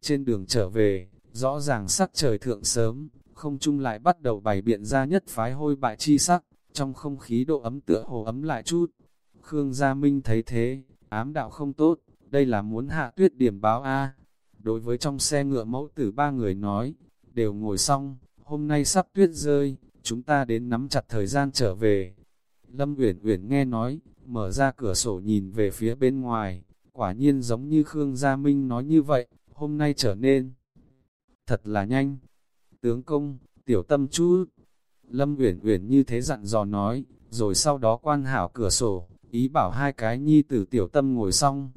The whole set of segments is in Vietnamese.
Trên đường trở về, rõ ràng sắc trời thượng sớm, không chung lại bắt đầu bày biện ra nhất phái hôi bại chi sắc, trong không khí độ ấm tựa hồ ấm lại chút. Khương Gia Minh thấy thế, ám đạo không tốt, đây là muốn hạ tuyết điểm báo A. Đối với trong xe ngựa mẫu tử ba người nói, đều ngồi xong, hôm nay sắp tuyết rơi, chúng ta đến nắm chặt thời gian trở về. Lâm Uyển Uyển nghe nói, mở ra cửa sổ nhìn về phía bên ngoài, quả nhiên giống như Khương Gia Minh nói như vậy, hôm nay trở nên thật là nhanh. Tướng công, tiểu tâm chú. Lâm Uyển Uyển như thế dặn dò nói, rồi sau đó quan hảo cửa sổ, ý bảo hai cái nhi tử tiểu tâm ngồi xong.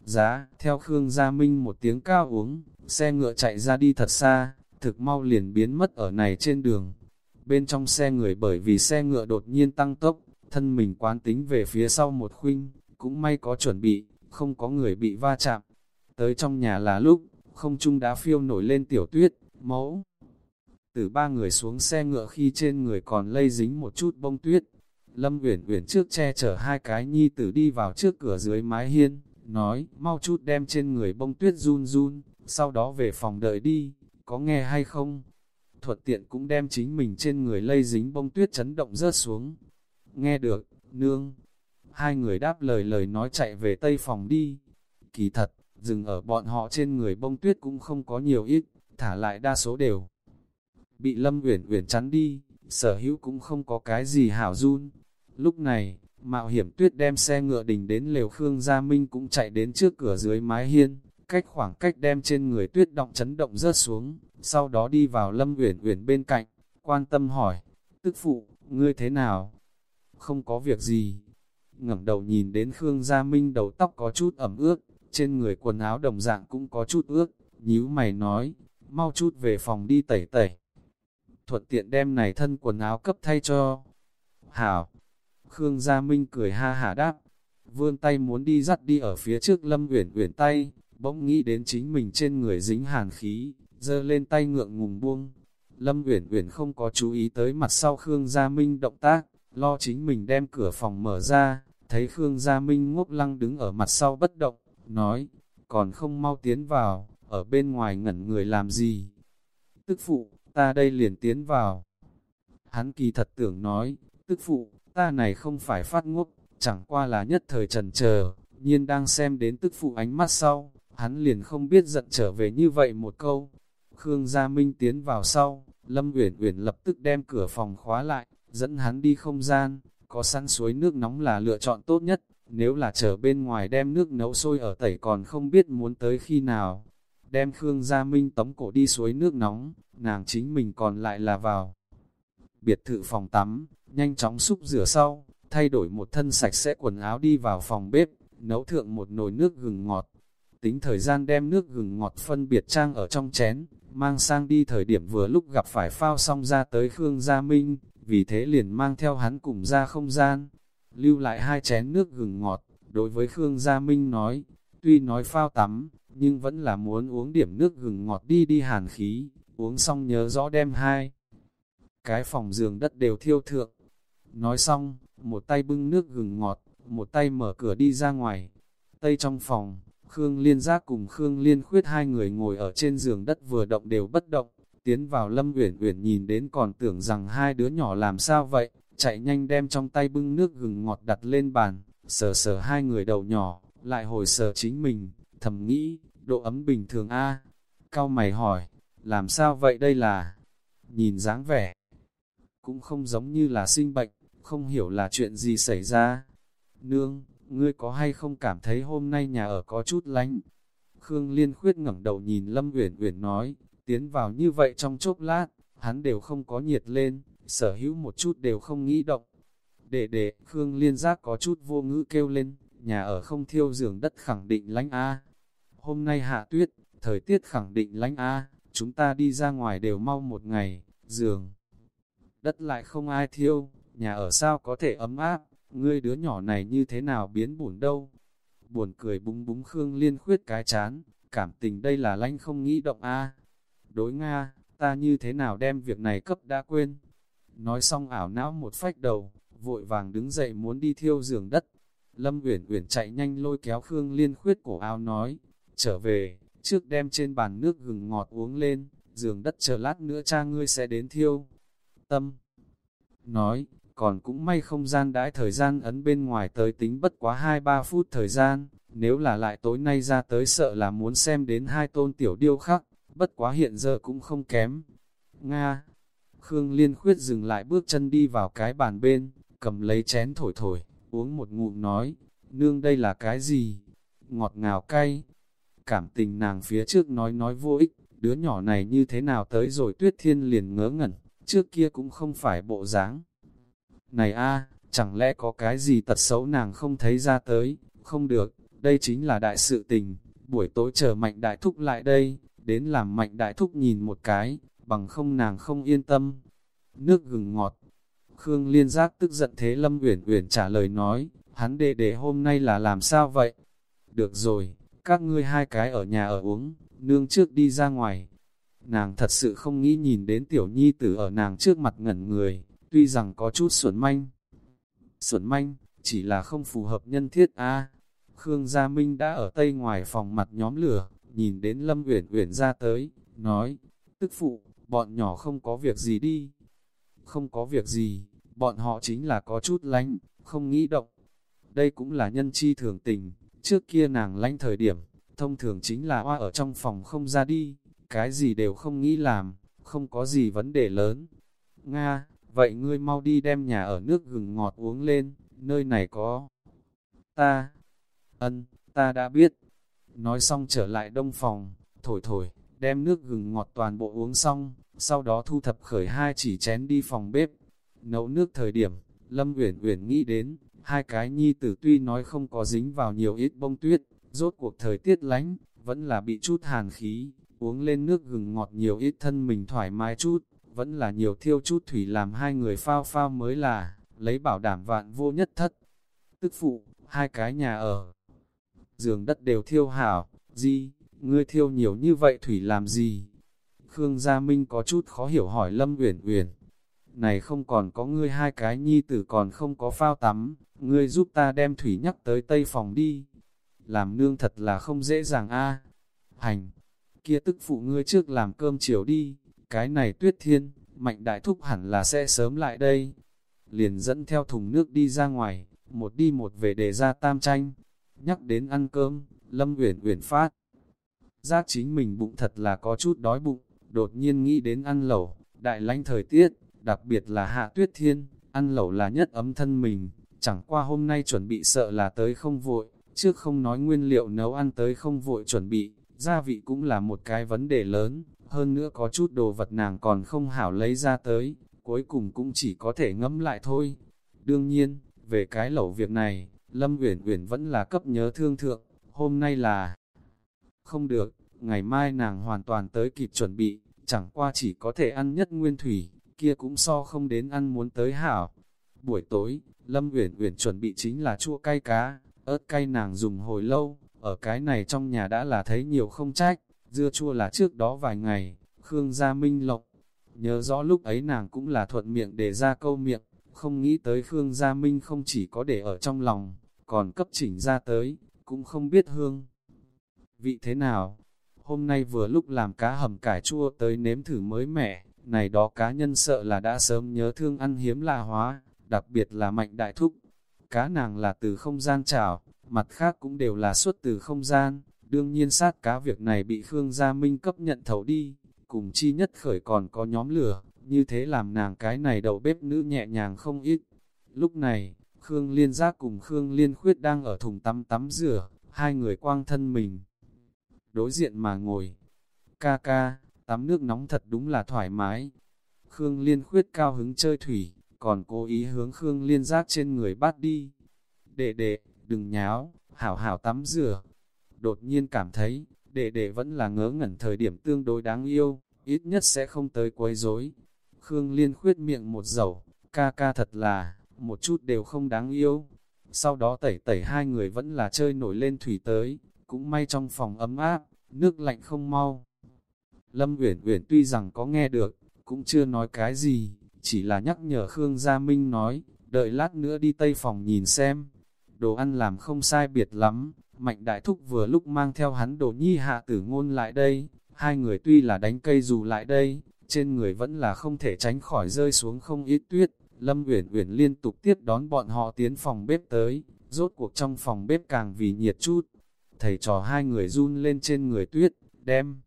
Giá, theo Khương Gia Minh một tiếng cao uống, xe ngựa chạy ra đi thật xa, thực mau liền biến mất ở này trên đường. Bên trong xe người bởi vì xe ngựa đột nhiên tăng tốc, thân mình quán tính về phía sau một khuynh, cũng may có chuẩn bị, không có người bị va chạm. Tới trong nhà là lúc, không trung đã phiêu nổi lên tiểu tuyết, mẫu. Từ ba người xuống xe ngựa khi trên người còn lây dính một chút bông tuyết. Lâm Uyển Uyển trước che chở hai cái nhi tử đi vào trước cửa dưới mái hiên, nói, mau chút đem trên người bông tuyết run run, sau đó về phòng đợi đi, có nghe hay không? Thuật tiện cũng đem chính mình trên người lây dính bông tuyết chấn động rớt xuống. Nghe được, nương. Hai người đáp lời lời nói chạy về tây phòng đi. Kỳ thật, dừng ở bọn họ trên người bông tuyết cũng không có nhiều ít, thả lại đa số đều. Bị Lâm Uyển Uyển chắn đi, sở hữu cũng không có cái gì hảo run. Lúc này, mạo hiểm tuyết đem xe ngựa đình đến lều Khương Gia Minh cũng chạy đến trước cửa dưới mái hiên, cách khoảng cách đem trên người tuyết động chấn động rớt xuống, sau đó đi vào Lâm Uyển Uyển bên cạnh, quan tâm hỏi, tức phụ, ngươi thế nào? Không có việc gì. ngẩng đầu nhìn đến Khương Gia Minh đầu tóc có chút ẩm ướt, trên người quần áo đồng dạng cũng có chút ướt, nhíu mày nói, mau chút về phòng đi tẩy tẩy. Thuận tiện đem này thân quần áo cấp thay cho. Hảo! Khương Gia Minh cười ha hả đáp, vươn tay muốn đi dắt đi ở phía trước Lâm Uyển Uyển tay, bỗng nghĩ đến chính mình trên người dính hàn khí, giơ lên tay ngượng ngùng buông. Lâm Uyển Uyển không có chú ý tới mặt sau Khương Gia Minh động tác, lo chính mình đem cửa phòng mở ra, thấy Khương Gia Minh ngốc lăng đứng ở mặt sau bất động, nói, còn không mau tiến vào, ở bên ngoài ngẩn người làm gì. Tức phụ, ta đây liền tiến vào. Hắn kỳ thật tưởng nói, tức phụ, ta này không phải phát ngốc, chẳng qua là nhất thời trần chờ nhiên đang xem đến tức phụ ánh mắt sau, hắn liền không biết giận trở về như vậy một câu. Khương Gia Minh tiến vào sau, Lâm Uyển Uyển lập tức đem cửa phòng khóa lại, dẫn hắn đi không gian, có săn suối nước nóng là lựa chọn tốt nhất, nếu là chờ bên ngoài đem nước nấu sôi ở tẩy còn không biết muốn tới khi nào. Đem Khương Gia Minh tống cổ đi suối nước nóng, nàng chính mình còn lại là vào. Biệt thự phòng tắm, nhanh chóng xúc rửa sau, thay đổi một thân sạch sẽ quần áo đi vào phòng bếp, nấu thượng một nồi nước gừng ngọt. Tính thời gian đem nước gừng ngọt phân biệt trang ở trong chén, mang sang đi thời điểm vừa lúc gặp phải phao xong ra tới Khương Gia Minh, vì thế liền mang theo hắn cùng ra không gian, lưu lại hai chén nước gừng ngọt, đối với Khương Gia Minh nói, tuy nói phao tắm, nhưng vẫn là muốn uống điểm nước gừng ngọt đi đi hàn khí, uống xong nhớ rõ đem hai. Cái phòng giường đất đều thiêu thượng. Nói xong, một tay bưng nước gừng ngọt, một tay mở cửa đi ra ngoài. Tây trong phòng, Khương Liên Giác cùng Khương Liên Khuyết hai người ngồi ở trên giường đất vừa động đều bất động. Tiến vào Lâm Uyển Uyển nhìn đến còn tưởng rằng hai đứa nhỏ làm sao vậy, chạy nhanh đem trong tay bưng nước gừng ngọt đặt lên bàn, sờ sờ hai người đầu nhỏ, lại hồi sờ chính mình, thầm nghĩ, độ ấm bình thường a Cao mày hỏi, làm sao vậy đây là? Nhìn dáng vẻ, cũng không giống như là sinh bệnh, không hiểu là chuyện gì xảy ra. Nương, ngươi có hay không cảm thấy hôm nay nhà ở có chút lánh? Khương Liên Khuyết ngẩng đầu nhìn Lâm Uyển Uyển nói, tiến vào như vậy trong chốc lát, hắn đều không có nhiệt lên, sở hữu một chút đều không nghĩ động. đệ đệ Khương Liên Giác có chút vô ngữ kêu lên, nhà ở không thiêu giường đất khẳng định lánh A. Hôm nay hạ tuyết, thời tiết khẳng định lánh A, chúng ta đi ra ngoài đều mau một ngày, giường. Đất lại không ai thiêu, nhà ở sao có thể ấm áp, ngươi đứa nhỏ này như thế nào biến buồn đâu. Buồn cười búng búng Khương Liên khuyết cái chán, cảm tình đây là lánh không nghĩ động A. Đối Nga, ta như thế nào đem việc này cấp đã quên. Nói xong ảo não một phách đầu, vội vàng đứng dậy muốn đi thiêu giường đất. Lâm Uyển Uyển chạy nhanh lôi kéo Khương Liên khuyết cổ áo nói, trở về, trước đem trên bàn nước gừng ngọt uống lên, giường đất chờ lát nữa cha ngươi sẽ đến thiêu. Tâm nói, còn cũng may không gian đãi thời gian ấn bên ngoài tới tính bất quá 2-3 phút thời gian, nếu là lại tối nay ra tới sợ là muốn xem đến hai tôn tiểu điêu khắc, bất quá hiện giờ cũng không kém. Nga Khương Liên khuyết dừng lại bước chân đi vào cái bàn bên, cầm lấy chén thổi thổi, uống một ngụm nói, nương đây là cái gì? Ngọt ngào cay. Cảm tình nàng phía trước nói nói vô ích, đứa nhỏ này như thế nào tới rồi tuyết thiên liền ngớ ngẩn, trước kia cũng không phải bộ dáng. Này a, chẳng lẽ có cái gì tật xấu nàng không thấy ra tới, không được, đây chính là đại sự tình, buổi tối chờ mạnh đại thúc lại đây, đến làm mạnh đại thúc nhìn một cái, bằng không nàng không yên tâm. Nước gừng ngọt. Khương Liên Giác tức giận thế Lâm Uyển Uyển trả lời nói, hắn đệ đệ hôm nay là làm sao vậy? Được rồi, các ngươi hai cái ở nhà ở uống, nương trước đi ra ngoài. Nàng thật sự không nghĩ nhìn đến tiểu nhi tử ở nàng trước mặt ngẩn người, tuy rằng có chút xuẩn manh. Xuẩn manh, chỉ là không phù hợp nhân thiết a. Khương Gia Minh đã ở tây ngoài phòng mặt nhóm lửa, nhìn đến Lâm Uyển Uyển ra tới, nói: "Tức phụ, bọn nhỏ không có việc gì đi. Không có việc gì, bọn họ chính là có chút lánh, không nghĩ động. Đây cũng là nhân chi thường tình, trước kia nàng lánh thời điểm, thông thường chính là hoa ở trong phòng không ra đi, cái gì đều không nghĩ làm, không có gì vấn đề lớn. Nga, vậy ngươi mau đi đem nhà ở nước gừng ngọt uống lên, nơi này có... Ta... Ân, ta đã biết. Nói xong trở lại đông phòng, thổi thổi, đem nước gừng ngọt toàn bộ uống xong, sau đó thu thập khởi hai chỉ chén đi phòng bếp. Nấu nước thời điểm, Lâm Uyển Uyển nghĩ đến, hai cái nhi tử tuy nói không có dính vào nhiều ít bông tuyết, rốt cuộc thời tiết lánh, vẫn là bị chút hàn khí, uống lên nước gừng ngọt nhiều ít thân mình thoải mái chút, vẫn là nhiều thiêu chút thủy làm hai người phao phao mới là, lấy bảo đảm vạn vô nhất thất. Tức phụ, hai cái nhà ở, giường đất đều thiêu hảo, gì, ngươi thiêu nhiều như vậy thủy làm gì? Khương Gia Minh có chút khó hiểu hỏi Lâm Uyển Uyển. Này không còn có ngươi hai cái nhi tử còn không có phao tắm, ngươi giúp ta đem thủy nhắc tới tây phòng đi. Làm nương thật là không dễ dàng a. Hành, kia tức phụ ngươi trước làm cơm chiều đi, cái này tuyết thiên, mạnh đại thúc hẳn là sẽ sớm lại đây. Liền dẫn theo thùng nước đi ra ngoài, một đi một về để ra tam tranh. Nhắc đến ăn cơm, Lâm Uyển Uyển phát giác chính mình bụng thật là có chút đói bụng, đột nhiên nghĩ đến ăn lẩu, đại lánh thời tiết, đặc biệt là hạ tuyết thiên, ăn lẩu là nhất ấm thân mình, chẳng qua hôm nay chuẩn bị sợ là tới không vội, trước không nói nguyên liệu nấu ăn tới không vội chuẩn bị, gia vị cũng là một cái vấn đề lớn, hơn nữa có chút đồ vật nàng còn không hảo lấy ra tới, cuối cùng cũng chỉ có thể ngẫm lại thôi. Đương nhiên, về cái lẩu việc này, Lâm Uyển Uyển vẫn là cấp nhớ thương thượng, hôm nay là không được, ngày mai nàng hoàn toàn tới kịp chuẩn bị, chẳng qua chỉ có thể ăn nhất nguyên thủy, kia cũng so không đến ăn muốn tới hảo. Buổi tối, Lâm Uyển Uyển chuẩn bị chính là chua cay cá, ớt cay nàng dùng hồi lâu, ở cái này trong nhà đã là thấy nhiều không trách, dưa chua là trước đó vài ngày, Khương Gia Minh lộc. Nhớ rõ lúc ấy nàng cũng là thuận miệng để ra câu miệng, không nghĩ tới Khương Gia Minh không chỉ có để ở trong lòng, còn cấp chỉnh ra tới, cũng không biết hương. Vị thế nào, hôm nay vừa lúc làm cá hầm cải chua tới nếm thử mới mẻ, này đó cá nhân sợ là đã sớm nhớ thương ăn hiếm lạ hóa, đặc biệt là mạnh đại thúc. Cá nàng là từ không gian trào, mặt khác cũng đều là xuất từ không gian, đương nhiên sát cá việc này bị Khương Gia Minh cấp nhận thấu đi, cùng chi nhất khởi còn có nhóm lửa, như thế làm nàng cái này đầu bếp nữ nhẹ nhàng không ít. Lúc này, Khương Liên Giác cùng Khương Liên Khuyết đang ở thùng tắm tắm rửa, hai người quang thân mình đối diện mà ngồi. Ca ca, tắm nước nóng thật đúng là thoải mái. Khương Liên khuyết cao hứng chơi thủy, còn cố ý hướng Khương Liên giác trên người bát đi. Đệ đệ, đừng nháo, hảo hảo tắm rửa. Đột nhiên cảm thấy, đệ đệ vẫn là ngớ ngẩn thời điểm tương đối đáng yêu, ít nhất sẽ không tới quấy rối. Khương Liên khuyết miệng một dầu, ca ca thật là, một chút đều không đáng yêu. Sau đó tẩy tẩy hai người vẫn là chơi nổi lên thủy tới, cũng may trong phòng ấm áp, nước lạnh không mau. Lâm Uyển Uyển tuy rằng có nghe được, cũng chưa nói cái gì, chỉ là nhắc nhở Khương Gia Minh nói, đợi lát nữa đi tây phòng nhìn xem. Đồ ăn làm không sai biệt lắm, Mạnh Đại Thúc vừa lúc mang theo hắn đồ nhi hạ tử ngôn lại đây, hai người tuy là đánh cây dù lại đây, trên người vẫn là không thể tránh khỏi rơi xuống không ít tuyết. Lâm Uyển Uyển liên tục tiếp đón bọn họ tiến phòng bếp tới, rốt cuộc trong phòng bếp càng vì nhiệt chút. Thầy trò hai người run lên trên người tuyết, đem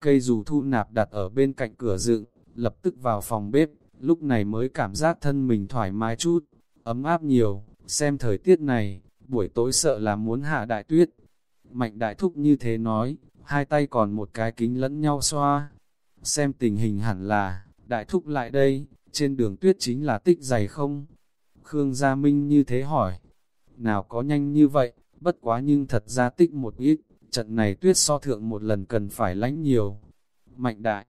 cây dù thu nạp đặt ở bên cạnh cửa dựng, lập tức vào phòng bếp, lúc này mới cảm giác thân mình thoải mái chút, ấm áp nhiều, xem thời tiết này, buổi tối sợ là muốn hạ đại tuyết. Mạnh đại thúc như thế nói, hai tay còn một cái kính lẫn nhau xoa. Xem tình hình hẳn là, đại thúc lại đây, trên đường tuyết chính là tích dày không? Khương Gia Minh như thế hỏi, nào có nhanh như vậy, bất quá nhưng thật ra tích một ít, trận này tuyết so thượng một lần cần phải lánh nhiều. Mạnh đại,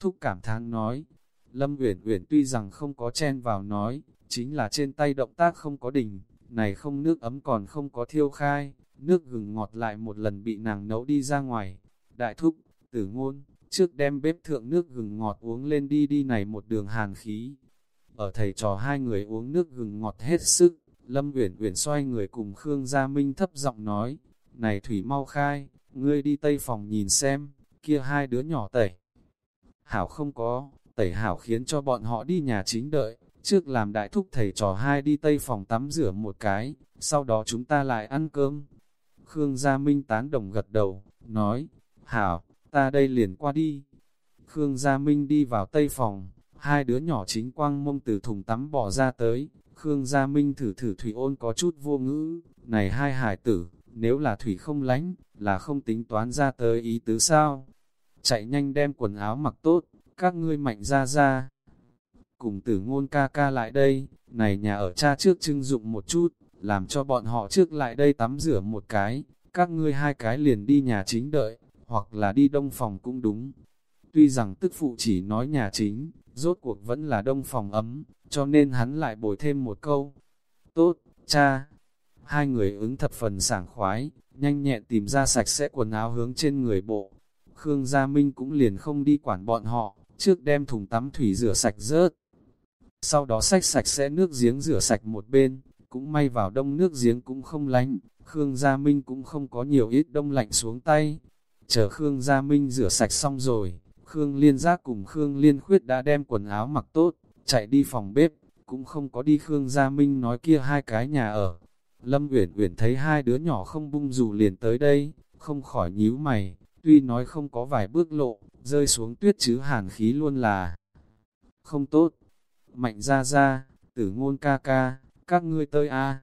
thúc cảm thán nói, Lâm Uyển Uyển tuy rằng không có chen vào nói, chính là trên tay động tác không có đỉnh, này không nước ấm còn không có thiêu khai, nước gừng ngọt lại một lần bị nàng nấu đi ra ngoài. Đại thúc, tử ngôn, trước đem bếp thượng nước gừng ngọt uống lên đi đi này một đường hàn khí. Ở thầy trò hai người uống nước gừng ngọt hết sức, Lâm Uyển Uyển xoay người cùng Khương Gia Minh thấp giọng nói, này Thủy mau khai, ngươi đi tây phòng nhìn xem, kia hai đứa nhỏ tẩy. Hảo không có, tẩy hảo khiến cho bọn họ đi nhà chính đợi, trước làm đại thúc thầy trò hai đi tây phòng tắm rửa một cái, sau đó chúng ta lại ăn cơm. Khương Gia Minh tán đồng gật đầu, nói, hảo, ta đây liền qua đi. Khương Gia Minh đi vào tây phòng, hai đứa nhỏ chính quang mông từ thùng tắm bỏ ra tới, Khương Gia Minh thử thử thủy ôn có chút vô ngữ, này hai hải tử, nếu là thủy không lánh, là không tính toán ra tới ý tứ sao. Chạy nhanh đem quần áo mặc tốt, các ngươi mạnh ra ra. Cùng tử ngôn ca ca lại đây, này nhà ở cha trước trưng dụng một chút, làm cho bọn họ trước lại đây tắm rửa một cái, các ngươi hai cái liền đi nhà chính đợi, hoặc là đi đông phòng cũng đúng. Tuy rằng tức phụ chỉ nói nhà chính, rốt cuộc vẫn là đông phòng ấm, cho nên hắn lại bồi thêm một câu. Tốt, cha. Hai người ứng thập phần sảng khoái, nhanh nhẹn tìm ra sạch sẽ quần áo hướng trên người bộ. Khương Gia Minh cũng liền không đi quản bọn họ, trước đem thùng tắm thủy rửa sạch rớt. Sau đó xách sạch sẽ nước giếng rửa sạch một bên, cũng may vào đông nước giếng cũng không lạnh, Khương Gia Minh cũng không có nhiều ít đông lạnh xuống tay. Chờ Khương Gia Minh rửa sạch xong rồi, Khương Liên Giác cùng Khương Liên Khuyết đã đem quần áo mặc tốt, chạy đi phòng bếp, cũng không có đi Khương Gia Minh nói kia hai cái nhà ở. Lâm Uyển Uyển thấy hai đứa nhỏ không bung dù liền tới đây, không khỏi nhíu mày, tuy nói không có vài bước lộ, rơi xuống tuyết chứ hàn khí luôn là không tốt. Mạnh ra ra, tử ngôn ca ca, các ngươi tới a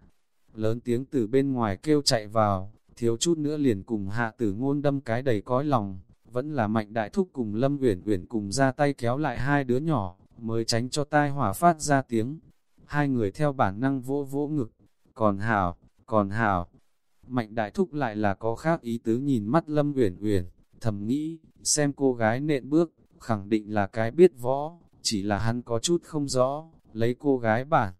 Lớn tiếng từ bên ngoài kêu chạy vào, thiếu chút nữa liền cùng hạ tử ngôn đâm cái đầy cõi lòng, vẫn là mạnh đại thúc cùng Lâm Uyển Uyển cùng ra tay kéo lại hai đứa nhỏ, mới tránh cho tai hỏa phát ra tiếng. Hai người theo bản năng vỗ vỗ ngực, còn hảo, còn hảo. Mạnh đại thúc lại là có khác ý tứ nhìn mắt Lâm Uyển Uyển, thầm nghĩ, xem cô gái nện bước, khẳng định là cái biết võ, chỉ là hắn có chút không rõ, lấy cô gái bản.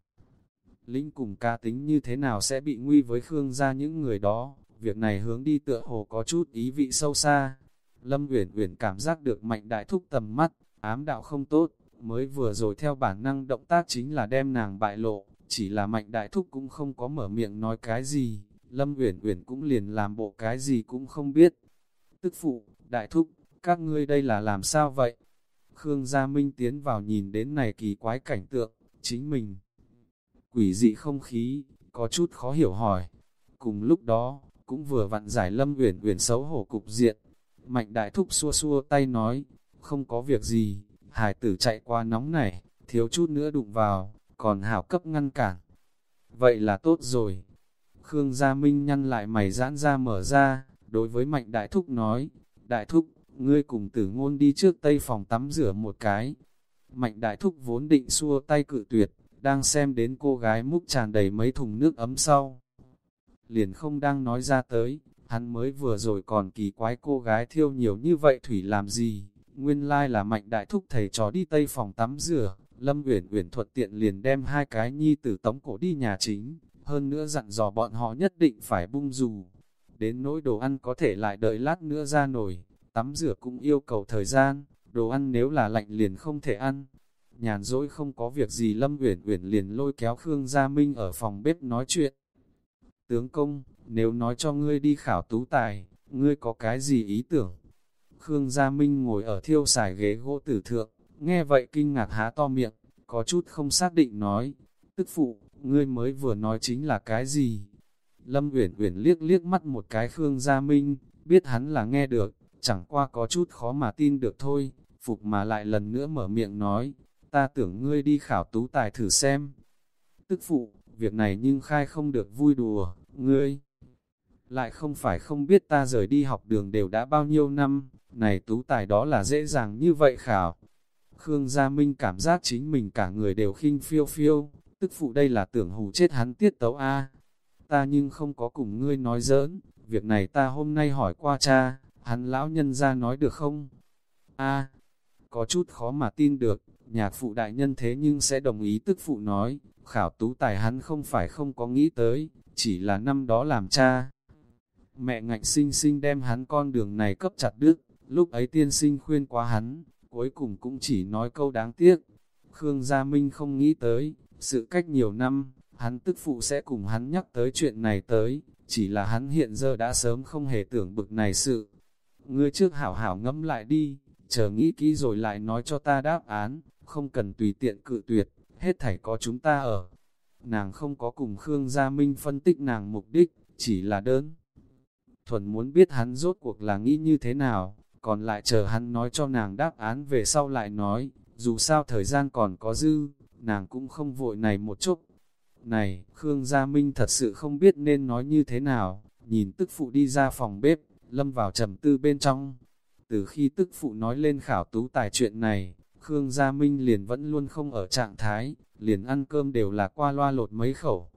Linh cùng ca tính như thế nào sẽ bị nguy với Khương gia những người đó, việc này hướng đi tựa hồ có chút ý vị sâu xa. Lâm Uyển Uyển cảm giác được mạnh đại thúc tầm mắt, ám đạo không tốt, mới vừa rồi theo bản năng động tác chính là đem nàng bại lộ, chỉ là mạnh đại thúc cũng không có mở miệng nói cái gì, Lâm Uyển Uyển cũng liền làm bộ cái gì cũng không biết. Tức phụ, đại thúc, các ngươi đây là làm sao vậy? Khương Gia Minh tiến vào nhìn đến này kỳ quái cảnh tượng, chính mình. Quỷ dị không khí, có chút khó hiểu hỏi. Cùng lúc đó, cũng vừa vặn giải Lâm Uyển Uyển xấu hổ cục diện. Mạnh đại thúc xua xua tay nói, không có việc gì, hải tử chạy qua nóng này, thiếu chút nữa đụng vào, còn hảo cấp ngăn cản. Vậy là tốt rồi. Khương Gia Minh nhăn lại mày giãn ra mở ra, đối với Mạnh Đại Thúc nói, Đại Thúc, ngươi cùng tử ngôn đi trước tây phòng tắm rửa một cái. Mạnh Đại Thúc vốn định xua tay cự tuyệt, đang xem đến cô gái múc tràn đầy mấy thùng nước ấm sau. Liền không đang nói ra tới, hắn mới vừa rồi còn kỳ quái cô gái thiêu nhiều như vậy thủy làm gì, nguyên lai là mạnh đại thúc thầy trò đi tây phòng tắm rửa, Lâm Uyển Uyển thuận tiện liền đem hai cái nhi tử tống cổ đi nhà chính, hơn nữa dặn dò bọn họ nhất định phải bung dù. Đến nỗi đồ ăn có thể lại đợi lát nữa ra nổi, tắm rửa cũng yêu cầu thời gian, đồ ăn nếu là lạnh liền không thể ăn. Nhàn rỗi không có việc gì Lâm Uyển Uyển liền lôi kéo Khương Gia Minh ở phòng bếp nói chuyện. Tướng công, nếu nói cho ngươi đi khảo tú tài, ngươi có cái gì ý tưởng? Khương Gia Minh ngồi ở thiêu xài ghế gỗ tử thượng, nghe vậy kinh ngạc há to miệng, có chút không xác định nói, tức phụ, ngươi mới vừa nói chính là cái gì? Lâm Uyển Uyển liếc liếc mắt một cái Khương Gia Minh, biết hắn là nghe được, chẳng qua có chút khó mà tin được thôi, phục mà lại lần nữa mở miệng nói, ta tưởng ngươi đi khảo tú tài thử xem. Tức phụ, việc này nhưng khai không được vui đùa, ngươi. Lại không phải không biết ta rời đi học đường đều đã bao nhiêu năm, này tú tài đó là dễ dàng như vậy khảo. Khương Gia Minh cảm giác chính mình cả người đều khinh phiêu phiêu, tức phụ đây là tưởng hù chết hắn tiết tấu A. Ta nhưng không có cùng ngươi nói giỡn, việc này ta hôm nay hỏi qua cha, hắn lão nhân ra nói được không? A, có chút khó mà tin được, nhạc phụ đại nhân thế nhưng sẽ đồng ý tức phụ nói, khảo tú tài hắn không phải không có nghĩ tới, chỉ là năm đó làm cha. Mẹ ngạnh sinh sinh đem hắn con đường này cấp chặt đứt, lúc ấy tiên sinh khuyên quá hắn, cuối cùng cũng chỉ nói câu đáng tiếc. Khương Gia Minh không nghĩ tới, sự cách nhiều năm, hắn tức phụ sẽ cùng hắn nhắc tới chuyện này tới, chỉ là hắn hiện giờ đã sớm không hề tưởng bực này sự. Ngươi trước hảo hảo ngẫm lại đi, chờ nghĩ kỹ rồi lại nói cho ta đáp án, không cần tùy tiện cự tuyệt, hết thảy có chúng ta ở. Nàng không có cùng Khương Gia Minh phân tích nàng mục đích, chỉ là đơn. Thuần muốn biết hắn rốt cuộc là nghĩ như thế nào, còn lại chờ hắn nói cho nàng đáp án về sau lại nói, dù sao thời gian còn có dư, nàng cũng không vội này một chút. Này, Khương Gia Minh thật sự không biết nên nói như thế nào, nhìn tức phụ đi ra phòng bếp, lâm vào trầm tư bên trong. Từ khi tức phụ nói lên khảo tú tài chuyện này, Khương Gia Minh liền vẫn luôn không ở trạng thái, liền ăn cơm đều là qua loa lột mấy khẩu.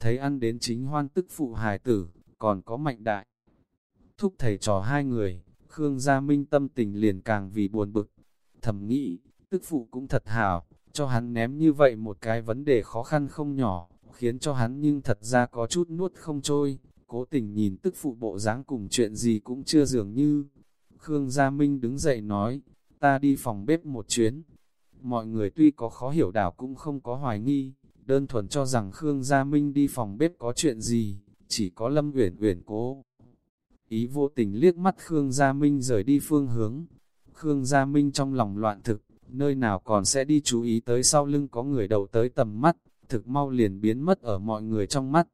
Thấy ăn đến chính hoan tức phụ hài tử, còn có mạnh đại. Thúc thầy trò hai người, Khương Gia Minh tâm tình liền càng vì buồn bực. Thầm nghĩ, tức phụ cũng thật hảo, cho hắn ném như vậy một cái vấn đề khó khăn không nhỏ, khiến cho hắn nhưng thật ra có chút nuốt không trôi, cố tình nhìn tức phụ bộ dáng cùng chuyện gì cũng chưa dường như. Khương Gia Minh đứng dậy nói, ta đi phòng bếp một chuyến. Mọi người tuy có khó hiểu đảo cũng không có hoài nghi, đơn thuần cho rằng Khương Gia Minh đi phòng bếp có chuyện gì, chỉ có Lâm Uyển Uyển cố. Ý vô tình liếc mắt Khương Gia Minh rời đi phương hướng. Khương Gia Minh trong lòng loạn thực, nơi nào còn sẽ đi chú ý tới sau lưng có người đầu tới tầm mắt, thực mau liền biến mất ở mọi người trong mắt.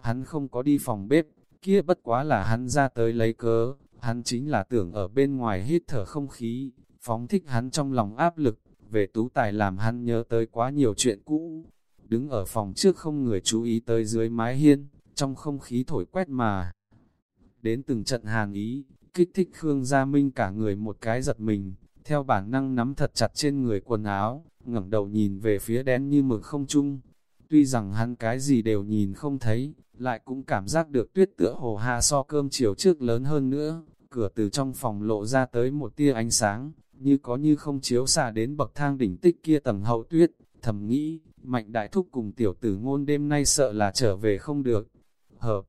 Hắn không có đi phòng bếp, kia bất quá là hắn ra tới lấy cớ, hắn chính là tưởng ở bên ngoài hít thở không khí, phóng thích hắn trong lòng áp lực, về tú tài làm hắn nhớ tới quá nhiều chuyện cũ. Đứng ở phòng trước không người chú ý tới dưới mái hiên, trong không khí thổi quét mà. Đến từng trận hàn ý, kích thích Khương Gia Minh cả người một cái giật mình, theo bản năng nắm thật chặt trên người quần áo, ngẩng đầu nhìn về phía đen như mực không chung. Tuy rằng hắn cái gì đều nhìn không thấy, lại cũng cảm giác được tuyết tựa hồ hạ so cơm chiều trước lớn hơn nữa. Cửa từ trong phòng lộ ra tới một tia ánh sáng, như có như không chiếu xả đến bậc thang đỉnh tích kia tầng hậu tuyết, thầm nghĩ, mạnh đại thúc cùng tiểu tử ngôn đêm nay sợ là trở về không được. Hợp,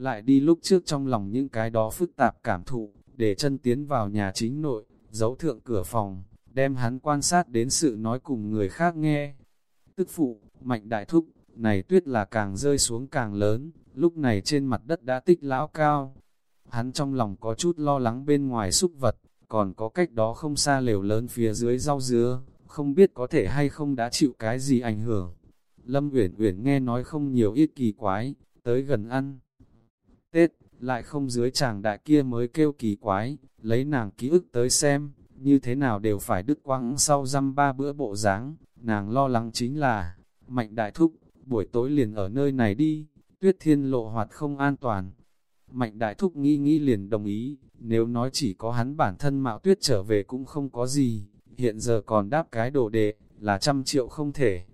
lại đi lúc trước trong lòng những cái đó phức tạp cảm thụ, để chân tiến vào nhà chính nội, giấu thượng cửa phòng, đem hắn quan sát đến sự nói cùng người khác nghe. Tức phụ, mạnh đại thúc, này tuyết là càng rơi xuống càng lớn, lúc này trên mặt đất đã tích lão cao. Hắn trong lòng có chút lo lắng bên ngoài xúc vật, còn có cách đó không xa lều lớn phía dưới rau dứa, không biết có thể hay không đã chịu cái gì ảnh hưởng. Lâm Uyển Uyển nghe nói không nhiều ít kỳ quái, tới gần ăn. Tết, lại không dưới chàng đại kia mới kêu kỳ quái, lấy nàng ký ức tới xem, như thế nào đều phải đứt quãng sau dăm ba bữa bộ dáng nàng lo lắng chính là, mạnh đại thúc, buổi tối liền ở nơi này đi, tuyết thiên lộ hoạt không an toàn. Mạnh đại thúc nghĩ nghĩ liền đồng ý, nếu nói chỉ có hắn bản thân mạo tuyết trở về cũng không có gì, hiện giờ còn đáp cái đồ đệ, là trăm triệu không thể.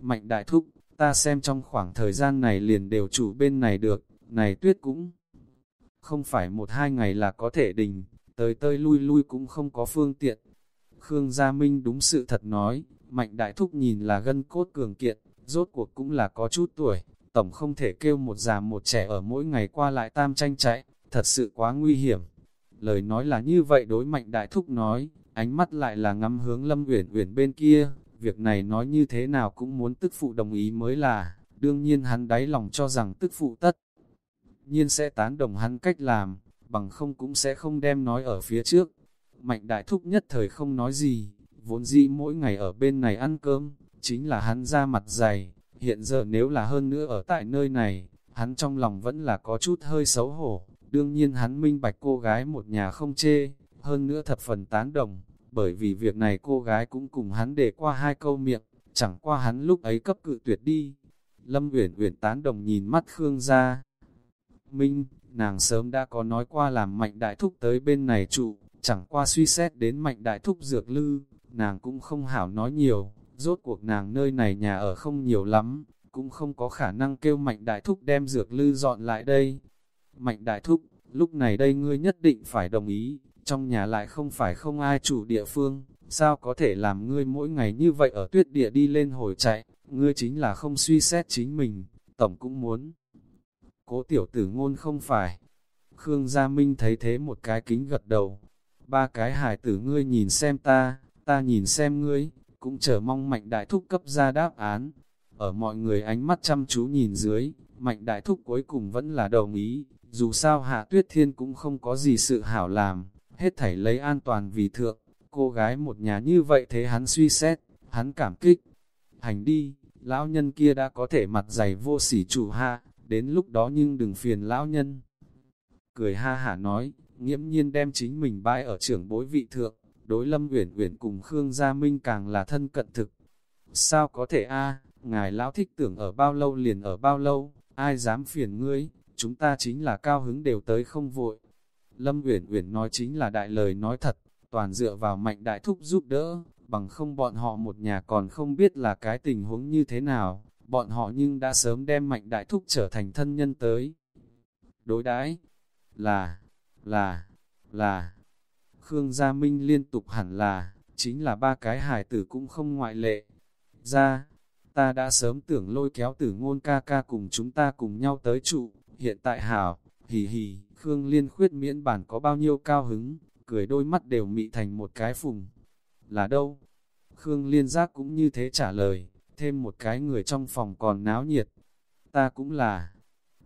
Mạnh đại thúc, ta xem trong khoảng thời gian này liền đều chủ bên này được, này tuyết cũng không phải một hai ngày là có thể đình, tới tơi lui lui cũng không có phương tiện. Khương Gia Minh đúng sự thật nói, mạnh đại thúc nhìn là gân cốt cường kiện, rốt cuộc cũng là có chút tuổi, tổng không thể kêu một già một trẻ ở mỗi ngày qua lại tam tranh chạy, thật sự quá nguy hiểm. Lời nói là như vậy đối mạnh đại thúc nói, ánh mắt lại là ngắm hướng lâm uyển uyển bên kia, việc này nói như thế nào cũng muốn tức phụ đồng ý mới là, đương nhiên hắn đáy lòng cho rằng tức phụ tất nhiên sẽ tán đồng hắn cách làm, bằng không cũng sẽ không đem nói ở phía trước. Mạnh đại thúc nhất thời không nói gì, vốn dĩ mỗi ngày ở bên này ăn cơm, chính là hắn ra mặt dày, hiện giờ nếu là hơn nữa ở tại nơi này, hắn trong lòng vẫn là có chút hơi xấu hổ, đương nhiên hắn minh bạch cô gái một nhà không chê, hơn nữa thập phần tán đồng, bởi vì việc này cô gái cũng cùng hắn để qua hai câu miệng, chẳng qua hắn lúc ấy cấp cự tuyệt đi. Lâm Uyển Uyển tán đồng nhìn mắt Khương gia. Minh, nàng sớm đã có nói qua làm mạnh đại thúc tới bên này trụ, chẳng qua suy xét đến mạnh đại thúc dược lư, nàng cũng không hảo nói nhiều, rốt cuộc nàng nơi này nhà ở không nhiều lắm, cũng không có khả năng kêu mạnh đại thúc đem dược lư dọn lại đây. Mạnh đại thúc, lúc này đây ngươi nhất định phải đồng ý, trong nhà lại không phải không ai chủ địa phương, sao có thể làm ngươi mỗi ngày như vậy ở tuyết địa đi lên hồi chạy, ngươi chính là không suy xét chính mình, tổng cũng muốn. Cố tiểu tử ngôn không phải. Khương Gia Minh thấy thế một cái kính gật đầu, ba cái hài tử ngươi nhìn xem ta, ta nhìn xem ngươi, cũng chờ mong mạnh đại thúc cấp ra đáp án. Ở mọi người ánh mắt chăm chú nhìn dưới, mạnh đại thúc cuối cùng vẫn là đồng ý, dù sao hạ tuyết thiên cũng không có gì sự hảo làm, hết thảy lấy an toàn vì thượng, cô gái một nhà như vậy thế hắn suy xét, hắn cảm kích. Hành đi, lão nhân kia đã có thể mặt dày vô sỉ chủ ha, đến lúc đó nhưng đừng phiền lão nhân. Cười ha hả nói, nghiễm nhiên đem chính mình bãi ở trưởng bối vị thượng, đối lâm uyển uyển cùng Khương Gia Minh càng là thân cận thực. Sao có thể a ngài lão thích tưởng ở bao lâu liền ở bao lâu, ai dám phiền ngươi, chúng ta chính là cao hứng đều tới không vội. Lâm Uyển Uyển nói chính là đại lời nói thật, toàn dựa vào mạnh đại thúc giúp đỡ, bằng không bọn họ một nhà còn không biết là cái tình huống như thế nào, bọn họ nhưng đã sớm đem mạnh đại thúc trở thành thân nhân tới. Đối đãi là, là, là, Khương Gia Minh liên tục hẳn là, chính là ba cái hài tử cũng không ngoại lệ. Ra, ta đã sớm tưởng lôi kéo tử ngôn ca ca cùng chúng ta cùng nhau tới trụ, hiện tại hảo, hì hì, Khương Liên khuyết miễn bản có bao nhiêu cao hứng, cười đôi mắt đều mị thành một cái phùng. Là đâu? Khương Liên giác cũng như thế trả lời, thêm một cái người trong phòng còn náo nhiệt. Ta cũng là.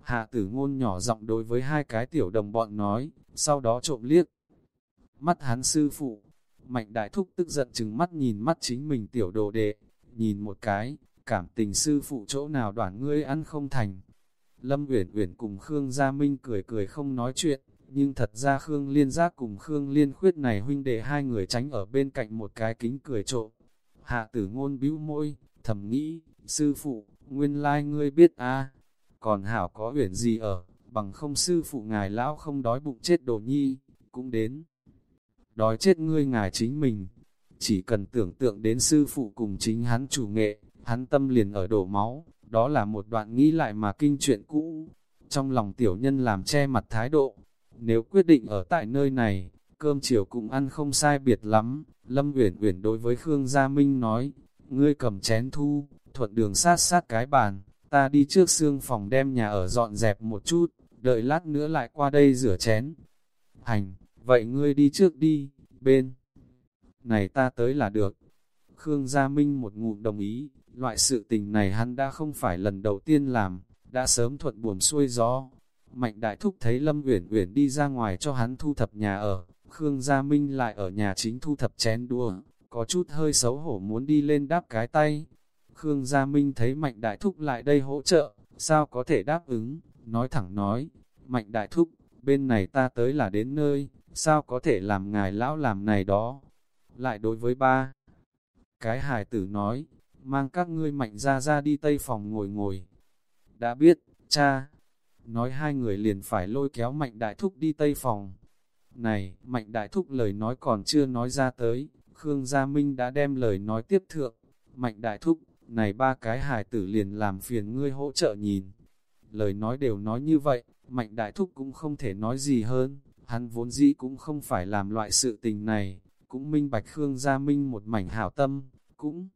Hạ tử ngôn nhỏ giọng đối với hai cái tiểu đồng bọn nói, sau đó trộm liếc. Mắt hắn sư phụ, mạnh đại thúc tức giận chừng mắt nhìn mắt chính mình tiểu đồ đệ, nhìn một cái, cảm tình sư phụ chỗ nào đoản ngươi ăn không thành. Lâm Uyển Uyển cùng Khương Gia Minh cười cười không nói chuyện, nhưng thật ra Khương Liên Giác cùng Khương Liên Khuyết này huynh đệ hai người tránh ở bên cạnh một cái kính cười trộm. Hạ tử ngôn bĩu môi, thầm nghĩ, sư phụ, nguyên lai like ngươi biết a còn hảo có uyển gì ở, bằng không sư phụ ngài lão không đói bụng chết đồ nhi, cũng đến. Đói chết ngươi ngài chính mình, chỉ cần tưởng tượng đến sư phụ cùng chính hắn chủ nghệ, hắn tâm liền ở đổ máu, đó là một đoạn nghĩ lại mà kinh chuyện cũ. Trong lòng tiểu nhân làm che mặt thái độ, nếu quyết định ở tại nơi này, cơm chiều cũng ăn không sai biệt lắm. Lâm Uyển Uyển đối với Khương Gia Minh nói, ngươi cầm chén thu, thuận đường sát sát cái bàn, ta đi trước xương phòng đem nhà ở dọn dẹp một chút, đợi lát nữa lại qua đây rửa chén. Hành, vậy ngươi đi trước đi, bên này ta tới là được. Khương Gia Minh một ngụm đồng ý, loại sự tình này hắn đã không phải lần đầu tiên làm, đã sớm thuận buồm xuôi gió. Mạnh đại thúc thấy Lâm Uyển Uyển đi ra ngoài cho hắn thu thập nhà ở, Khương Gia Minh lại ở nhà chính thu thập chén đua, có chút hơi xấu hổ muốn đi lên đáp cái tay. Khương Gia Minh thấy Mạnh đại thúc lại đây hỗ trợ, sao có thể đáp ứng, nói thẳng nói, Mạnh đại thúc, bên này ta tới là đến nơi, sao có thể làm ngài lão làm này đó. Lại đối với ba, cái hài tử nói, mang các ngươi mạnh ra ra đi tây phòng ngồi ngồi. Đã biết, cha, nói hai người liền phải lôi kéo mạnh đại thúc đi tây phòng. Này, mạnh đại thúc lời nói còn chưa nói ra tới, Khương Gia Minh đã đem lời nói tiếp thượng. Mạnh đại thúc, này ba cái hài tử liền làm phiền ngươi hỗ trợ nhìn. Lời nói đều nói như vậy, mạnh đại thúc cũng không thể nói gì hơn, hắn vốn dĩ cũng không phải làm loại sự tình này, cũng minh bạch Khương Gia Minh một mảnh hảo tâm, cũng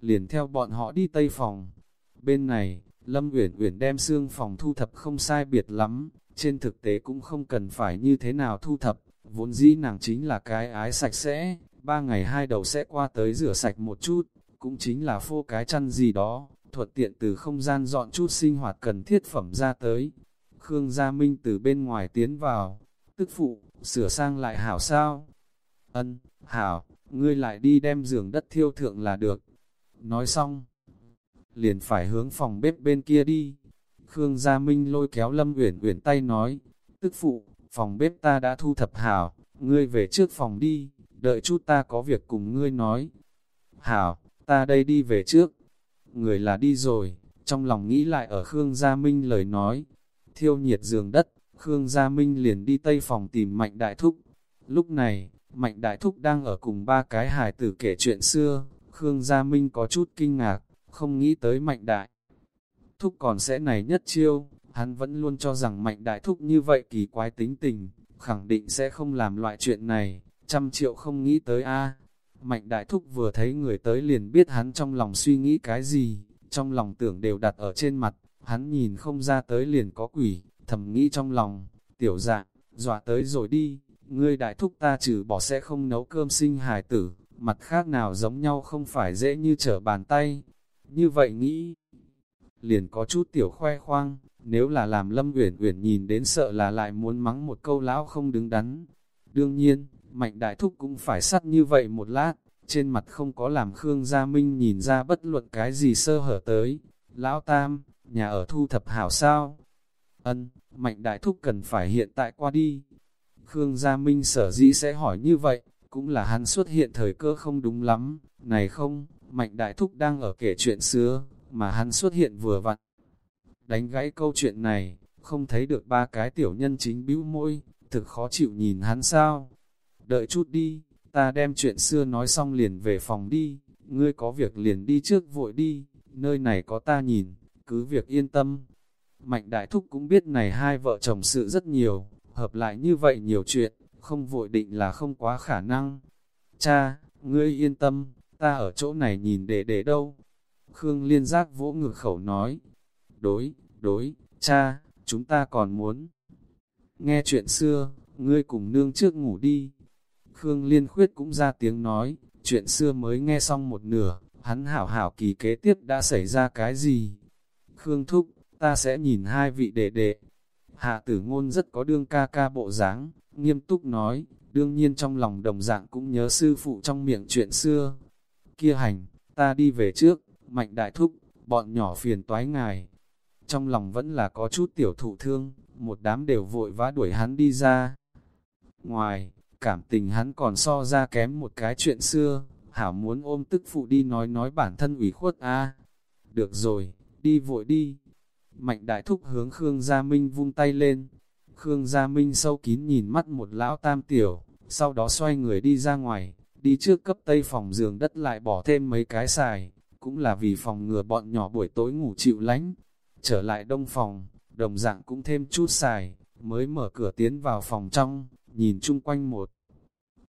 liền theo bọn họ đi tây phòng. Bên này, Lâm Uyển Uyển đem xương phòng thu thập không sai biệt lắm, trên thực tế cũng không cần phải như thế nào thu thập, vốn dĩ nàng chính là cái ái sạch sẽ, ba ngày hai đầu sẽ qua tới rửa sạch một chút, cũng chính là phô cái chăn gì đó, thuận tiện từ không gian dọn chút sinh hoạt cần thiết phẩm ra tới. Khương Gia Minh từ bên ngoài tiến vào, tức phụ, sửa sang lại hảo sao? Ân, hảo, ngươi lại đi đem giường đất thiêu thượng là được. Nói xong, liền phải hướng phòng bếp bên kia đi. Khương Gia Minh lôi kéo Lâm Uyển Uyển tay nói, tức phụ, phòng bếp ta đã thu thập hảo, ngươi về trước phòng đi, đợi chút ta có việc cùng ngươi nói. Hảo, ta đây đi về trước. Người là đi rồi, trong lòng nghĩ lại ở Khương Gia Minh lời nói. Thiêu nhiệt giường đất, Khương Gia Minh liền đi tây phòng tìm Mạnh Đại Thúc. Lúc này, Mạnh Đại Thúc đang ở cùng ba cái hài tử kể chuyện xưa. Khương Gia Minh có chút kinh ngạc, không nghĩ tới Mạnh Đại. Thúc còn sẽ này nhất chiêu, hắn vẫn luôn cho rằng Mạnh Đại Thúc như vậy kỳ quái tính tình, khẳng định sẽ không làm loại chuyện này, trăm triệu không nghĩ tới a Mạnh Đại Thúc vừa thấy người tới liền biết hắn trong lòng suy nghĩ cái gì, trong lòng tưởng đều đặt ở trên mặt, hắn nhìn không ra tới liền có quỷ, thầm nghĩ trong lòng, tiểu dạng, dọa tới rồi đi, ngươi đại thúc ta trừ bỏ sẽ không nấu cơm sinh hài tử, mặt khác nào giống nhau không phải dễ như trở bàn tay. Như vậy nghĩ, liền có chút tiểu khoe khoang, nếu là làm Lâm Uyển Uyển nhìn đến sợ là lại muốn mắng một câu lão không đứng đắn. Đương nhiên, Mạnh Đại Thúc cũng phải sắt như vậy một lát, trên mặt không có làm Khương Gia Minh nhìn ra bất luận cái gì sơ hở tới. Lão Tam, nhà ở thu thập hảo sao? Ân, Mạnh Đại Thúc cần phải hiện tại qua đi. Khương Gia Minh sở dĩ sẽ hỏi như vậy, cũng là hắn xuất hiện thời cơ không đúng lắm. Này không, Mạnh Đại Thúc đang ở kể chuyện xưa, mà hắn xuất hiện vừa vặn. Đánh gãy câu chuyện này, không thấy được ba cái tiểu nhân chính bĩu môi, thực khó chịu nhìn hắn sao. Đợi chút đi, ta đem chuyện xưa nói xong liền về phòng đi, ngươi có việc liền đi trước vội đi, nơi này có ta nhìn, cứ việc yên tâm. Mạnh đại thúc cũng biết này hai vợ chồng sự rất nhiều, hợp lại như vậy nhiều chuyện, không vội định là không quá khả năng. Cha, ngươi yên tâm, ta ở chỗ này nhìn để để đâu. Khương liên giác vỗ ngực khẩu nói, đối, đối, cha, chúng ta còn muốn. Nghe chuyện xưa, ngươi cùng nương trước ngủ đi. Khương Liên Khuyết cũng ra tiếng nói, chuyện xưa mới nghe xong một nửa, hắn hảo hảo kỳ kế tiếp đã xảy ra cái gì. Khương Thúc, ta sẽ nhìn hai vị đệ đệ. Hạ tử ngôn rất có đương ca ca bộ dáng, nghiêm túc nói, đương nhiên trong lòng đồng dạng cũng nhớ sư phụ trong miệng chuyện xưa. Kia hành, ta đi về trước, mạnh đại thúc, bọn nhỏ phiền toái ngài. Trong lòng vẫn là có chút tiểu thụ thương, một đám đều vội vã đuổi hắn đi ra. Ngoài, cảm tình hắn còn so ra kém một cái chuyện xưa, hảo muốn ôm tức phụ đi nói nói bản thân ủy khuất a Được rồi, đi vội đi. Mạnh đại thúc hướng Khương Gia Minh vung tay lên. Khương Gia Minh sâu kín nhìn mắt một lão tam tiểu, sau đó xoay người đi ra ngoài, đi trước cấp tây phòng giường đất lại bỏ thêm mấy cái xài, cũng là vì phòng ngừa bọn nhỏ buổi tối ngủ chịu lánh. Trở lại đông phòng, đồng dạng cũng thêm chút xài, mới mở cửa tiến vào phòng trong, nhìn chung quanh một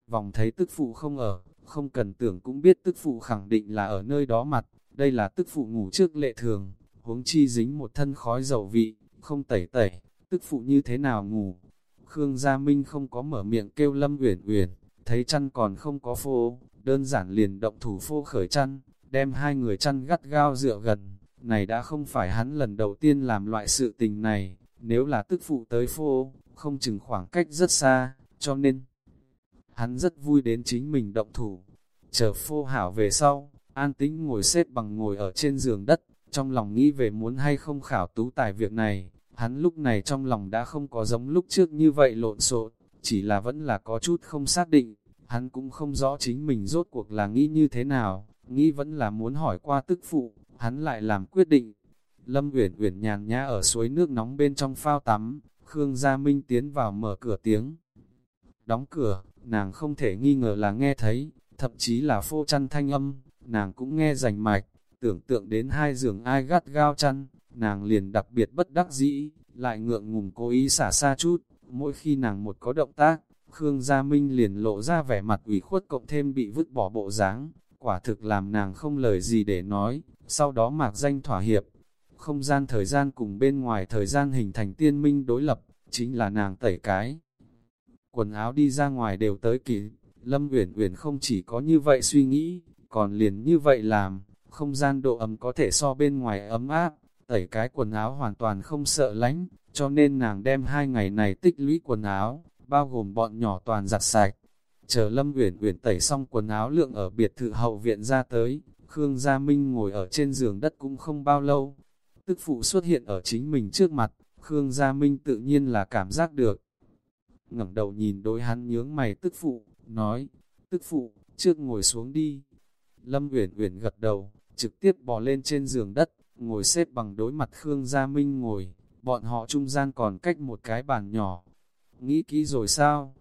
vòng thấy tức phụ không ở, không cần tưởng cũng biết tức phụ khẳng định là ở nơi đó mặt, đây là tức phụ ngủ trước lệ thường, huống chi dính một thân khói dầu vị, không tẩy tẩy, tức phụ như thế nào ngủ. Khương Gia Minh không có mở miệng kêu Lâm Uyển Uyển, thấy chăn còn không có phô, đơn giản liền động thủ phô khởi chăn, đem hai người chăn gắt gao dựa gần, này đã không phải hắn lần đầu tiên làm loại sự tình này, nếu là tức phụ tới phô, không chừng khoảng cách rất xa, cho nên hắn rất vui đến chính mình động thủ. Chờ phô hảo về sau, an tĩnh ngồi xếp bằng ngồi ở trên giường đất, trong lòng nghĩ về muốn hay không khảo tú tài việc này, hắn lúc này trong lòng đã không có giống lúc trước như vậy lộn xộn, chỉ là vẫn là có chút không xác định, hắn cũng không rõ chính mình rốt cuộc là nghĩ như thế nào, nghĩ vẫn là muốn hỏi qua tức phụ, hắn lại làm quyết định. Lâm Uyển Uyển nhàn nhã ở suối nước nóng bên trong phao tắm, Khương Gia Minh tiến vào mở cửa tiếng. Đóng cửa, nàng không thể nghi ngờ là nghe thấy, thậm chí là phô chăn thanh âm, nàng cũng nghe rành mạch, tưởng tượng đến hai giường ai gắt gao chăn, nàng liền đặc biệt bất đắc dĩ, lại ngượng ngùng cố ý xả xa chút, mỗi khi nàng một có động tác, Khương Gia Minh liền lộ ra vẻ mặt ủy khuất cộng thêm bị vứt bỏ bộ dáng, quả thực làm nàng không lời gì để nói, sau đó mạc danh thỏa hiệp. Không gian thời gian cùng bên ngoài thời gian hình thành tiên minh đối lập, chính là nàng tẩy cái. Quần áo đi ra ngoài đều tới kỳ, Lâm Uyển Uyển không chỉ có như vậy suy nghĩ, còn liền như vậy làm, không gian độ ấm có thể so bên ngoài ấm áp, tẩy cái quần áo hoàn toàn không sợ lánh, cho nên nàng đem hai ngày này tích lũy quần áo, bao gồm bọn nhỏ toàn giặt sạch. Chờ Lâm Uyển Uyển tẩy xong quần áo lượng ở biệt thự hậu viện ra tới, Khương Gia Minh ngồi ở trên giường đất cũng không bao lâu. Tức phụ xuất hiện ở chính mình trước mặt, Khương Gia Minh tự nhiên là cảm giác được ngẩng đầu nhìn đối hắn nhướng mày tức phụ, nói, tức phụ, trước ngồi xuống đi. Lâm Uyển Uyển gật đầu, trực tiếp bò lên trên giường đất, ngồi xếp bằng đối mặt Khương Gia Minh ngồi, bọn họ trung gian còn cách một cái bàn nhỏ. Nghĩ kỹ rồi sao?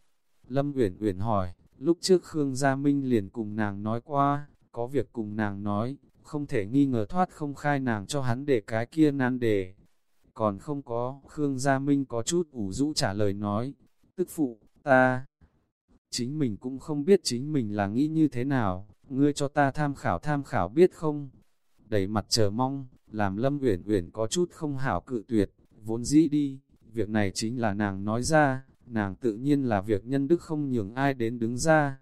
Lâm Uyển Uyển hỏi, lúc trước Khương Gia Minh liền cùng nàng nói qua, có việc cùng nàng nói, không thể nghi ngờ thoát không khai nàng cho hắn để cái kia nan đề. Còn không có, Khương Gia Minh có chút ủ rũ trả lời nói, tức phụ, ta, chính mình cũng không biết chính mình là nghĩ như thế nào, ngươi cho ta tham khảo tham khảo biết không? Đầy mặt chờ mong, làm Lâm Uyển Uyển có chút không hảo cự tuyệt, vốn dĩ đi, việc này chính là nàng nói ra, nàng tự nhiên là việc nhân đức không nhường ai đến đứng ra.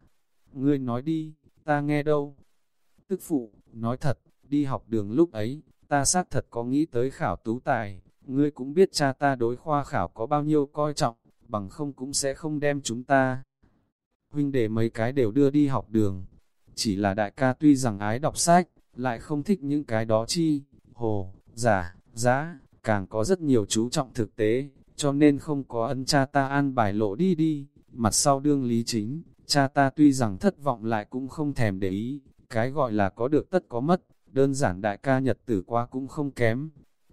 Ngươi nói đi, ta nghe đâu. Tức phụ, nói thật, đi học đường lúc ấy, ta xác thật có nghĩ tới khảo tú tài, ngươi cũng biết cha ta đối khoa khảo có bao nhiêu coi trọng, bằng không cũng sẽ không đem chúng ta. Huynh đệ mấy cái đều đưa đi học đường, chỉ là đại ca tuy rằng ái đọc sách, lại không thích những cái đó chi, hồ, giả, giá, càng có rất nhiều chú trọng thực tế, cho nên không có ân cha ta an bài lộ đi đi, mặt sau đương lý chính, cha ta tuy rằng thất vọng lại cũng không thèm để ý, cái gọi là có được tất có mất, đơn giản đại ca nhật tử qua cũng không kém.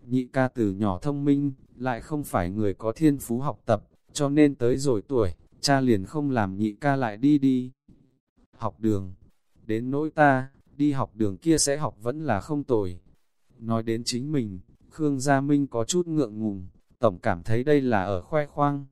Nhị ca từ nhỏ thông minh, lại không phải người có thiên phú học tập, cho nên tới rồi tuổi, cha liền không làm nhị ca lại đi đi. Học đường, đến nỗi ta, đi học đường kia sẽ học vẫn là không tồi. Nói đến chính mình, Khương Gia Minh có chút ngượng ngùng, tổng cảm thấy đây là ở khoe khoang.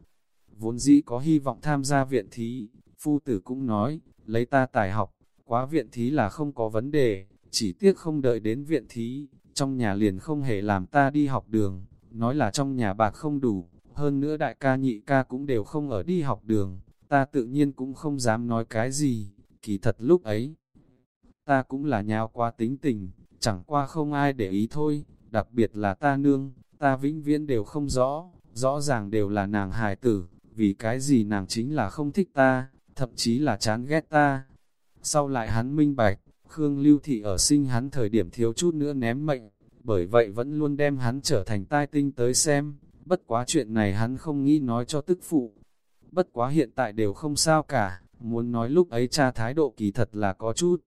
Vốn dĩ có hy vọng tham gia viện thí, phu tử cũng nói, lấy ta tài học, quá viện thí là không có vấn đề, chỉ tiếc không đợi đến viện thí, trong nhà liền không hề làm ta đi học đường, nói là trong nhà bạc không đủ, hơn nữa đại ca nhị ca cũng đều không ở đi học đường, ta tự nhiên cũng không dám nói cái gì, kỳ thật lúc ấy. Ta cũng là nhào qua tính tình, chẳng qua không ai để ý thôi, đặc biệt là ta nương, ta vĩnh viễn đều không rõ, rõ ràng đều là nàng hài tử, vì cái gì nàng chính là không thích ta, thậm chí là chán ghét ta. Sau lại hắn minh bạch, Khương Lưu Thị ở sinh hắn thời điểm thiếu chút nữa ném mệnh, bởi vậy vẫn luôn đem hắn trở thành tai tinh tới xem, bất quá chuyện này hắn không nghĩ nói cho tức phụ. Bất quá hiện tại đều không sao cả, muốn nói lúc ấy cha thái độ kỳ thật là có chút.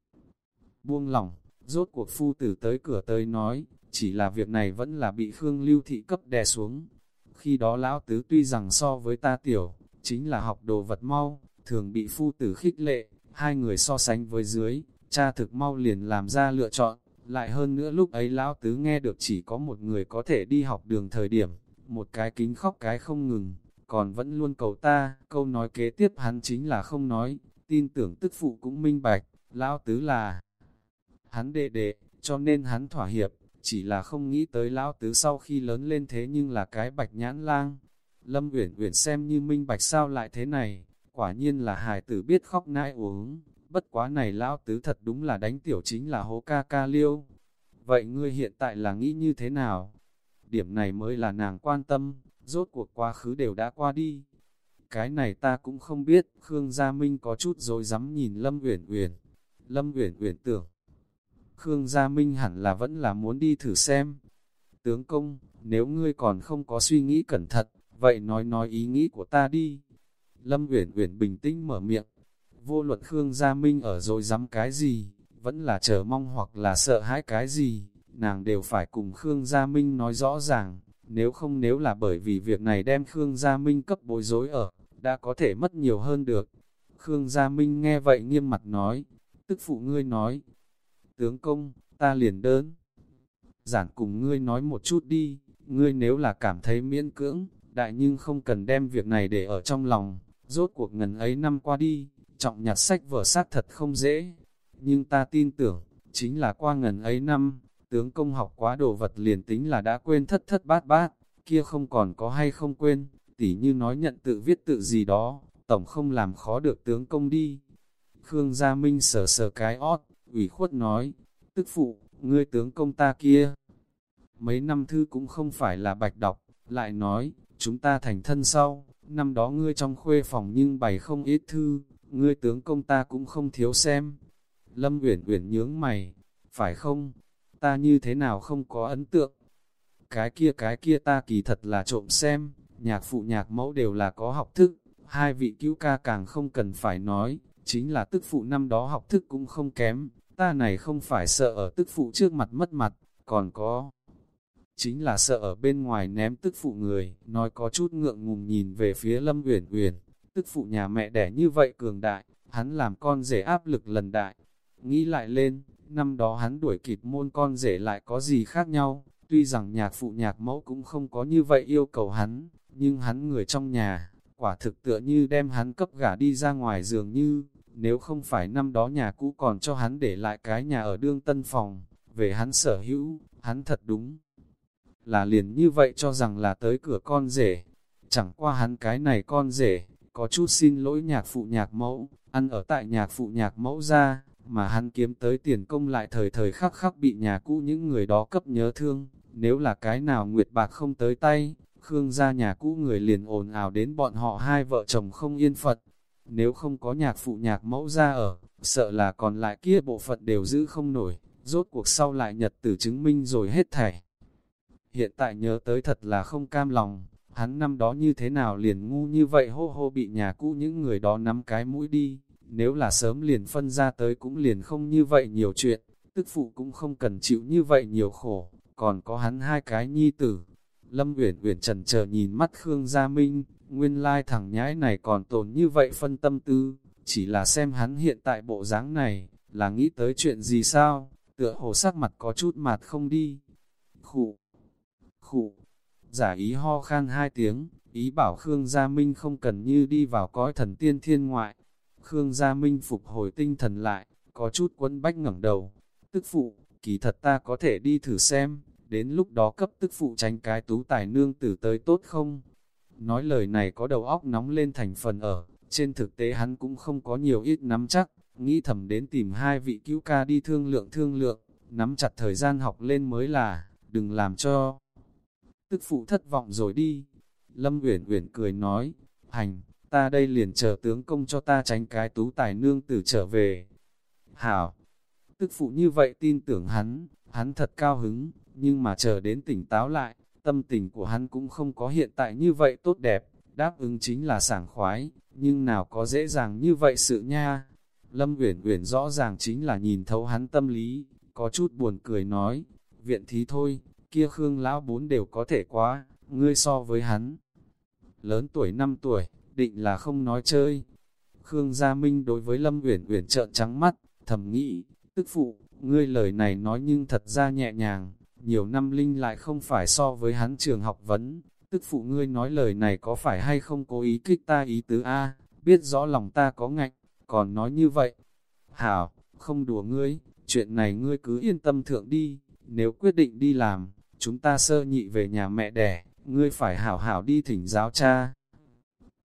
Buông lỏng, rốt cuộc phu tử tới cửa tới nói, chỉ là việc này vẫn là bị Khương Lưu Thị cấp đè xuống. Khi đó lão tứ tuy rằng so với ta tiểu, chính là học đồ vật mau, thường bị phu tử khích lệ, hai người so sánh với dưới, cha thực mau liền làm ra lựa chọn, lại hơn nữa lúc ấy lão tứ nghe được chỉ có một người có thể đi học đường thời điểm, một cái kính khóc cái không ngừng, còn vẫn luôn cầu ta, câu nói kế tiếp hắn chính là không nói, tin tưởng tức phụ cũng minh bạch, lão tứ là hắn đệ đệ, cho nên hắn thỏa hiệp, chỉ là không nghĩ tới lão tứ sau khi lớn lên thế nhưng là cái bạch nhãn lang. Lâm Uyển Uyển xem như minh bạch sao lại thế này, quả nhiên là hài tử biết khóc nai uống, bất quá này lão tứ thật đúng là đánh tiểu chính là hố ca ca liêu. Vậy ngươi hiện tại là nghĩ như thế nào? Điểm này mới là nàng quan tâm, rốt cuộc quá khứ đều đã qua đi. Cái này ta cũng không biết, Khương Gia Minh có chút rồi dám nhìn Lâm Uyển Uyển. Lâm Uyển Uyển tưởng, Khương Gia Minh hẳn là vẫn là muốn đi thử xem. Tướng công, nếu ngươi còn không có suy nghĩ cẩn thận, vậy nói nói ý nghĩ của ta đi. Lâm Uyển Uyển bình tĩnh mở miệng. Vô luận Khương Gia Minh ở rồi dám cái gì, vẫn là chờ mong hoặc là sợ hãi cái gì, nàng đều phải cùng Khương Gia Minh nói rõ ràng, nếu không nếu là bởi vì việc này đem Khương Gia Minh cấp bối rối ở, đã có thể mất nhiều hơn được. Khương Gia Minh nghe vậy nghiêm mặt nói, tức phụ ngươi nói, tướng công, ta liền đơn. Giản cùng ngươi nói một chút đi, ngươi nếu là cảm thấy miễn cưỡng, đại nhưng không cần đem việc này để ở trong lòng, rốt cuộc ngần ấy năm qua đi, trọng nhặt sách vở sát thật không dễ. Nhưng ta tin tưởng, chính là qua ngần ấy năm, tướng công học quá đồ vật liền tính là đã quên thất thất bát bát, kia không còn có hay không quên, tỉ như nói nhận tự viết tự gì đó, tổng không làm khó được tướng công đi. Khương Gia Minh sờ sờ cái ót, ủy khuất nói, tức phụ, ngươi tướng công ta kia, mấy năm thư cũng không phải là bạch đọc, lại nói, chúng ta thành thân sau, năm đó ngươi trong khuê phòng nhưng bày không ít thư, ngươi tướng công ta cũng không thiếu xem. Lâm Uyển Uyển nhướng mày, phải không? Ta như thế nào không có ấn tượng? Cái kia cái kia ta kỳ thật là trộm xem, nhạc phụ nhạc mẫu đều là có học thức, hai vị cứu ca càng không cần phải nói, chính là tức phụ năm đó học thức cũng không kém, ta này không phải sợ ở tức phụ trước mặt mất mặt, còn có chính là sợ ở bên ngoài ném tức phụ người, nói có chút ngượng ngùng nhìn về phía Lâm Uyển Uyển, tức phụ nhà mẹ đẻ như vậy cường đại, hắn làm con rể áp lực lần đại. Nghĩ lại lên, năm đó hắn đuổi kịp môn con rể lại có gì khác nhau, tuy rằng nhạc phụ nhạc mẫu cũng không có như vậy yêu cầu hắn, nhưng hắn người trong nhà, quả thực tựa như đem hắn cấp gả đi ra ngoài giường như, nếu không phải năm đó nhà cũ còn cho hắn để lại cái nhà ở đương tân phòng, về hắn sở hữu, hắn thật đúng là liền như vậy cho rằng là tới cửa con rể. Chẳng qua hắn cái này con rể, có chút xin lỗi nhạc phụ nhạc mẫu, ăn ở tại nhạc phụ nhạc mẫu ra, mà hắn kiếm tới tiền công lại thời thời khắc khắc bị nhà cũ những người đó cấp nhớ thương. Nếu là cái nào nguyệt bạc không tới tay, Khương gia nhà cũ người liền ồn ào đến bọn họ hai vợ chồng không yên phật. Nếu không có nhạc phụ nhạc mẫu ra ở, sợ là còn lại kia bộ phận đều giữ không nổi, rốt cuộc sau lại nhật tử chứng minh rồi hết thảy hiện tại nhớ tới thật là không cam lòng, hắn năm đó như thế nào liền ngu như vậy hô hô bị nhà cũ những người đó nắm cái mũi đi, nếu là sớm liền phân ra tới cũng liền không như vậy nhiều chuyện, tức phụ cũng không cần chịu như vậy nhiều khổ, còn có hắn hai cái nhi tử. Lâm Uyển Uyển trần chờ nhìn mắt Khương Gia Minh, nguyên lai thằng nhãi này còn tồn như vậy phân tâm tư, chỉ là xem hắn hiện tại bộ dáng này, là nghĩ tới chuyện gì sao, tựa hồ sắc mặt có chút mạt không đi. khụ khụ. Giả ý ho khan hai tiếng, ý bảo Khương Gia Minh không cần như đi vào cõi thần tiên thiên ngoại. Khương Gia Minh phục hồi tinh thần lại, có chút quấn bách ngẩng đầu. Tức phụ, kỳ thật ta có thể đi thử xem, đến lúc đó cấp tức phụ tránh cái tú tài nương tử tới tốt không? Nói lời này có đầu óc nóng lên thành phần ở, trên thực tế hắn cũng không có nhiều ít nắm chắc, nghĩ thầm đến tìm hai vị cứu ca đi thương lượng thương lượng, nắm chặt thời gian học lên mới là, đừng làm cho tức phụ thất vọng rồi đi. Lâm Uyển Uyển cười nói, hành, ta đây liền chờ tướng công cho ta tránh cái tú tài nương tử trở về. Hảo, tức phụ như vậy tin tưởng hắn, hắn thật cao hứng, nhưng mà chờ đến tỉnh táo lại, tâm tình của hắn cũng không có hiện tại như vậy tốt đẹp, đáp ứng chính là sảng khoái, nhưng nào có dễ dàng như vậy sự nha. Lâm Uyển Uyển rõ ràng chính là nhìn thấu hắn tâm lý, có chút buồn cười nói, viện thí thôi, kia Khương lão bốn đều có thể quá, ngươi so với hắn. Lớn tuổi 5 tuổi, định là không nói chơi. Khương Gia Minh đối với Lâm Uyển Uyển trợn trắng mắt, thầm nghĩ, tức phụ, ngươi lời này nói nhưng thật ra nhẹ nhàng, nhiều năm linh lại không phải so với hắn trường học vấn, tức phụ ngươi nói lời này có phải hay không cố ý kích ta ý tứ A, biết rõ lòng ta có ngạnh, còn nói như vậy. Hảo, không đùa ngươi, chuyện này ngươi cứ yên tâm thượng đi, nếu quyết định đi làm, chúng ta sơ nhị về nhà mẹ đẻ, ngươi phải hảo hảo đi thỉnh giáo cha.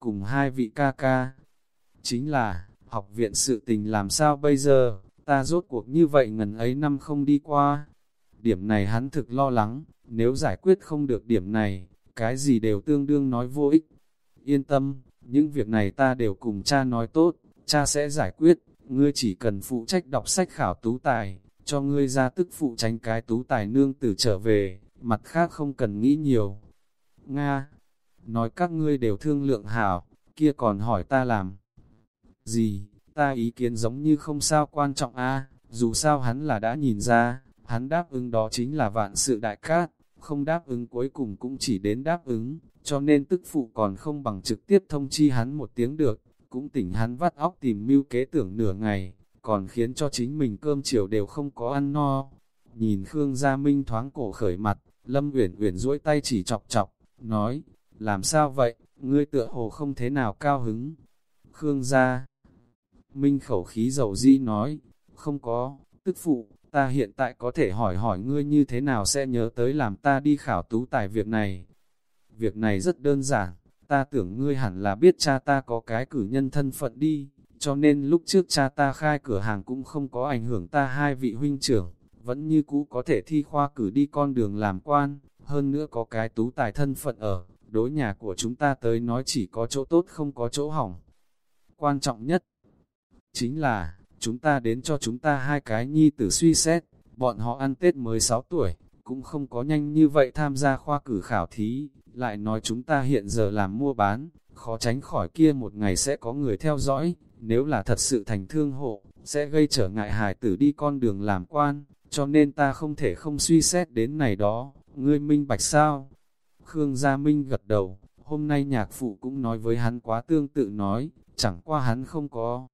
Cùng hai vị ca ca, chính là, học viện sự tình làm sao bây giờ, ta rốt cuộc như vậy ngần ấy năm không đi qua. Điểm này hắn thực lo lắng, nếu giải quyết không được điểm này, cái gì đều tương đương nói vô ích. Yên tâm, những việc này ta đều cùng cha nói tốt, cha sẽ giải quyết, ngươi chỉ cần phụ trách đọc sách khảo tú tài, cho ngươi ra tức phụ tránh cái tú tài nương tử trở về, mặt khác không cần nghĩ nhiều. Nga, nói các ngươi đều thương lượng hảo, kia còn hỏi ta làm. Gì, ta ý kiến giống như không sao quan trọng a dù sao hắn là đã nhìn ra, hắn đáp ứng đó chính là vạn sự đại cát, không đáp ứng cuối cùng cũng chỉ đến đáp ứng, cho nên tức phụ còn không bằng trực tiếp thông chi hắn một tiếng được, cũng tỉnh hắn vắt óc tìm mưu kế tưởng nửa ngày, còn khiến cho chính mình cơm chiều đều không có ăn no. Nhìn Khương Gia Minh thoáng cổ khởi mặt, Lâm Uyển Uyển duỗi tay chỉ chọc chọc, nói, làm sao vậy, ngươi tựa hồ không thế nào cao hứng. Khương gia Minh khẩu khí dầu di nói, không có, tức phụ, ta hiện tại có thể hỏi hỏi ngươi như thế nào sẽ nhớ tới làm ta đi khảo tú tài việc này. Việc này rất đơn giản, ta tưởng ngươi hẳn là biết cha ta có cái cử nhân thân phận đi, cho nên lúc trước cha ta khai cửa hàng cũng không có ảnh hưởng ta hai vị huynh trưởng, vẫn như cũ có thể thi khoa cử đi con đường làm quan, hơn nữa có cái tú tài thân phận ở, đối nhà của chúng ta tới nói chỉ có chỗ tốt không có chỗ hỏng. Quan trọng nhất, chính là, chúng ta đến cho chúng ta hai cái nhi tử suy xét, bọn họ ăn Tết mới 6 tuổi, cũng không có nhanh như vậy tham gia khoa cử khảo thí, lại nói chúng ta hiện giờ làm mua bán, khó tránh khỏi kia một ngày sẽ có người theo dõi, nếu là thật sự thành thương hộ, sẽ gây trở ngại hài tử đi con đường làm quan, cho nên ta không thể không suy xét đến này đó, ngươi minh bạch sao? Khương Gia Minh gật đầu, hôm nay nhạc phụ cũng nói với hắn quá tương tự nói, chẳng qua hắn không có.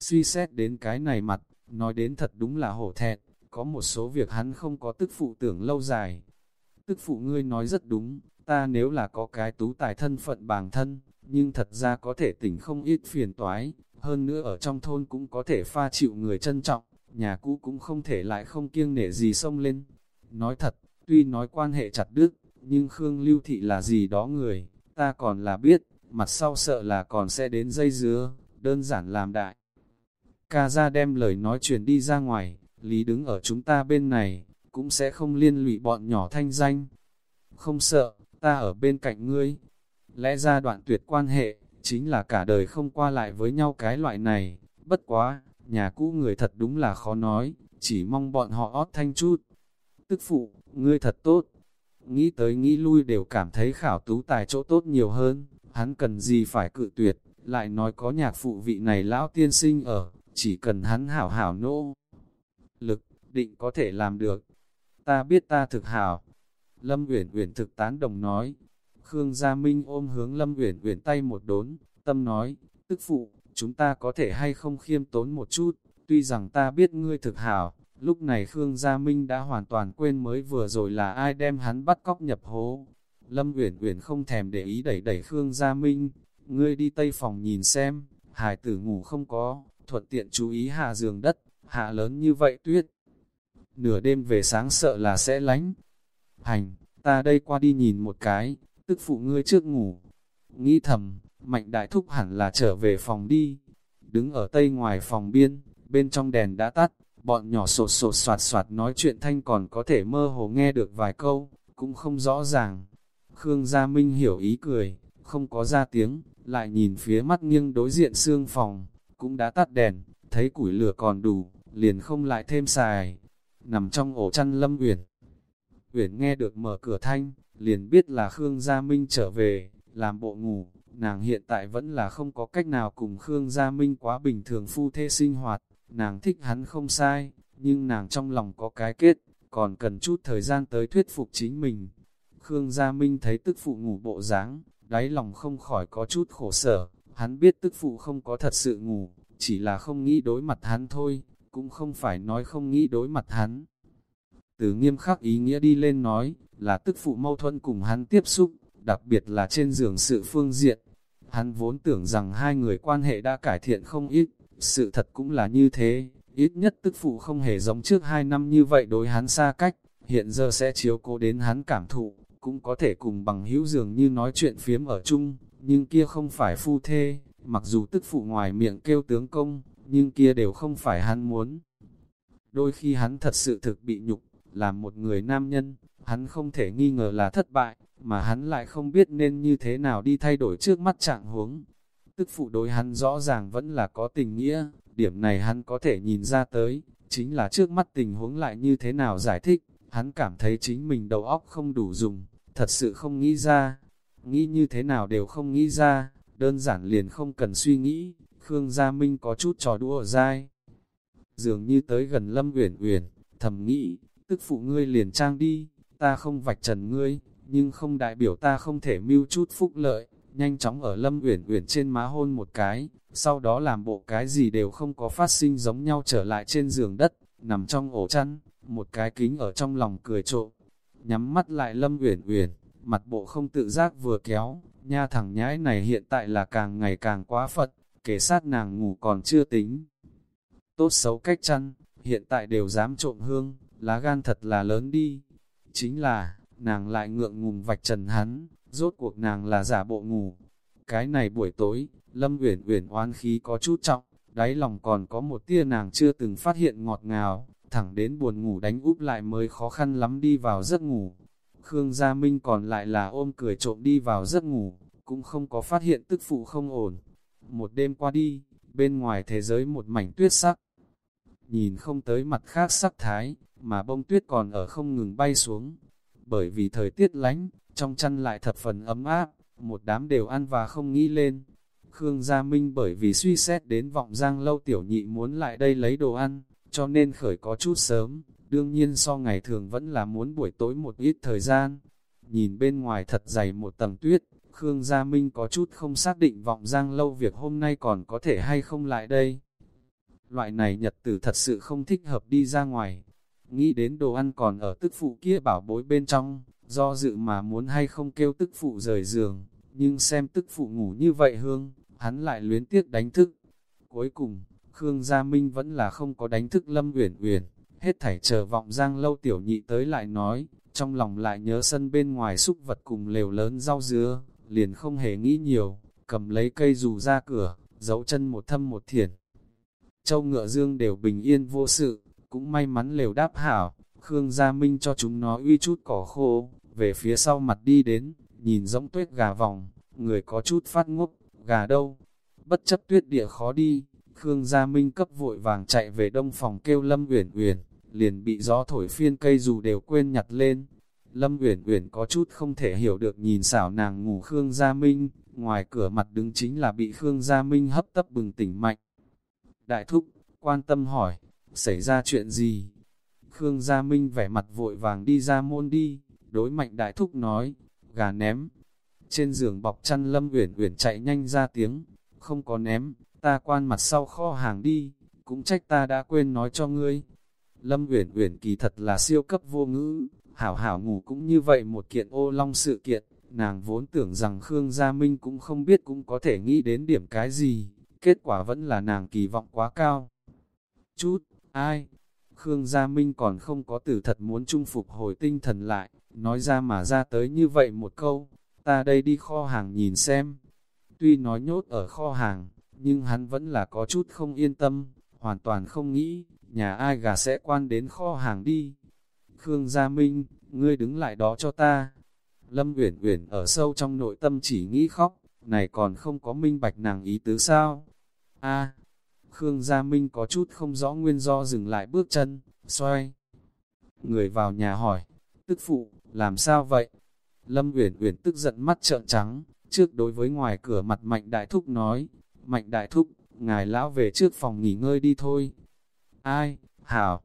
Suy xét đến cái này mặt, nói đến thật đúng là hổ thẹn, có một số việc hắn không có tức phụ tưởng lâu dài. Tức phụ ngươi nói rất đúng, ta nếu là có cái tú tài thân phận bản thân, nhưng thật ra có thể tỉnh không ít phiền toái, hơn nữa ở trong thôn cũng có thể pha chịu người trân trọng, nhà cũ cũng không thể lại không kiêng nể gì xông lên. Nói thật, tuy nói quan hệ chặt đứt, nhưng Khương Lưu Thị là gì đó người, ta còn là biết, mặt sau sợ là còn sẽ đến dây dứa, đơn giản làm đại. Ca ra đem lời nói truyền đi ra ngoài, Lý đứng ở chúng ta bên này, cũng sẽ không liên lụy bọn nhỏ thanh danh. Không sợ, ta ở bên cạnh ngươi. Lẽ ra đoạn tuyệt quan hệ, chính là cả đời không qua lại với nhau cái loại này. Bất quá, nhà cũ người thật đúng là khó nói, chỉ mong bọn họ ót thanh chút. Tức phụ, ngươi thật tốt. Nghĩ tới nghĩ lui đều cảm thấy khảo tú tài chỗ tốt nhiều hơn, hắn cần gì phải cự tuyệt, lại nói có nhạc phụ vị này lão tiên sinh ở, chỉ cần hắn hảo hảo nỗ. Lực, định có thể làm được. Ta biết ta thực hảo. Lâm Uyển Uyển thực tán đồng nói. Khương Gia Minh ôm hướng Lâm Uyển Uyển tay một đốn, tâm nói, tức phụ, chúng ta có thể hay không khiêm tốn một chút, tuy rằng ta biết ngươi thực hảo, lúc này Khương Gia Minh đã hoàn toàn quên mới vừa rồi là ai đem hắn bắt cóc nhập hố. Lâm Uyển Uyển không thèm để ý đẩy đẩy Khương Gia Minh, ngươi đi tây phòng nhìn xem, hải tử ngủ không có, thuận tiện chú ý hạ giường đất, hạ lớn như vậy tuyết. Nửa đêm về sáng sợ là sẽ lánh. Hành, ta đây qua đi nhìn một cái, tức phụ ngươi trước ngủ. Nghĩ thầm, mạnh đại thúc hẳn là trở về phòng đi. Đứng ở tây ngoài phòng biên, bên trong đèn đã tắt, bọn nhỏ sột sột soạt soạt nói chuyện thanh còn có thể mơ hồ nghe được vài câu, cũng không rõ ràng. Khương Gia Minh hiểu ý cười, không có ra tiếng, lại nhìn phía mắt nghiêng đối diện xương phòng, cũng đã tắt đèn, thấy củi lửa còn đủ, liền không lại thêm xài. Nằm trong ổ chăn Lâm Uyển. Uyển nghe được mở cửa thanh, liền biết là Khương Gia Minh trở về, làm bộ ngủ, nàng hiện tại vẫn là không có cách nào cùng Khương Gia Minh quá bình thường phu thê sinh hoạt, nàng thích hắn không sai, nhưng nàng trong lòng có cái kết, còn cần chút thời gian tới thuyết phục chính mình. Khương Gia Minh thấy tức phụ ngủ bộ dáng, đáy lòng không khỏi có chút khổ sở, hắn biết tức phụ không có thật sự ngủ, chỉ là không nghĩ đối mặt hắn thôi, cũng không phải nói không nghĩ đối mặt hắn. Từ nghiêm khắc ý nghĩa đi lên nói, là tức phụ mâu thuẫn cùng hắn tiếp xúc, đặc biệt là trên giường sự phương diện. Hắn vốn tưởng rằng hai người quan hệ đã cải thiện không ít, sự thật cũng là như thế, ít nhất tức phụ không hề giống trước hai năm như vậy đối hắn xa cách, hiện giờ sẽ chiếu cố đến hắn cảm thụ, cũng có thể cùng bằng hữu dường như nói chuyện phiếm ở chung, nhưng kia không phải phu thê, mặc dù tức phụ ngoài miệng kêu tướng công, nhưng kia đều không phải hắn muốn. Đôi khi hắn thật sự thực bị nhục, làm một người nam nhân, hắn không thể nghi ngờ là thất bại, mà hắn lại không biết nên như thế nào đi thay đổi trước mắt trạng huống. Tức phụ đối hắn rõ ràng vẫn là có tình nghĩa, điểm này hắn có thể nhìn ra tới, chính là trước mắt tình huống lại như thế nào giải thích, hắn cảm thấy chính mình đầu óc không đủ dùng, thật sự không nghĩ ra, nghĩ như thế nào đều không nghĩ ra, đơn giản liền không cần suy nghĩ, Khương Gia Minh có chút trò đùa ở dai. Dường như tới gần Lâm Uyển Uyển, thầm nghĩ, tức phụ ngươi liền trang đi, ta không vạch trần ngươi, nhưng không đại biểu ta không thể mưu chút phúc lợi, nhanh chóng ở Lâm Uyển Uyển trên má hôn một cái, sau đó làm bộ cái gì đều không có phát sinh giống nhau trở lại trên giường đất, nằm trong ổ chăn, một cái kính ở trong lòng cười trộm. Nhắm mắt lại Lâm Uyển Uyển, mặt bộ không tự giác vừa kéo, nha thẳng nhãi này hiện tại là càng ngày càng quá phật, kể sát nàng ngủ còn chưa tính. Tốt xấu cách chăn, hiện tại đều dám trộm hương, lá gan thật là lớn đi. Chính là, nàng lại ngượng ngùng vạch trần hắn, rốt cuộc nàng là giả bộ ngủ. Cái này buổi tối, Lâm Uyển Uyển oán khí có chút trọng, đáy lòng còn có một tia nàng chưa từng phát hiện ngọt ngào, thẳng đến buồn ngủ đánh úp lại mới khó khăn lắm đi vào giấc ngủ. Khương Gia Minh còn lại là ôm cười trộm đi vào giấc ngủ, cũng không có phát hiện tức phụ không ổn. Một đêm qua đi, bên ngoài thế giới một mảnh tuyết sắc. Nhìn không tới mặt khác sắc thái, mà bông tuyết còn ở không ngừng bay xuống. Bởi vì thời tiết lánh, trong chăn lại thập phần ấm áp, một đám đều ăn và không nghĩ lên. Khương Gia Minh bởi vì suy xét đến vọng giang lâu tiểu nhị muốn lại đây lấy đồ ăn, cho nên khởi có chút sớm, đương nhiên so ngày thường vẫn là muốn buổi tối một ít thời gian. Nhìn bên ngoài thật dày một tầng tuyết, Khương Gia Minh có chút không xác định vọng giang lâu việc hôm nay còn có thể hay không lại đây. Loại này nhật tử thật sự không thích hợp đi ra ngoài. Nghĩ đến đồ ăn còn ở tức phụ kia bảo bối bên trong, do dự mà muốn hay không kêu tức phụ rời giường, nhưng xem tức phụ ngủ như vậy hương, hắn lại luyến tiếc đánh thức. Cuối cùng, Khương Gia Minh vẫn là không có đánh thức Lâm Uyển Uyển, hết thảy chờ vọng giang lâu tiểu nhị tới lại nói, trong lòng lại nhớ sân bên ngoài xúc vật cùng lều lớn rau dứa, liền không hề nghĩ nhiều, cầm lấy cây dù ra cửa, giấu chân một thâm một thiển. Châu ngựa dương đều bình yên vô sự, cũng may mắn lều đáp hảo, Khương Gia Minh cho chúng nó uy chút cỏ khô, về phía sau mặt đi đến, nhìn giống tuyết gà vòng, người có chút phát ngốc, gà đâu. Bất chấp tuyết địa khó đi, Khương Gia Minh cấp vội vàng chạy về đông phòng kêu Lâm Uyển Uyển, liền bị gió thổi phiên cây dù đều quên nhặt lên. Lâm Uyển Uyển có chút không thể hiểu được nhìn xảo nàng ngủ Khương Gia Minh, ngoài cửa mặt đứng chính là bị Khương Gia Minh hấp tấp bừng tỉnh mạnh. Đại thúc, quan tâm hỏi, xảy ra chuyện gì? Khương Gia Minh vẻ mặt vội vàng đi ra môn đi, đối mạnh đại thúc nói, gà ném. Trên giường bọc chăn Lâm Uyển Uyển chạy nhanh ra tiếng, không có ném, ta quan mặt sau kho hàng đi, cũng trách ta đã quên nói cho ngươi. Lâm Uyển Uyển kỳ thật là siêu cấp vô ngữ, hảo hảo ngủ cũng như vậy một kiện ô long sự kiện, nàng vốn tưởng rằng Khương Gia Minh cũng không biết cũng có thể nghĩ đến điểm cái gì, kết quả vẫn là nàng kỳ vọng quá cao. Chút, ai? Khương Gia Minh còn không có tử thật muốn trung phục hồi tinh thần lại, nói ra mà ra tới như vậy một câu, ta đây đi kho hàng nhìn xem. Tuy nói nhốt ở kho hàng, nhưng hắn vẫn là có chút không yên tâm, hoàn toàn không nghĩ, nhà ai gà sẽ quan đến kho hàng đi. Khương Gia Minh, ngươi đứng lại đó cho ta. Lâm Uyển Uyển ở sâu trong nội tâm chỉ nghĩ khóc, này còn không có minh bạch nàng ý tứ sao? A. Khương Gia Minh có chút không rõ nguyên do dừng lại bước chân, xoay. Người vào nhà hỏi, tức phụ, làm sao vậy? Lâm Uyển Uyển tức giận mắt trợn trắng, trước đối với ngoài cửa mặt Mạnh Đại Thúc nói, Mạnh Đại Thúc, ngài lão về trước phòng nghỉ ngơi đi thôi. Ai, hảo,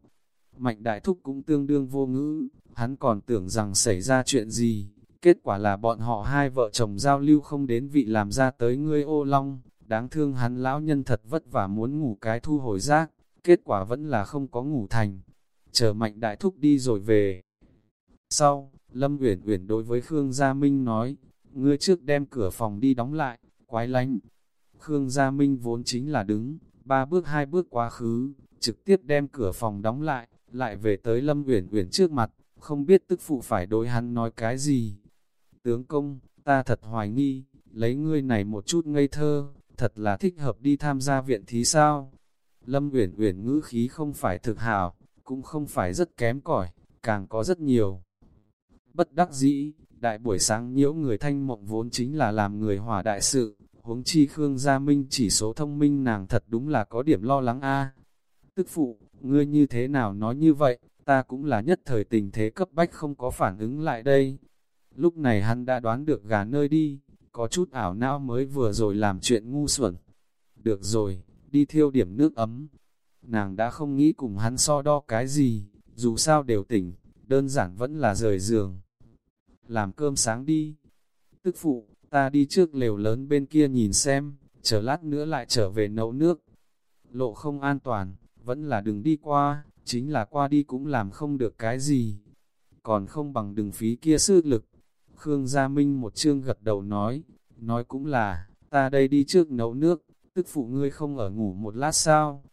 Mạnh Đại Thúc cũng tương đương vô ngữ, hắn còn tưởng rằng xảy ra chuyện gì, kết quả là bọn họ hai vợ chồng giao lưu không đến vị làm ra tới ngươi ô long, đáng thương hắn lão nhân thật vất vả muốn ngủ cái thu hồi rác, kết quả vẫn là không có ngủ thành. Chờ Mạnh Đại Thúc đi rồi về. Sau, Lâm Uyển Uyển đối với Khương Gia Minh nói, ngươi trước đem cửa phòng đi đóng lại, quái lánh. Khương Gia Minh vốn chính là đứng, ba bước hai bước quá khứ, trực tiếp đem cửa phòng đóng lại, lại về tới Lâm Uyển Uyển trước mặt, không biết tức phụ phải đối hắn nói cái gì. Tướng công, ta thật hoài nghi, lấy ngươi này một chút ngây thơ, thật là thích hợp đi tham gia viện thí sao. Lâm Uyển Uyển ngữ khí không phải thực hảo, cũng không phải rất kém cỏi, càng có rất nhiều. Bất đắc dĩ, đại buổi sáng nhiễu người thanh mộng vốn chính là làm người hỏa đại sự, huống chi Khương Gia Minh chỉ số thông minh nàng thật đúng là có điểm lo lắng a. Tức phụ, ngươi như thế nào nói như vậy, ta cũng là nhất thời tình thế cấp bách không có phản ứng lại đây. Lúc này hắn đã đoán được gà nơi đi, có chút ảo não mới vừa rồi làm chuyện ngu xuẩn. Được rồi, đi thiêu điểm nước ấm. Nàng đã không nghĩ cùng hắn so đo cái gì, dù sao đều tỉnh, đơn giản vẫn là rời giường. Làm cơm sáng đi. Tức phụ, ta đi trước lều lớn bên kia nhìn xem, chờ lát nữa lại trở về nấu nước. Lộ không an toàn, vẫn là đừng đi qua, chính là qua đi cũng làm không được cái gì. Còn không bằng đừng phí kia sức lực. Khương Gia Minh một chương gật đầu nói, nói cũng là, ta đây đi trước nấu nước, tức phụ ngươi không ở ngủ một lát sao.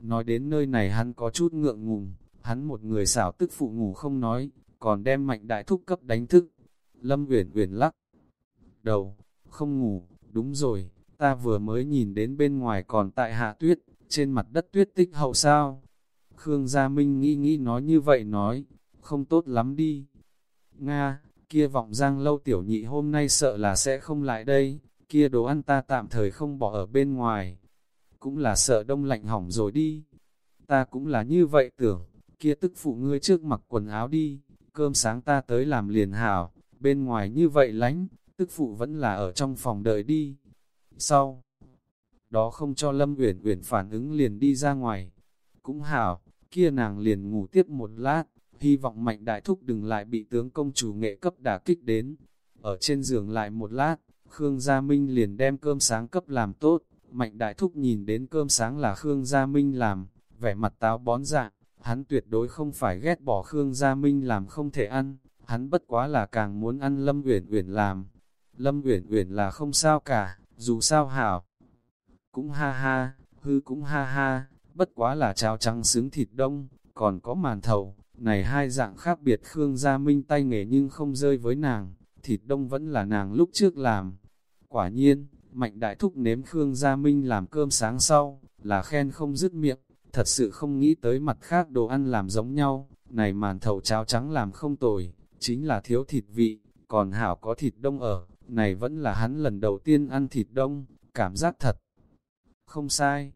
Nói đến nơi này hắn có chút ngượng ngùng, hắn một người xảo tức phụ ngủ không nói, còn đem mạnh đại thúc cấp đánh thức. Lâm Uyển Uyển lắc đầu, không ngủ, đúng rồi, ta vừa mới nhìn đến bên ngoài còn tại hạ tuyết, trên mặt đất tuyết tích hậu sao. Khương Gia Minh nghĩ nghĩ nói như vậy nói, không tốt lắm đi. Nga, kia vọng giang lâu tiểu nhị hôm nay sợ là sẽ không lại đây, kia đồ ăn ta tạm thời không bỏ ở bên ngoài. Cũng là sợ đông lạnh hỏng rồi đi. Ta cũng là như vậy tưởng, kia tức phụ ngươi trước mặc quần áo đi, cơm sáng ta tới làm liền hảo, bên ngoài như vậy lánh, tức phụ vẫn là ở trong phòng đợi đi. Sau đó không cho Lâm Uyển Uyển phản ứng liền đi ra ngoài. Cũng hảo, kia nàng liền ngủ tiếp một lát, hy vọng mạnh đại thúc đừng lại bị tướng công chủ nghệ cấp đả kích đến. Ở trên giường lại một lát, Khương Gia Minh liền đem cơm sáng cấp làm tốt, mạnh đại thúc nhìn đến cơm sáng là Khương Gia Minh làm, vẻ mặt táo bón dạng, hắn tuyệt đối không phải ghét bỏ Khương Gia Minh làm không thể ăn, hắn bất quá là càng muốn ăn Lâm Uyển Uyển làm. Lâm Uyển Uyển là không sao cả, dù sao hảo. Cũng ha ha, hư cũng ha ha, bất quá là cháo trắng xứng thịt đông, còn có màn thầu, này hai dạng khác biệt Khương Gia Minh tay nghề nhưng không rơi với nàng, thịt đông vẫn là nàng lúc trước làm. Quả nhiên, Mạnh Đại Thúc nếm Khương Gia Minh làm cơm sáng sau, là khen không dứt miệng, thật sự không nghĩ tới mặt khác đồ ăn làm giống nhau, này màn thầu cháo trắng làm không tồi, chính là thiếu thịt vị, còn hảo có thịt đông ở, này vẫn là hắn lần đầu tiên ăn thịt đông, cảm giác thật. Không sai,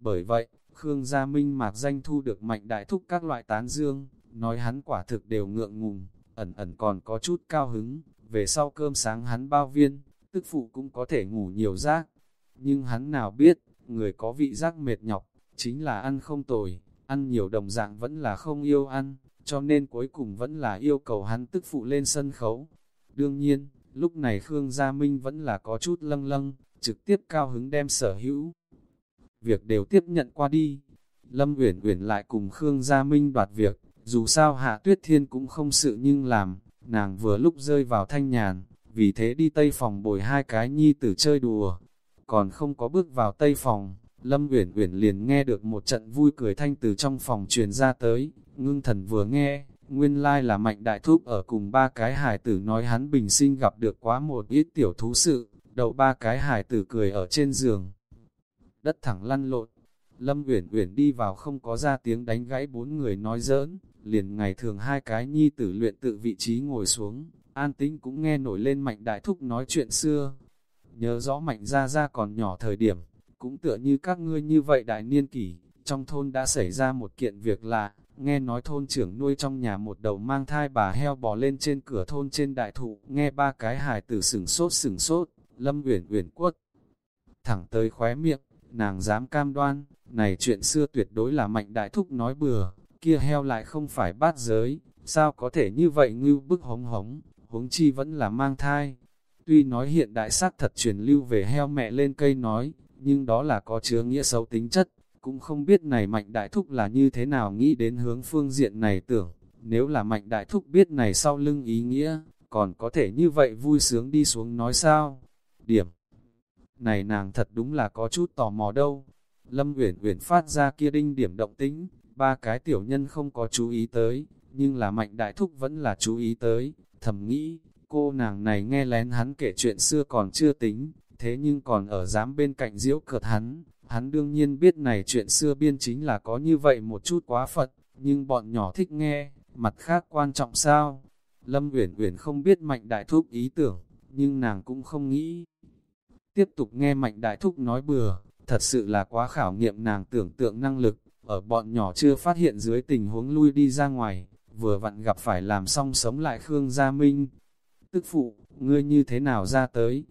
bởi vậy, Khương Gia Minh mạc danh thu được mạnh đại thúc các loại tán dương, nói hắn quả thực đều ngượng ngùng, ẩn ẩn còn có chút cao hứng, về sau cơm sáng hắn bao viên, tức phụ cũng có thể ngủ nhiều giác. Nhưng hắn nào biết, người có vị giác mệt nhọc, chính là ăn không tồi, ăn nhiều đồng dạng vẫn là không yêu ăn, cho nên cuối cùng vẫn là yêu cầu hắn tức phụ lên sân khấu. Đương nhiên, lúc này Khương Gia Minh vẫn là có chút lâng lâng, trực tiếp cao hứng đem sở hữu. Việc đều tiếp nhận qua đi, Lâm Uyển Uyển lại cùng Khương Gia Minh đoạt việc, dù sao Hạ Tuyết Thiên cũng không sự nhưng làm, nàng vừa lúc rơi vào thanh nhàn, vì thế đi tây phòng bồi hai cái nhi tử chơi đùa. Còn không có bước vào tây phòng, Lâm Uyển Uyển liền nghe được một trận vui cười thanh từ trong phòng truyền ra tới, ngưng thần vừa nghe, nguyên lai là mạnh đại thúc ở cùng ba cái hải tử nói hắn bình sinh gặp được quá một ít tiểu thú sự, đầu ba cái hải tử cười ở trên giường. Đất thẳng lăn lộn, Lâm Uyển Uyển đi vào không có ra tiếng đánh gãy bốn người nói giỡn, liền ngày thường hai cái nhi tử luyện tự vị trí ngồi xuống, an tĩnh cũng nghe nổi lên mạnh đại thúc nói chuyện xưa. Nhớ rõ mạnh ra ra còn nhỏ thời điểm, cũng tựa như các ngươi như vậy đại niên kỷ, trong thôn đã xảy ra một kiện việc lạ, nghe nói thôn trưởng nuôi trong nhà một đầu mang thai bà heo bò lên trên cửa thôn trên đại thụ, nghe ba cái hài tử sừng sốt sừng sốt, lâm uyển uyển quất. Thẳng tới khóe miệng, nàng dám cam đoan, này chuyện xưa tuyệt đối là mạnh đại thúc nói bừa, kia heo lại không phải bát giới, sao có thể như vậy ngưu bức hống hống, huống chi vẫn là mang thai. Tuy nói hiện đại xác thật truyền lưu về heo mẹ lên cây nói, nhưng đó là có chứa nghĩa xấu tính chất, cũng không biết này mạnh đại thúc là như thế nào nghĩ đến hướng phương diện này tưởng, nếu là mạnh đại thúc biết này sau lưng ý nghĩa, còn có thể như vậy vui sướng đi xuống nói sao. Điểm này nàng thật đúng là có chút tò mò đâu. Lâm Uyển Uyển phát ra kia đinh điểm động tính, ba cái tiểu nhân không có chú ý tới, nhưng là mạnh đại thúc vẫn là chú ý tới, thầm nghĩ, cô nàng này nghe lén hắn kể chuyện xưa còn chưa tính, thế nhưng còn ở dám bên cạnh diễu cợt hắn, hắn đương nhiên biết này chuyện xưa biên chính là có như vậy một chút quá phật, nhưng bọn nhỏ thích nghe, mặt khác quan trọng sao? Lâm Uyển Uyển không biết Mạnh Đại Thúc ý tưởng, nhưng nàng cũng không nghĩ. Tiếp tục nghe Mạnh Đại Thúc nói bừa, thật sự là quá khảo nghiệm nàng tưởng tượng năng lực, ở bọn nhỏ chưa phát hiện dưới tình huống lui đi ra ngoài, vừa vặn gặp phải làm xong sống lại Khương Gia Minh. Tức phụ, ngươi như thế nào ra tới?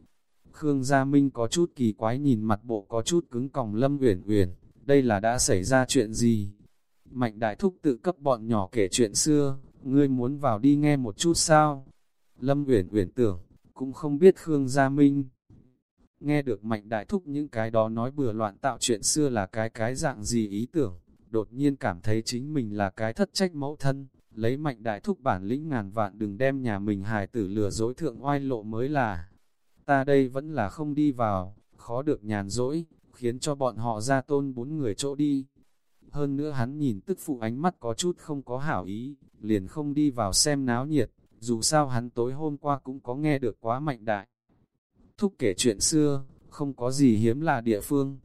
Khương Gia Minh có chút kỳ quái nhìn mặt bộ có chút cứng còng Lâm Uyển Uyển, đây là đã xảy ra chuyện gì? Mạnh Đại Thúc tự cấp bọn nhỏ kể chuyện xưa, ngươi muốn vào đi nghe một chút sao? Lâm Uyển Uyển tưởng, cũng không biết Khương Gia Minh. Nghe được Mạnh Đại Thúc những cái đó nói bừa loạn tạo chuyện xưa là cái cái dạng gì ý tưởng, đột nhiên cảm thấy chính mình là cái thất trách mẫu thân, lấy Mạnh Đại Thúc bản lĩnh ngàn vạn đừng đem nhà mình hài tử lừa dối thượng oai lộ mới là ta đây vẫn là không đi vào, khó được nhàn rỗi, khiến cho bọn họ ra tôn bốn người chỗ đi. Hơn nữa hắn nhìn tức phụ ánh mắt có chút không có hảo ý, liền không đi vào xem náo nhiệt, dù sao hắn tối hôm qua cũng có nghe được quá mạnh đại. Thúc kể chuyện xưa, không có gì hiếm là địa phương.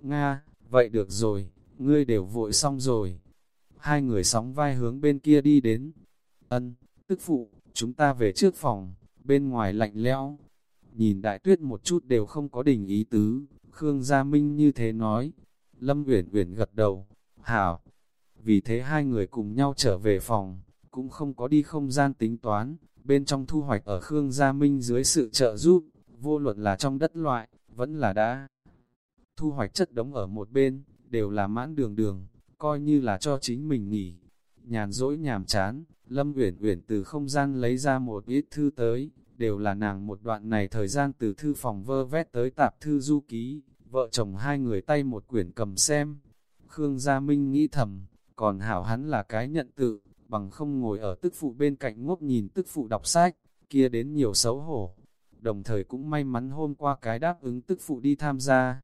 Nga, vậy được rồi, ngươi đều vội xong rồi. hai người sóng vai hướng bên kia đi đến. Ân, tức phụ, chúng ta về trước phòng, bên ngoài lạnh lẽo. Nhìn đại tuyết một chút đều không có đình ý tứ, Khương Gia Minh như thế nói. Lâm Uyển Uyển gật đầu, hảo. Vì thế hai người cùng nhau trở về phòng, cũng không có đi không gian tính toán, bên trong thu hoạch ở Khương Gia Minh dưới sự trợ giúp, vô luận là trong đất loại, vẫn là đã thu hoạch chất đống ở một bên, đều là mãn đường đường, coi như là cho chính mình nghỉ. Nhàn dỗi nhàm chán, Lâm Uyển Uyển từ không gian lấy ra một ít thư tới, đều là nàng một đoạn này thời gian từ thư phòng vơ vét tới tạp thư du ký, vợ chồng hai người tay một quyển cầm xem. Khương Gia Minh nghĩ thầm, còn hảo hắn là cái nhận tự, bằng không ngồi ở tức phụ bên cạnh ngốc nhìn tức phụ đọc sách, kia đến nhiều xấu hổ. Đồng thời cũng may mắn hôm qua cái đáp ứng tức phụ đi tham gia.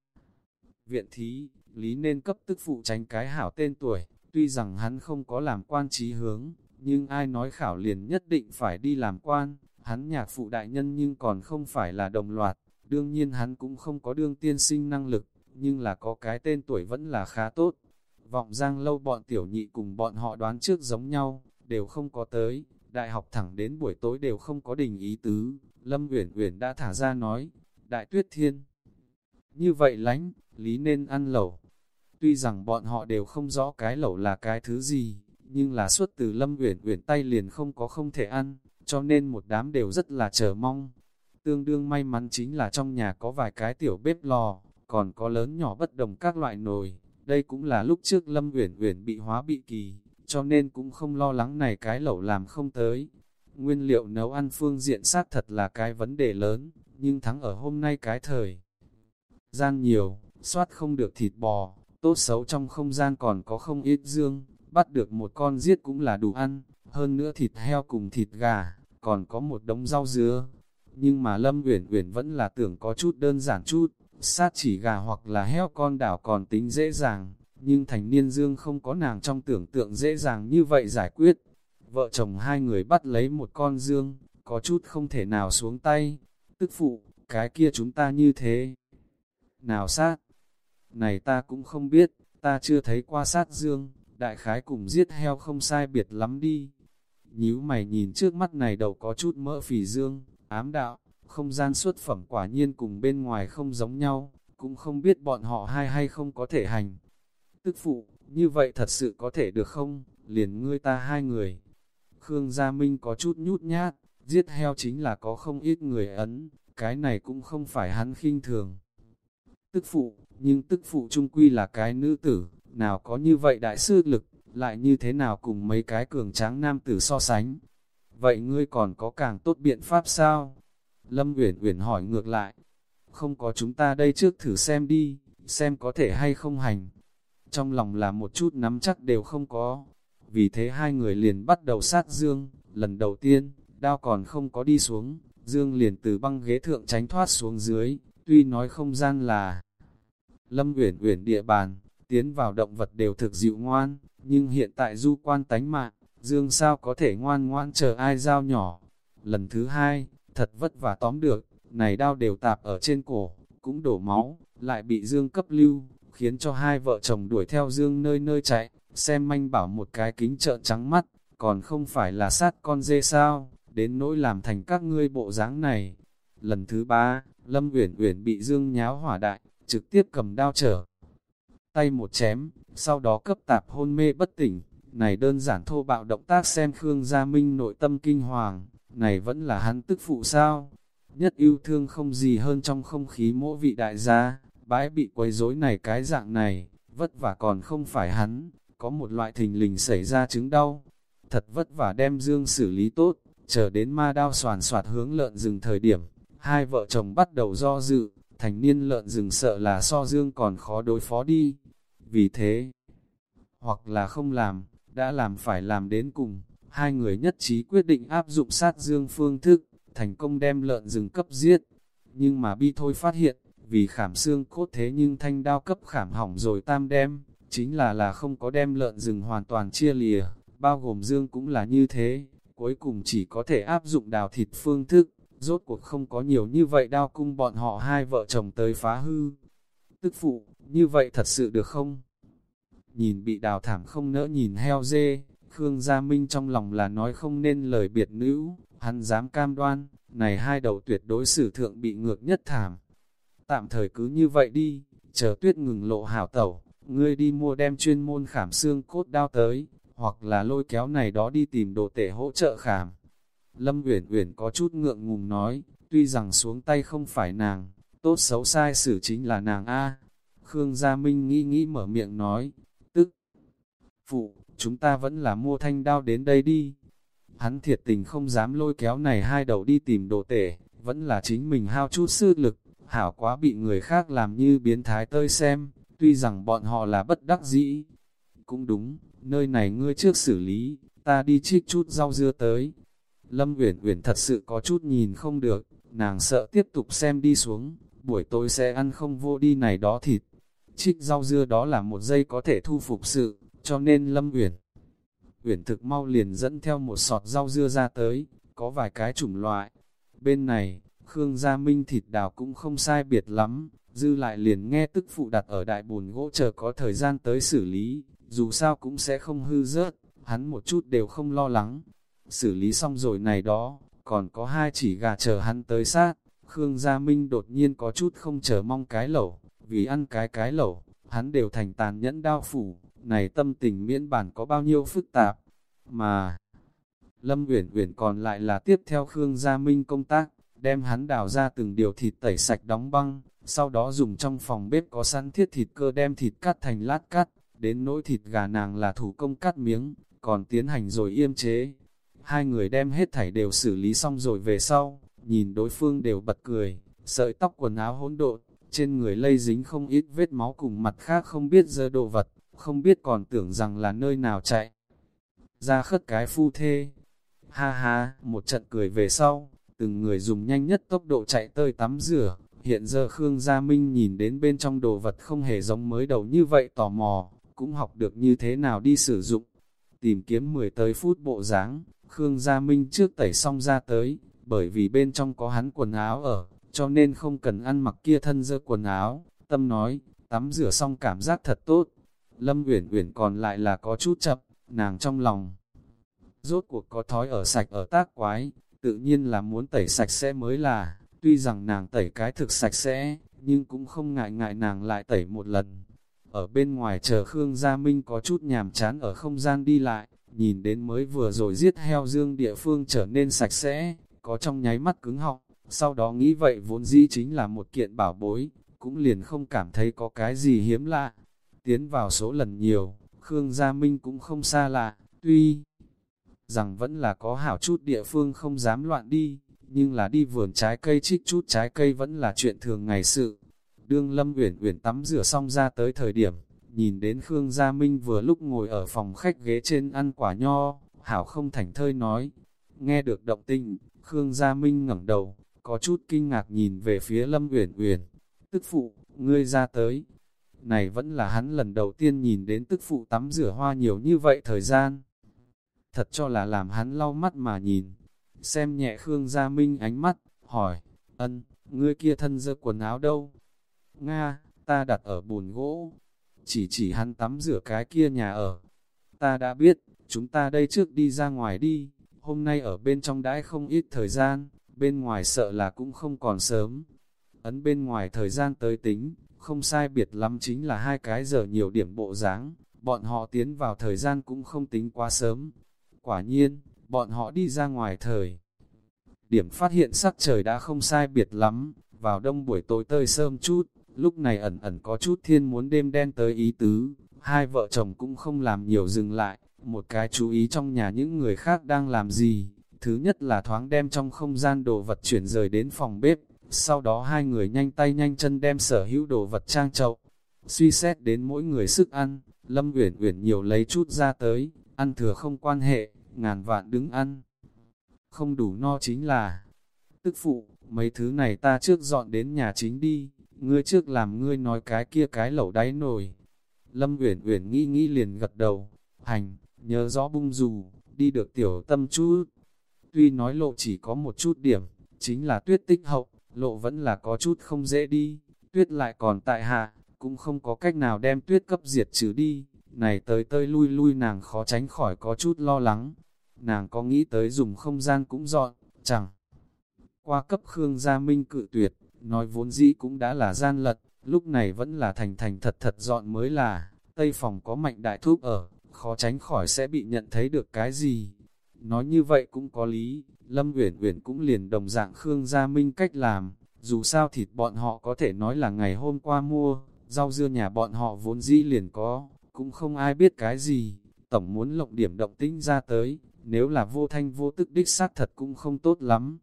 Viện thí, lý nên cấp tức phụ tránh cái hảo tên tuổi, tuy rằng hắn không có làm quan trí hướng, nhưng ai nói khảo liền nhất định phải đi làm quan, hắn nhạc phụ đại nhân nhưng còn không phải là đồng loạt, đương nhiên hắn cũng không có đương tiên sinh năng lực, nhưng là có cái tên tuổi vẫn là khá tốt. Vọng giang lâu bọn tiểu nhị cùng bọn họ đoán trước giống nhau, đều không có tới, đại học thẳng đến buổi tối đều không có đình ý tứ, Lâm Uyển Uyển đã thả ra nói, đại tuyết thiên. Như vậy lánh, lý nên ăn lẩu. Tuy rằng bọn họ đều không rõ cái lẩu là cái thứ gì, nhưng là suốt từ Lâm Uyển Uyển tay liền không có không thể ăn, cho nên một đám đều rất là chờ mong. Tương đương may mắn chính là trong nhà có vài cái tiểu bếp lò, còn có lớn nhỏ bất đồng các loại nồi. Đây cũng là lúc trước Lâm Uyển Uyển bị hóa bị kỳ, cho nên cũng không lo lắng này cái lẩu làm không tới. Nguyên liệu nấu ăn phương diện sát thật là cái vấn đề lớn, nhưng thắng ở hôm nay cái thời. Gian nhiều, soát không được thịt bò, tốt xấu trong không gian còn có không ít dương, bắt được một con giết cũng là đủ ăn, hơn nữa thịt heo cùng thịt gà, còn có một đống rau dứa. Nhưng mà Lâm Uyển Uyển vẫn là tưởng có chút đơn giản chút, sát chỉ gà hoặc là heo con đảo còn tính dễ dàng, nhưng thành niên dương không có nàng trong tưởng tượng dễ dàng như vậy giải quyết. Vợ chồng hai người bắt lấy một con dương, có chút không thể nào xuống tay. Tức phụ, cái kia chúng ta như thế. Nào sát? Này ta cũng không biết, ta chưa thấy qua sát dương, đại khái cùng giết heo không sai biệt lắm đi. Nhíu mày nhìn trước mắt này đầu có chút mỡ phì dương, ám đạo, không gian xuất phẩm quả nhiên cùng bên ngoài không giống nhau, cũng không biết bọn họ hai hay không có thể hành. Tức phụ, như vậy thật sự có thể được không, liền ngươi ta hai người. Khương Gia Minh có chút nhút nhát, giết heo chính là có không ít người ấn, cái này cũng không phải hắn khinh thường. Tức phụ, nhưng tức phụ trung quy là cái nữ tử, nào có như vậy đại sư lực, lại như thế nào cùng mấy cái cường tráng nam tử so sánh. Vậy ngươi còn có càng tốt biện pháp sao? Lâm Uyển Uyển hỏi ngược lại. Không có chúng ta đây trước thử xem đi, xem có thể hay không hành. Trong lòng là một chút nắm chắc đều không có. Vì thế hai người liền bắt đầu sát Dương, lần đầu tiên, đao còn không có đi xuống, Dương liền từ băng ghế thượng tránh thoát xuống dưới, tuy nói không gian là Lâm Uyển Uyển địa bàn, tiến vào động vật đều thực dịu ngoan, nhưng hiện tại du quan tánh mạng, Dương sao có thể ngoan ngoan chờ ai giao nhỏ. Lần thứ hai, thật vất vả tóm được, này đao đều tạp ở trên cổ, cũng đổ máu, lại bị Dương cấp lưu, khiến cho hai vợ chồng đuổi theo Dương nơi nơi chạy, xem manh bảo một cái kính trợn trắng mắt, còn không phải là sát con dê sao, đến nỗi làm thành các ngươi bộ dáng này. Lần thứ ba, Lâm Uyển Uyển bị Dương nháo hỏa đại, trực tiếp cầm đao trở. Tay một chém, sau đó cấp tạp hôn mê bất tỉnh, này đơn giản thô bạo động tác xem Khương Gia Minh nội tâm kinh hoàng, này vẫn là hắn tức phụ sao. Nhất yêu thương không gì hơn trong không khí mỗi vị đại gia, bãi bị quấy rối này cái dạng này, vất vả còn không phải hắn, có một loại thình lình xảy ra chứng đau. Thật vất vả đem dương xử lý tốt, chờ đến ma đao soàn soạt hướng lợn rừng thời điểm, hai vợ chồng bắt đầu do dự, thành niên lợn rừng sợ là so dương còn khó đối phó đi. Vì thế, hoặc là không làm, đã làm phải làm đến cùng, hai người nhất trí quyết định áp dụng sát dương phương thức, thành công đem lợn rừng cấp giết. Nhưng mà bi thôi phát hiện, vì khảm xương cốt thế nhưng thanh đao cấp khảm hỏng rồi tam đem, chính là là không có đem lợn rừng hoàn toàn chia lìa, bao gồm dương cũng là như thế, cuối cùng chỉ có thể áp dụng đào thịt phương thức, rốt cuộc không có nhiều như vậy đao cung bọn họ hai vợ chồng tới phá hư. Tức phụ, như vậy thật sự được không? Nhìn bị đào thảm không nỡ nhìn heo dê, Khương Gia Minh trong lòng là nói không nên lời biệt nữ, hắn dám cam đoan, này hai đầu tuyệt đối xử thượng bị ngược nhất thảm. Tạm thời cứ như vậy đi, chờ tuyết ngừng lộ hảo tẩu, ngươi đi mua đem chuyên môn khảm xương cốt đao tới, hoặc là lôi kéo này đó đi tìm đồ tể hỗ trợ khảm. Lâm Uyển Uyển có chút ngượng ngùng nói, tuy rằng xuống tay không phải nàng, tốt xấu sai xử chính là nàng A. Khương Gia Minh nghĩ nghĩ mở miệng nói, phụ, chúng ta vẫn là mua thanh đao đến đây đi. Hắn thiệt tình không dám lôi kéo này hai đầu đi tìm đồ tể, vẫn là chính mình hao chút sư lực, hảo quá bị người khác làm như biến thái tơi xem, tuy rằng bọn họ là bất đắc dĩ. Cũng đúng, nơi này ngươi trước xử lý, ta đi trích chút rau dưa tới. Lâm Uyển Uyển thật sự có chút nhìn không được, nàng sợ tiếp tục xem đi xuống, buổi tối sẽ ăn không vô đi này đó thịt. Trích rau dưa đó là một giây có thể thu phục sự, cho nên Lâm Uyển Uyển thực mau liền dẫn theo một sọt rau dưa ra tới, có vài cái chủng loại. Bên này, Khương Gia Minh thịt đào cũng không sai biệt lắm, dư lại liền nghe tức phụ đặt ở đại bồn gỗ chờ có thời gian tới xử lý, dù sao cũng sẽ không hư rớt, hắn một chút đều không lo lắng. Xử lý xong rồi này đó, còn có hai chỉ gà chờ hắn tới sát, Khương Gia Minh đột nhiên có chút không chờ mong cái lẩu, vì ăn cái cái lẩu, hắn đều thành tàn nhẫn đao phủ, này tâm tình miễn bản có bao nhiêu phức tạp, mà Lâm Uyển Uyển còn lại là tiếp theo Khương Gia Minh công tác, đem hắn đào ra từng điều thịt tẩy sạch đóng băng, sau đó dùng trong phòng bếp có sẵn thiết thịt cơ đem thịt cắt thành lát cắt, đến nỗi thịt gà nàng là thủ công cắt miếng, còn tiến hành rồi yêm chế. Hai người đem hết thảy đều xử lý xong rồi về sau, nhìn đối phương đều bật cười, sợi tóc quần áo hỗn độn, trên người lây dính không ít vết máu cùng mặt khác không biết dơ đồ vật, không biết còn tưởng rằng là nơi nào chạy. Ra khất cái phu thê. Ha ha, một trận cười về sau, từng người dùng nhanh nhất tốc độ chạy tơi tắm rửa. Hiện giờ Khương Gia Minh nhìn đến bên trong đồ vật không hề giống mới đầu như vậy tò mò, cũng học được như thế nào đi sử dụng. Tìm kiếm 10 tới phút bộ dáng Khương Gia Minh trước tẩy xong ra tới, bởi vì bên trong có hắn quần áo ở, cho nên không cần ăn mặc kia thân dơ quần áo. Tâm nói, tắm rửa xong cảm giác thật tốt. Lâm Uyển Uyển còn lại là có chút chậm, nàng trong lòng. Rốt cuộc có thói ở sạch ở tác quái, tự nhiên là muốn tẩy sạch sẽ mới là, tuy rằng nàng tẩy cái thực sạch sẽ, nhưng cũng không ngại ngại nàng lại tẩy một lần. Ở bên ngoài chờ Khương Gia Minh có chút nhàm chán ở không gian đi lại, nhìn đến mới vừa rồi giết heo dương địa phương trở nên sạch sẽ, có trong nháy mắt cứng họng, sau đó nghĩ vậy vốn dĩ chính là một kiện bảo bối, cũng liền không cảm thấy có cái gì hiếm lạ. Tiến vào số lần nhiều, Khương Gia Minh cũng không xa lạ, tuy rằng vẫn là có hảo chút địa phương không dám loạn đi, nhưng là đi vườn trái cây trích chút trái cây vẫn là chuyện thường ngày sự. Đương Lâm Uyển Uyển tắm rửa xong ra tới thời điểm, nhìn đến Khương Gia Minh vừa lúc ngồi ở phòng khách ghế trên ăn quả nho, hảo không thành thơi nói. Nghe được động tinh, Khương Gia Minh ngẩng đầu, có chút kinh ngạc nhìn về phía Lâm Uyển Uyển. Tức phụ, ngươi ra tới. Này vẫn là hắn lần đầu tiên nhìn đến tức phụ tắm rửa hoa nhiều như vậy thời gian thật cho là làm hắn lau mắt mà nhìn. Xem nhẹ Khương Gia Minh ánh mắt, hỏi, ân, ngươi kia thân dơ quần áo đâu? Nga, ta đặt ở bùn gỗ, chỉ chỉ hắn tắm rửa cái kia nhà ở. Ta đã biết, chúng ta đây trước đi ra ngoài đi, hôm nay ở bên trong đãi không ít thời gian, bên ngoài sợ là cũng không còn sớm. Ấn bên ngoài thời gian tới tính, không sai biệt lắm chính là hai cái giờ nhiều điểm bộ dáng bọn họ tiến vào thời gian cũng không tính quá sớm, Quả nhiên, bọn họ đi ra ngoài thời. Điểm phát hiện sắc trời đã không sai biệt lắm, vào đông buổi tối tơi sơm chút, lúc này ẩn ẩn có chút thiên muốn đêm đen tới ý tứ, hai vợ chồng cũng không làm nhiều dừng lại, một cái chú ý trong nhà những người khác đang làm gì, thứ nhất là thoáng đem trong không gian đồ vật chuyển rời đến phòng bếp, sau đó hai người nhanh tay nhanh chân đem sở hữu đồ vật trang trọng suy xét đến mỗi người sức ăn, Lâm Uyển Uyển nhiều lấy chút ra tới, ăn thừa không quan hệ, ngàn vạn đứng ăn. Không đủ no chính là, tức phụ, mấy thứ này ta trước dọn đến nhà chính đi, ngươi trước làm ngươi nói cái kia cái lẩu đáy nồi. Lâm Uyển Uyển nghĩ nghĩ liền gật đầu, hành, nhớ rõ bung dù, đi được tiểu tâm chút. Tuy nói lộ chỉ có một chút điểm, chính là tuyết tích hậu, lộ vẫn là có chút không dễ đi, tuyết lại còn tại hạ, cũng không có cách nào đem tuyết cấp diệt trừ đi, Này tới tới lui lui nàng khó tránh khỏi có chút lo lắng. Nàng có nghĩ tới dùng không gian cũng dọn, chẳng. Qua cấp Khương Gia Minh cự tuyệt, nói vốn dĩ cũng đã là gian lật, lúc này vẫn là thành thành thật thật dọn mới là, tây phòng có mạnh đại thúc ở, khó tránh khỏi sẽ bị nhận thấy được cái gì. Nói như vậy cũng có lý, Lâm Uyển Uyển cũng liền đồng dạng Khương Gia Minh cách làm, dù sao thịt bọn họ có thể nói là ngày hôm qua mua, rau dưa nhà bọn họ vốn dĩ liền có, cũng không ai biết cái gì, tổng muốn lộng điểm động tĩnh ra tới, nếu là vô thanh vô tức đích xác thật cũng không tốt lắm.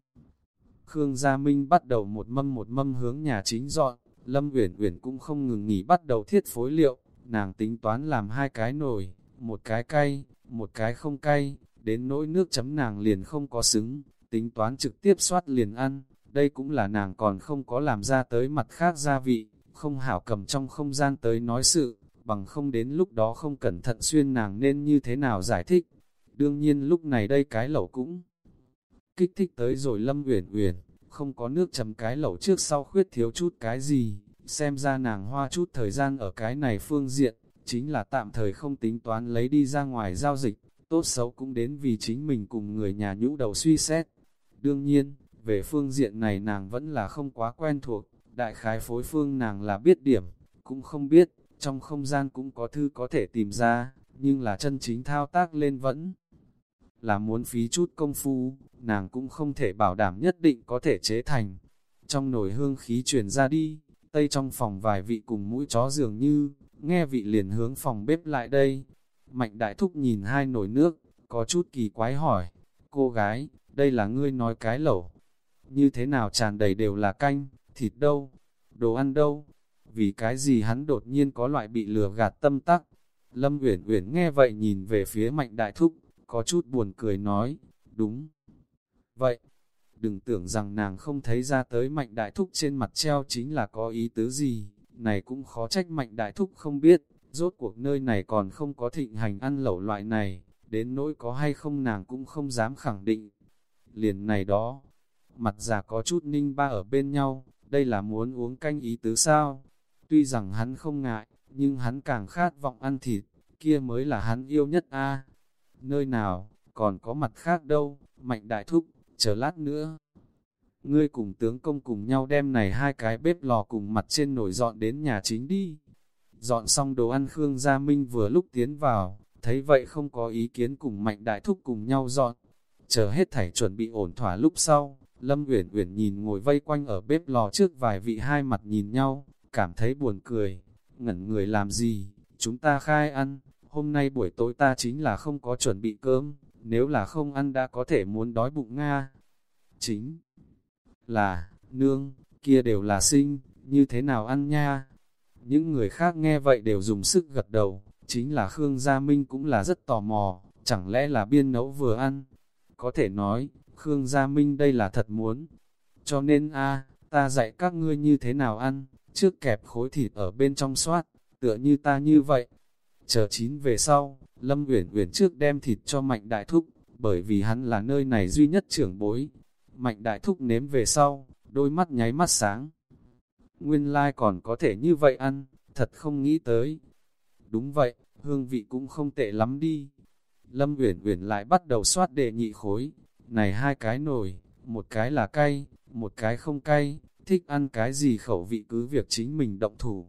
Khương Gia Minh bắt đầu một mâm một mâm hướng nhà chính dọn, Lâm Uyển Uyển cũng không ngừng nghỉ bắt đầu thiết phối liệu, nàng tính toán làm hai cái nồi, một cái cay, một cái không cay, đến nỗi nước chấm nàng liền không có xứng, tính toán trực tiếp soát liền ăn, đây cũng là nàng còn không có làm ra tới mặt khác gia vị, không hảo cầm trong không gian tới nói sự, bằng không đến lúc đó không cẩn thận xuyên nàng nên như thế nào giải thích. Đương nhiên lúc này đây cái lẩu cũng kích thích tới rồi Lâm Uyển Uyển, không có nước chấm cái lẩu trước sau khuyết thiếu chút cái gì, xem ra nàng hoa chút thời gian ở cái này phương diện, chính là tạm thời không tính toán lấy đi ra ngoài giao dịch, tốt xấu cũng đến vì chính mình cùng người nhà nhũ đầu suy xét. Đương nhiên, về phương diện này nàng vẫn là không quá quen thuộc, đại khái phối phương nàng là biết điểm, cũng không biết, trong không gian cũng có thư có thể tìm ra, nhưng là chân chính thao tác lên vẫn là muốn phí chút công phu, nàng cũng không thể bảo đảm nhất định có thể chế thành. Trong nồi hương khí truyền ra đi, tây trong phòng vài vị cùng mũi chó dường như, nghe vị liền hướng phòng bếp lại đây. Mạnh đại thúc nhìn hai nồi nước, có chút kỳ quái hỏi, cô gái, đây là ngươi nói cái lẩu. Như thế nào tràn đầy đều là canh, thịt đâu, đồ ăn đâu, vì cái gì hắn đột nhiên có loại bị lừa gạt tâm tắc. Lâm Uyển Uyển nghe vậy nhìn về phía Mạnh Đại Thúc, có chút buồn cười nói, đúng. Vậy, đừng tưởng rằng nàng không thấy ra tới Mạnh Đại Thúc trên mặt treo chính là có ý tứ gì, này cũng khó trách Mạnh Đại Thúc không biết, rốt cuộc nơi này còn không có thịnh hành ăn lẩu loại này, đến nỗi có hay không nàng cũng không dám khẳng định. Liền này đó, mặt già có chút ninh ba ở bên nhau, đây là muốn uống canh ý tứ sao? Tuy rằng hắn không ngại, nhưng hắn càng khát vọng ăn thịt, kia mới là hắn yêu nhất a. Nơi nào, còn có mặt khác đâu, mạnh đại thúc, chờ lát nữa. Ngươi cùng tướng công cùng nhau đem này hai cái bếp lò cùng mặt trên nổi dọn đến nhà chính đi. Dọn xong đồ ăn Khương Gia Minh vừa lúc tiến vào, thấy vậy không có ý kiến cùng mạnh đại thúc cùng nhau dọn. Chờ hết thảy chuẩn bị ổn thỏa lúc sau, Lâm Uyển Uyển nhìn ngồi vây quanh ở bếp lò trước vài vị hai mặt nhìn nhau, cảm thấy buồn cười, ngẩn người làm gì, chúng ta khai ăn, hôm nay buổi tối ta chính là không có chuẩn bị cơm, nếu là không ăn đã có thể muốn đói bụng Nga. Chính là, nương, kia đều là sinh, như thế nào ăn nha? Những người khác nghe vậy đều dùng sức gật đầu, chính là Khương Gia Minh cũng là rất tò mò, chẳng lẽ là biên nấu vừa ăn? Có thể nói, Khương Gia Minh đây là thật muốn. Cho nên a ta dạy các ngươi như thế nào ăn, trước kẹp khối thịt ở bên trong soát, tựa như ta như vậy. Chờ chín về sau, Lâm Uyển Uyển trước đem thịt cho Mạnh Đại Thúc, bởi vì hắn là nơi này duy nhất trưởng bối. Mạnh Đại Thúc nếm về sau, đôi mắt nháy mắt sáng. Nguyên lai like còn có thể như vậy ăn, thật không nghĩ tới. Đúng vậy, hương vị cũng không tệ lắm đi. Lâm Uyển Uyển lại bắt đầu soát đề nhị khối. Này hai cái nồi, một cái là cay, một cái không cay, thích ăn cái gì khẩu vị cứ việc chính mình động thủ.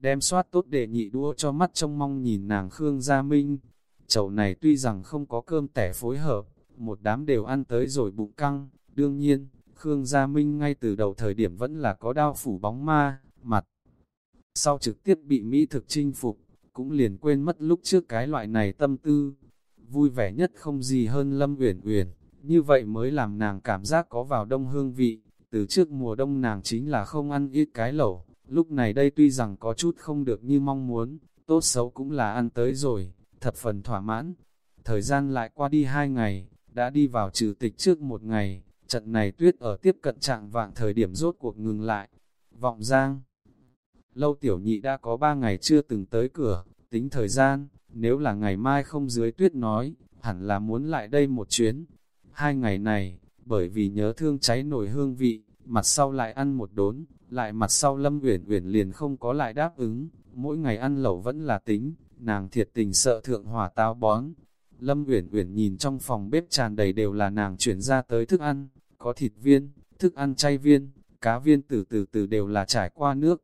Đem soát tốt để nhị đua cho mắt trông mong nhìn nàng Khương Gia Minh. Chậu này tuy rằng không có cơm tẻ phối hợp, một đám đều ăn tới rồi bụng căng, đương nhiên, Khương Gia Minh ngay từ đầu thời điểm vẫn là có đao phủ bóng ma, mặt. Sau trực tiếp bị Mỹ thực chinh phục, cũng liền quên mất lúc trước cái loại này tâm tư. Vui vẻ nhất không gì hơn Lâm Uyển Uyển, như vậy mới làm nàng cảm giác có vào đông hương vị. Từ trước mùa đông nàng chính là không ăn ít cái lẩu, lúc này đây tuy rằng có chút không được như mong muốn, tốt xấu cũng là ăn tới rồi, thập phần thỏa mãn. Thời gian lại qua đi hai ngày, đã đi vào trừ tịch trước một ngày, trận này tuyết ở tiếp cận trạng vạng thời điểm rốt cuộc ngừng lại. Vọng Giang Lâu tiểu nhị đã có ba ngày chưa từng tới cửa, tính thời gian, nếu là ngày mai không dưới tuyết nói, hẳn là muốn lại đây một chuyến. Hai ngày này, bởi vì nhớ thương cháy nổi hương vị, mặt sau lại ăn một đốn, lại mặt sau Lâm Uyển Uyển liền không có lại đáp ứng, mỗi ngày ăn lẩu vẫn là tính, nàng thiệt tình sợ thượng hỏa táo bón. Lâm Uyển Uyển nhìn trong phòng bếp tràn đầy đều là nàng chuyển ra tới thức ăn, có thịt viên, thức ăn chay viên, cá viên từ từ từ đều là trải qua nước.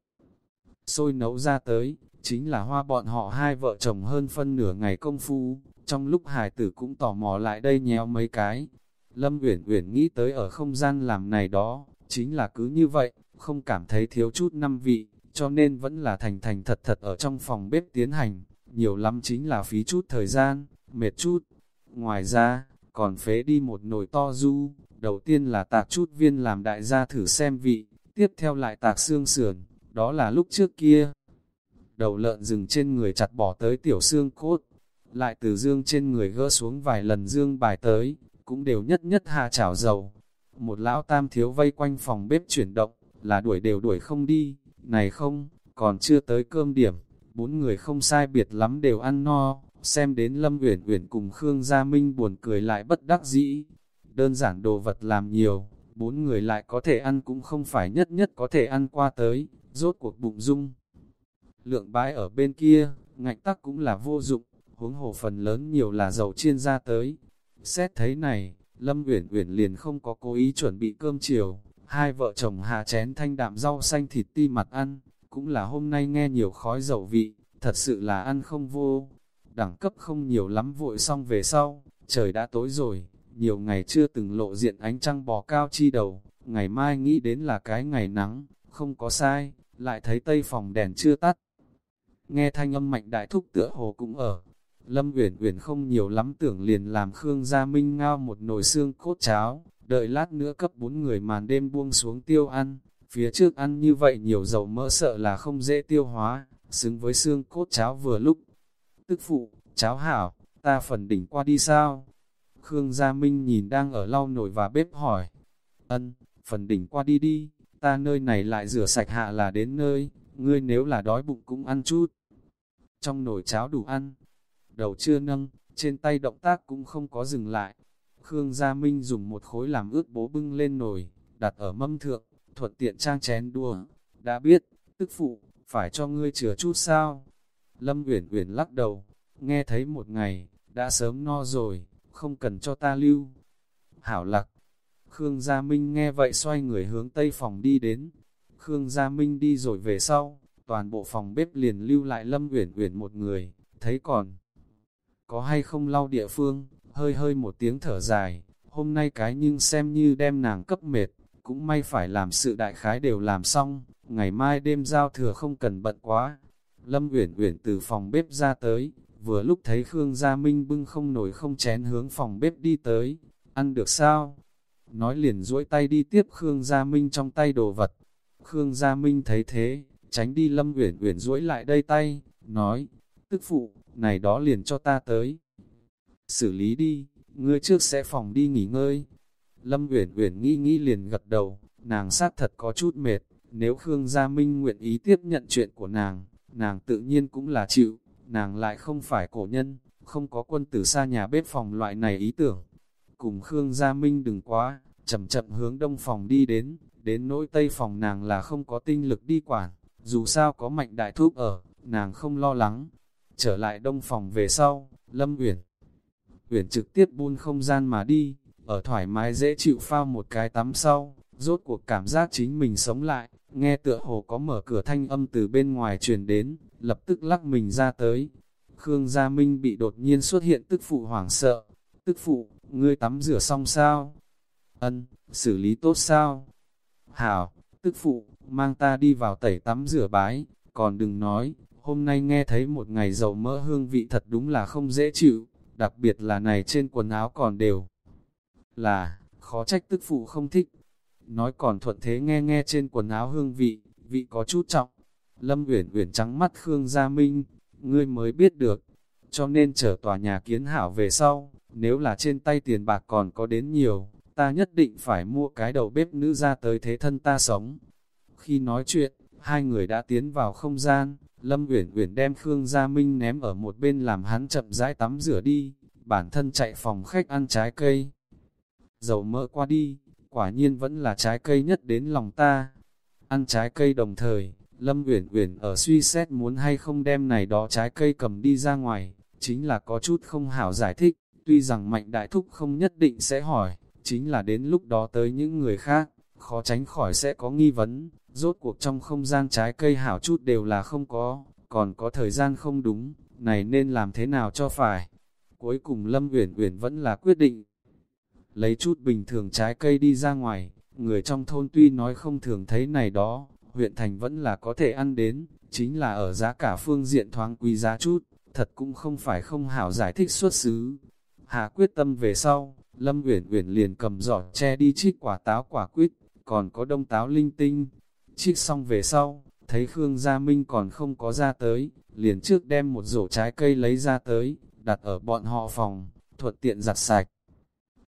Sôi nấu ra tới, chính là hoa bọn họ hai vợ chồng hơn phân nửa ngày công phu, trong lúc hải tử cũng tò mò lại đây nhéo mấy cái. Lâm Uyển Uyển nghĩ tới ở không gian làm này đó, chính là cứ như vậy, không cảm thấy thiếu chút năm vị, cho nên vẫn là thành thành thật thật ở trong phòng bếp tiến hành, nhiều lắm chính là phí chút thời gian, mệt chút. Ngoài ra, còn phế đi một nồi to du, đầu tiên là tạc chút viên làm đại gia thử xem vị, tiếp theo lại tạc xương sườn, đó là lúc trước kia. Đầu lợn rừng trên người chặt bỏ tới tiểu xương cốt, lại từ dương trên người gỡ xuống vài lần dương bài tới, cũng đều nhất nhất hạ chảo dầu. Một lão tam thiếu vây quanh phòng bếp chuyển động, là đuổi đều đuổi không đi, này không, còn chưa tới cơm điểm, bốn người không sai biệt lắm đều ăn no, xem đến Lâm Uyển Uyển cùng Khương Gia Minh buồn cười lại bất đắc dĩ. Đơn giản đồ vật làm nhiều, bốn người lại có thể ăn cũng không phải nhất nhất có thể ăn qua tới, rốt cuộc bụng dung. Lượng bãi ở bên kia, ngạnh tắc cũng là vô dụng, huống hồ phần lớn nhiều là dầu chiên ra tới. Xét thấy này, Lâm Uyển Uyển liền không có cố ý chuẩn bị cơm chiều, hai vợ chồng hạ chén thanh đạm rau xanh thịt ti mặt ăn, cũng là hôm nay nghe nhiều khói dầu vị, thật sự là ăn không vô. Đẳng cấp không nhiều lắm vội xong về sau, trời đã tối rồi, nhiều ngày chưa từng lộ diện ánh trăng bò cao chi đầu, ngày mai nghĩ đến là cái ngày nắng, không có sai, lại thấy tây phòng đèn chưa tắt. Nghe thanh âm mạnh đại thúc tựa hồ cũng ở, Lâm Uyển Uyển không nhiều lắm tưởng liền làm Khương Gia Minh ngao một nồi xương cốt cháo, đợi lát nữa cấp bốn người màn đêm buông xuống tiêu ăn, phía trước ăn như vậy nhiều dầu mỡ sợ là không dễ tiêu hóa, xứng với xương cốt cháo vừa lúc. Tức phụ, cháo hảo, ta phần đỉnh qua đi sao? Khương Gia Minh nhìn đang ở lau nồi và bếp hỏi. Ân, phần đỉnh qua đi đi, ta nơi này lại rửa sạch hạ là đến nơi, ngươi nếu là đói bụng cũng ăn chút. Trong nồi cháo đủ ăn, đầu chưa nâng, trên tay động tác cũng không có dừng lại. Khương Gia Minh dùng một khối làm ướt bố bưng lên nồi, đặt ở mâm thượng, thuận tiện trang chén đua. Đã biết, tức phụ, phải cho ngươi chừa chút sao? Lâm Uyển Uyển lắc đầu, nghe thấy một ngày, đã sớm no rồi, không cần cho ta lưu. Hảo lạc, Khương Gia Minh nghe vậy xoay người hướng tây phòng đi đến. Khương Gia Minh đi rồi về sau, toàn bộ phòng bếp liền lưu lại Lâm Uyển Uyển một người, thấy còn có hay không lau địa phương, hơi hơi một tiếng thở dài, hôm nay cái nhưng xem như đem nàng cấp mệt, cũng may phải làm sự đại khái đều làm xong, ngày mai đêm giao thừa không cần bận quá. Lâm Uyển Uyển từ phòng bếp ra tới, vừa lúc thấy Khương Gia Minh bưng không nổi không chén hướng phòng bếp đi tới, ăn được sao? Nói liền duỗi tay đi tiếp Khương Gia Minh trong tay đồ vật. Khương Gia Minh thấy thế, tránh đi Lâm Uyển Uyển duỗi lại đây tay, nói, tức phụ, này đó liền cho ta tới. Xử lý đi, ngươi trước sẽ phòng đi nghỉ ngơi. Lâm Uyển Uyển nghĩ nghĩ liền gật đầu, nàng sát thật có chút mệt, nếu Khương Gia Minh nguyện ý tiếp nhận chuyện của nàng, nàng tự nhiên cũng là chịu, nàng lại không phải cổ nhân, không có quân tử xa nhà bếp phòng loại này ý tưởng. Cùng Khương Gia Minh đừng quá, chậm chậm hướng đông phòng đi đến, đến nỗi tây phòng nàng là không có tinh lực đi quản, dù sao có mạnh đại thúc ở, nàng không lo lắng, Trở lại đông phòng về sau, Lâm Uyển Uyển trực tiếp buôn không gian mà đi, ở thoải mái dễ chịu phao một cái tắm sau, rốt cuộc cảm giác chính mình sống lại, nghe tựa hồ có mở cửa thanh âm từ bên ngoài truyền đến, lập tức lắc mình ra tới. Khương Gia Minh bị đột nhiên xuất hiện tức phụ hoảng sợ, tức phụ, ngươi tắm rửa xong sao? Ân, xử lý tốt sao? Hảo, tức phụ, mang ta đi vào tẩy tắm rửa bái, còn đừng nói, Hôm nay nghe thấy một ngày dầu mỡ hương vị thật đúng là không dễ chịu, đặc biệt là này trên quần áo còn đều. Là, khó trách tức phụ không thích. Nói còn thuận thế nghe nghe trên quần áo hương vị, vị có chút trọng. Lâm Uyển Uyển trắng mắt Khương Gia Minh, ngươi mới biết được. Cho nên chờ tòa nhà kiến hảo về sau, nếu là trên tay tiền bạc còn có đến nhiều, ta nhất định phải mua cái đầu bếp nữ ra tới thế thân ta sống. Khi nói chuyện, hai người đã tiến vào không gian, Lâm Uyển Uyển đem Khương Gia Minh ném ở một bên làm hắn chậm rãi tắm rửa đi, bản thân chạy phòng khách ăn trái cây. Dầu mỡ qua đi, quả nhiên vẫn là trái cây nhất đến lòng ta. Ăn trái cây đồng thời, Lâm Uyển Uyển ở suy xét muốn hay không đem này đó trái cây cầm đi ra ngoài, chính là có chút không hảo giải thích, tuy rằng Mạnh Đại Thúc không nhất định sẽ hỏi, chính là đến lúc đó tới những người khác, khó tránh khỏi sẽ có nghi vấn, rốt cuộc trong không gian trái cây hảo chút đều là không có, còn có thời gian không đúng, này nên làm thế nào cho phải. Cuối cùng Lâm Uyển Uyển vẫn là quyết định lấy chút bình thường trái cây đi ra ngoài, người trong thôn tuy nói không thường thấy này đó, huyện thành vẫn là có thể ăn đến, chính là ở giá cả phương diện thoáng quý giá chút, thật cũng không phải không hảo giải thích xuất xứ. Hà quyết tâm về sau, Lâm Uyển Uyển liền cầm giỏ che đi trích quả táo quả quýt, còn có đông táo linh tinh. Trích xong về sau, thấy Khương Gia Minh còn không có ra tới, liền trước đem một rổ trái cây lấy ra tới, đặt ở bọn họ phòng, thuận tiện giặt sạch.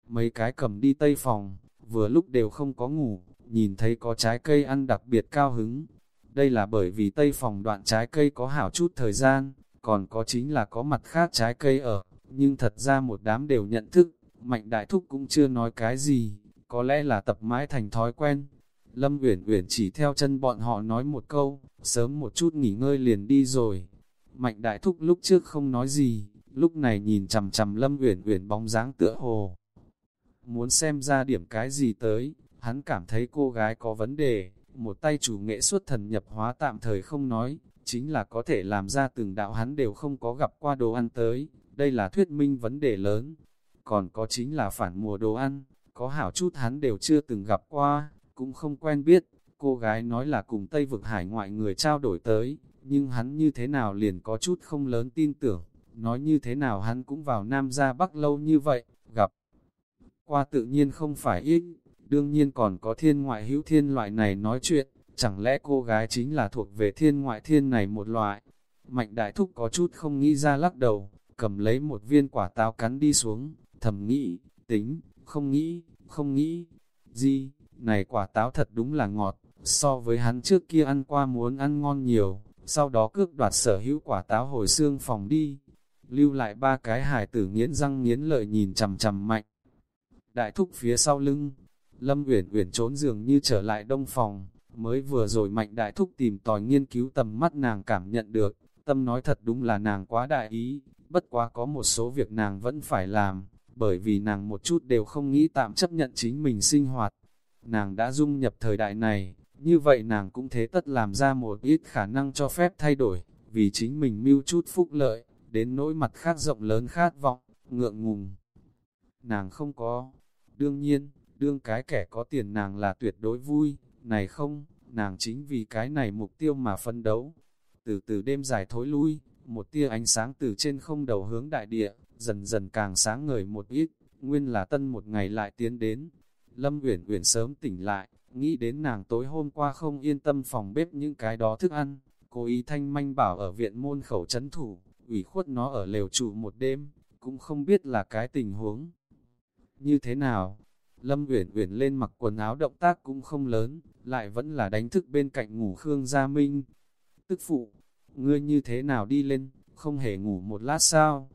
Mấy cái cầm đi tây phòng, vừa lúc đều không có ngủ, nhìn thấy có trái cây ăn đặc biệt cao hứng. Đây là bởi vì tây phòng đoạn trái cây có hảo chút thời gian, còn có chính là có mặt khác trái cây ở, nhưng thật ra một đám đều nhận thức, mạnh đại thúc cũng chưa nói cái gì, có lẽ là tập mãi thành thói quen. Lâm Uyển Uyển chỉ theo chân bọn họ nói một câu, sớm một chút nghỉ ngơi liền đi rồi. Mạnh đại thúc lúc trước không nói gì, lúc này nhìn chằm chằm Lâm Uyển Uyển bóng dáng tựa hồ. Muốn xem ra điểm cái gì tới, hắn cảm thấy cô gái có vấn đề, một tay chủ nghệ xuất thần nhập hóa tạm thời không nói, chính là có thể làm ra từng đạo hắn đều không có gặp qua đồ ăn tới, đây là thuyết minh vấn đề lớn. Còn có chính là phản mùa đồ ăn, có hảo chút hắn đều chưa từng gặp qua, cũng không quen biết, cô gái nói là cùng Tây vực hải ngoại người trao đổi tới, nhưng hắn như thế nào liền có chút không lớn tin tưởng, nói như thế nào hắn cũng vào Nam ra Bắc lâu như vậy, gặp qua tự nhiên không phải ít, đương nhiên còn có thiên ngoại hữu thiên loại này nói chuyện, chẳng lẽ cô gái chính là thuộc về thiên ngoại thiên này một loại. Mạnh đại thúc có chút không nghĩ ra lắc đầu, cầm lấy một viên quả táo cắn đi xuống, thầm nghĩ, tính, không nghĩ, không nghĩ, gì, này quả táo thật đúng là ngọt, so với hắn trước kia ăn qua muốn ăn ngon nhiều, sau đó cước đoạt sở hữu quả táo hồi xương phòng đi, lưu lại ba cái hải tử nghiến răng nghiến lợi nhìn chầm chầm mạnh. Đại thúc phía sau lưng, Lâm Uyển Uyển trốn giường như trở lại đông phòng, mới vừa rồi mạnh đại thúc tìm tòi nghiên cứu tầm mắt nàng cảm nhận được, tâm nói thật đúng là nàng quá đại ý, bất quá có một số việc nàng vẫn phải làm, bởi vì nàng một chút đều không nghĩ tạm chấp nhận chính mình sinh hoạt. Nàng đã dung nhập thời đại này, như vậy nàng cũng thế tất làm ra một ít khả năng cho phép thay đổi, vì chính mình mưu chút phúc lợi, đến nỗi mặt khác rộng lớn khát vọng, ngượng ngùng. Nàng không có, đương nhiên, đương cái kẻ có tiền nàng là tuyệt đối vui, này không, nàng chính vì cái này mục tiêu mà phân đấu. Từ từ đêm dài thối lui, một tia ánh sáng từ trên không đầu hướng đại địa, dần dần càng sáng ngời một ít, nguyên là tân một ngày lại tiến đến. Lâm Uyển Uyển sớm tỉnh lại, nghĩ đến nàng tối hôm qua không yên tâm phòng bếp những cái đó thức ăn, cố ý thanh manh bảo ở viện môn khẩu chấn thủ, ủy khuất nó ở lều trụ một đêm, cũng không biết là cái tình huống. Như thế nào? Lâm Uyển Uyển lên mặc quần áo động tác cũng không lớn, lại vẫn là đánh thức bên cạnh ngủ Khương Gia Minh. Tức phụ, ngươi như thế nào đi lên, không hề ngủ một lát sao?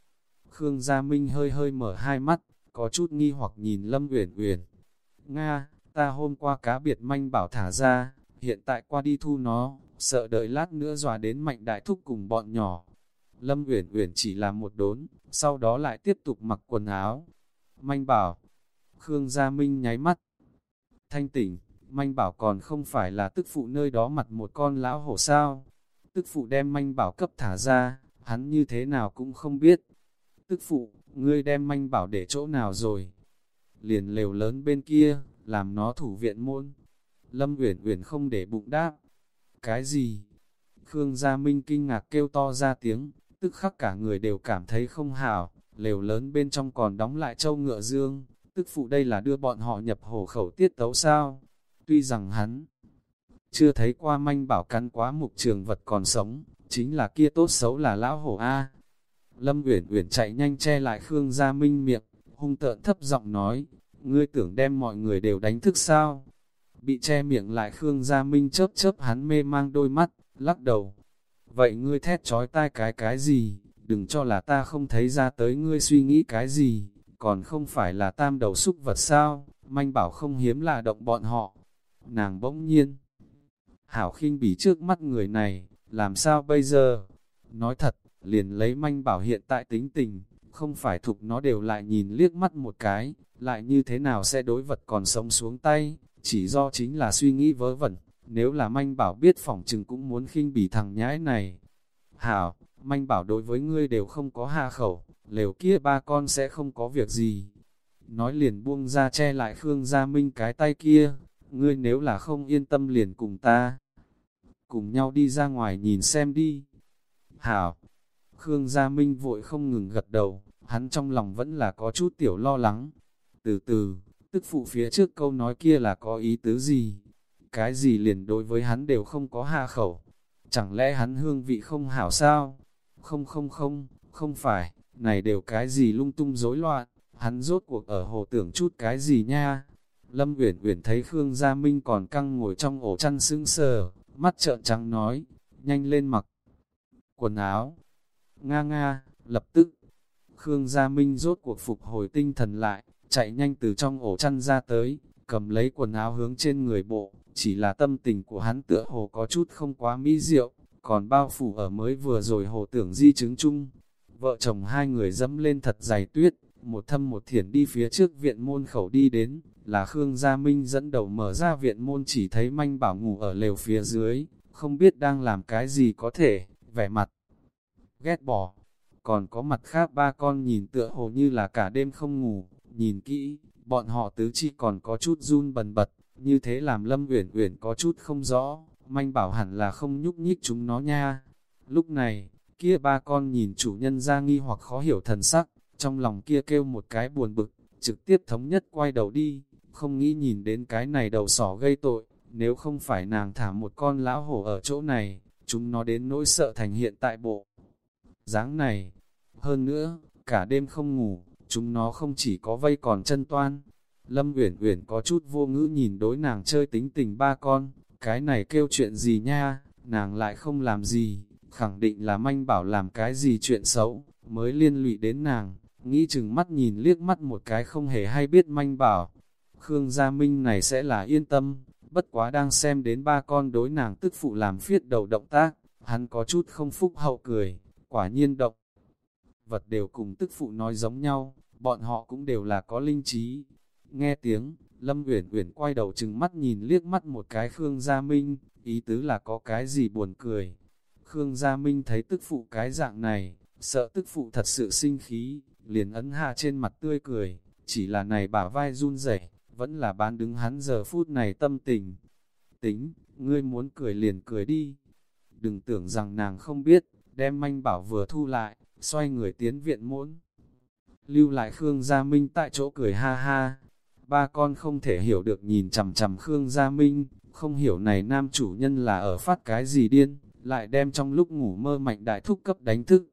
Khương Gia Minh hơi hơi mở hai mắt, có chút nghi hoặc nhìn Lâm Uyển Uyển. Nga, ta hôm qua cá biệt manh bảo thả ra, hiện tại qua đi thu nó, sợ đợi lát nữa dòa đến mạnh đại thúc cùng bọn nhỏ. Lâm Uyển Uyển chỉ làm một đốn, sau đó lại tiếp tục mặc quần áo. Manh bảo, Khương Gia Minh nháy mắt. Thanh tỉnh, manh bảo còn không phải là tức phụ nơi đó mặt một con lão hổ sao. Tức phụ đem manh bảo cấp thả ra, hắn như thế nào cũng không biết. Tức phụ, ngươi đem manh bảo để chỗ nào rồi? Liền lều lớn bên kia, làm nó thủ viện môn. Lâm Uyển Uyển không để bụng đáp. Cái gì? Khương Gia Minh kinh ngạc kêu to ra tiếng, tức khắc cả người đều cảm thấy không hảo, lều lớn bên trong còn đóng lại châu ngựa dương, tức phụ đây là đưa bọn họ nhập hồ khẩu tiết tấu sao. Tuy rằng hắn chưa thấy qua manh bảo cắn quá mục trường vật còn sống, chính là kia tốt xấu là lão hổ A. Lâm Uyển Uyển chạy nhanh che lại Khương Gia Minh miệng, hung tợn thấp giọng nói, ngươi tưởng đem mọi người đều đánh thức sao? Bị che miệng lại Khương Gia Minh chớp chớp hắn mê mang đôi mắt, lắc đầu. Vậy ngươi thét trói tai cái cái gì? Đừng cho là ta không thấy ra tới ngươi suy nghĩ cái gì, còn không phải là tam đầu xúc vật sao? Manh bảo không hiếm là động bọn họ. Nàng bỗng nhiên Hảo khinh bỉ trước mắt người này, làm sao bây giờ? Nói thật, liền lấy manh bảo hiện tại tính tình, không phải thục nó đều lại nhìn liếc mắt một cái, lại như thế nào sẽ đối vật còn sống xuống tay, chỉ do chính là suy nghĩ vớ vẩn, nếu là manh bảo biết phỏng chừng cũng muốn khinh bỉ thằng nhãi này. Hảo, manh bảo đối với ngươi đều không có hạ khẩu, lều kia ba con sẽ không có việc gì. Nói liền buông ra che lại Khương Gia Minh cái tay kia, ngươi nếu là không yên tâm liền cùng ta. Cùng nhau đi ra ngoài nhìn xem đi. Hảo, Khương Gia Minh vội không ngừng gật đầu, hắn trong lòng vẫn là có chút tiểu lo lắng. Từ từ, tức phụ phía trước câu nói kia là có ý tứ gì? Cái gì liền đối với hắn đều không có hạ khẩu. Chẳng lẽ hắn hương vị không hảo sao? Không không không, không phải, này đều cái gì lung tung rối loạn, hắn rốt cuộc ở hồ tưởng chút cái gì nha? Lâm Uyển Uyển thấy Khương Gia Minh còn căng ngồi trong ổ chăn sững sờ, mắt trợn trắng nói, nhanh lên mặc quần áo. Nga nga, lập tức, Khương Gia Minh rốt cuộc phục hồi tinh thần lại, chạy nhanh từ trong ổ chăn ra tới, cầm lấy quần áo hướng trên người bộ, chỉ là tâm tình của hắn tựa hồ có chút không quá mỹ diệu, còn bao phủ ở mới vừa rồi hồ tưởng di chứng chung. Vợ chồng hai người dẫm lên thật dày tuyết, một thâm một thiển đi phía trước viện môn khẩu đi đến, là Khương Gia Minh dẫn đầu mở ra viện môn chỉ thấy manh bảo ngủ ở lều phía dưới, không biết đang làm cái gì có thể, vẻ mặt ghét bỏ. Còn có mặt khác ba con nhìn tựa hồ như là cả đêm không ngủ, nhìn kỹ, bọn họ tứ chi còn có chút run bần bật, như thế làm Lâm Uyển Uyển có chút không rõ, manh bảo hẳn là không nhúc nhích chúng nó nha. Lúc này, kia ba con nhìn chủ nhân ra nghi hoặc khó hiểu thần sắc, trong lòng kia kêu một cái buồn bực, trực tiếp thống nhất quay đầu đi, không nghĩ nhìn đến cái này đầu sỏ gây tội, nếu không phải nàng thả một con lão hổ ở chỗ này, chúng nó đến nỗi sợ thành hiện tại bộ. dáng này, hơn nữa, cả đêm không ngủ, chúng nó không chỉ có vây còn chân toan. Lâm Uyển Uyển có chút vô ngữ nhìn đối nàng chơi tính tình ba con, cái này kêu chuyện gì nha, nàng lại không làm gì, khẳng định là manh bảo làm cái gì chuyện xấu, mới liên lụy đến nàng, nghĩ chừng mắt nhìn liếc mắt một cái không hề hay biết manh bảo. Khương Gia Minh này sẽ là yên tâm, bất quá đang xem đến ba con đối nàng tức phụ làm phiết đầu động tác, hắn có chút không phúc hậu cười, quả nhiên động. Vật đều cùng tức phụ nói giống nhau, bọn họ cũng đều là có linh trí. Nghe tiếng, Lâm Uyển Uyển quay đầu chừng mắt nhìn liếc mắt một cái Khương Gia Minh, ý tứ là có cái gì buồn cười. Khương Gia Minh thấy tức phụ cái dạng này, sợ tức phụ thật sự sinh khí, liền ấn hạ trên mặt tươi cười, chỉ là này bả vai run rẩy, vẫn là bán đứng hắn giờ phút này tâm tình. Tính, ngươi muốn cười liền cười đi. Đừng tưởng rằng nàng không biết, đem manh bảo vừa thu lại, xoay người tiến viện muốn Lưu lại Khương Gia Minh tại chỗ cười ha ha. Ba con không thể hiểu được nhìn chằm chằm Khương Gia Minh, không hiểu này nam chủ nhân là ở phát cái gì điên, lại đem trong lúc ngủ mơ mạnh đại thúc cấp đánh thức.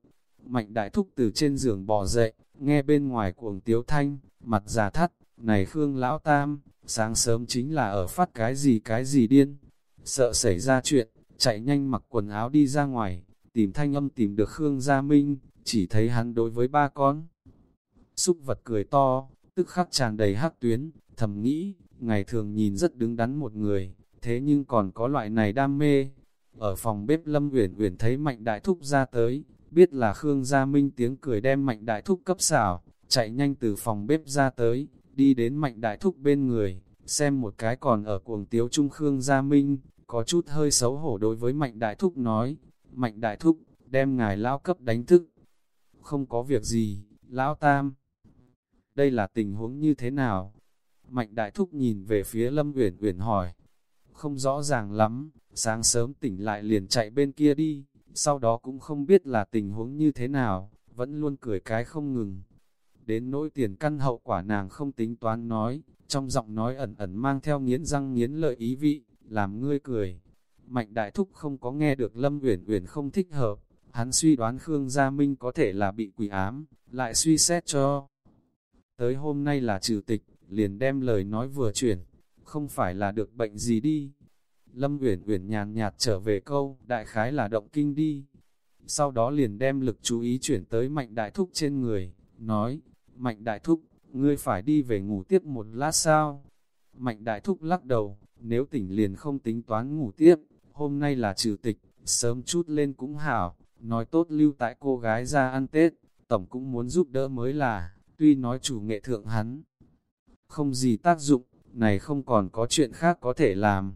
Mạnh đại thúc từ trên giường bò dậy, nghe bên ngoài cuồng tiếu thanh, mặt già thắt, này Khương Lão Tam, sáng sớm chính là ở phát cái gì cái gì điên. Sợ xảy ra chuyện, chạy nhanh mặc quần áo đi ra ngoài, tìm thanh âm tìm được Khương Gia Minh, chỉ thấy hắn đối với ba con. Xúc vật cười to, tức khắc tràn đầy hắc tuyến, thầm nghĩ, ngày thường nhìn rất đứng đắn một người, thế nhưng còn có loại này đam mê. Ở phòng bếp Lâm Uyển Uyển thấy Mạnh Đại Thúc ra tới, biết là Khương Gia Minh tiếng cười đem Mạnh Đại Thúc cấp xảo, chạy nhanh từ phòng bếp ra tới, đi đến Mạnh Đại Thúc bên người, xem một cái còn ở cuồng tiếu trung Khương Gia Minh, có chút hơi xấu hổ đối với Mạnh Đại Thúc nói, Mạnh Đại Thúc, đem ngài lão cấp đánh thức. Không có việc gì, lão tam. Đây là tình huống như thế nào? Mạnh Đại Thúc nhìn về phía Lâm Uyển Uyển hỏi. Không rõ ràng lắm, sáng sớm tỉnh lại liền chạy bên kia đi, sau đó cũng không biết là tình huống như thế nào, vẫn luôn cười cái không ngừng. Đến nỗi tiền căn hậu quả nàng không tính toán nói, trong giọng nói ẩn ẩn mang theo nghiến răng nghiến lợi ý vị, làm ngươi cười. Mạnh đại thúc không có nghe được Lâm Uyển Uyển không thích hợp, hắn suy đoán Khương Gia Minh có thể là bị quỷ ám, lại suy xét cho. Tới hôm nay là trừ tịch, liền đem lời nói vừa chuyển, không phải là được bệnh gì đi. Lâm Uyển Uyển nhàn nhạt trở về câu, đại khái là động kinh đi. Sau đó liền đem lực chú ý chuyển tới Mạnh Đại Thúc trên người, nói, Mạnh Đại Thúc, ngươi phải đi về ngủ tiếp một lát sao? Mạnh Đại Thúc lắc đầu, nếu tỉnh liền không tính toán ngủ tiếp, hôm nay là trừ tịch, sớm chút lên cũng hảo, nói tốt lưu tại cô gái ra ăn Tết, tổng cũng muốn giúp đỡ mới là, tuy nói chủ nghệ thượng hắn. Không gì tác dụng, này không còn có chuyện khác có thể làm.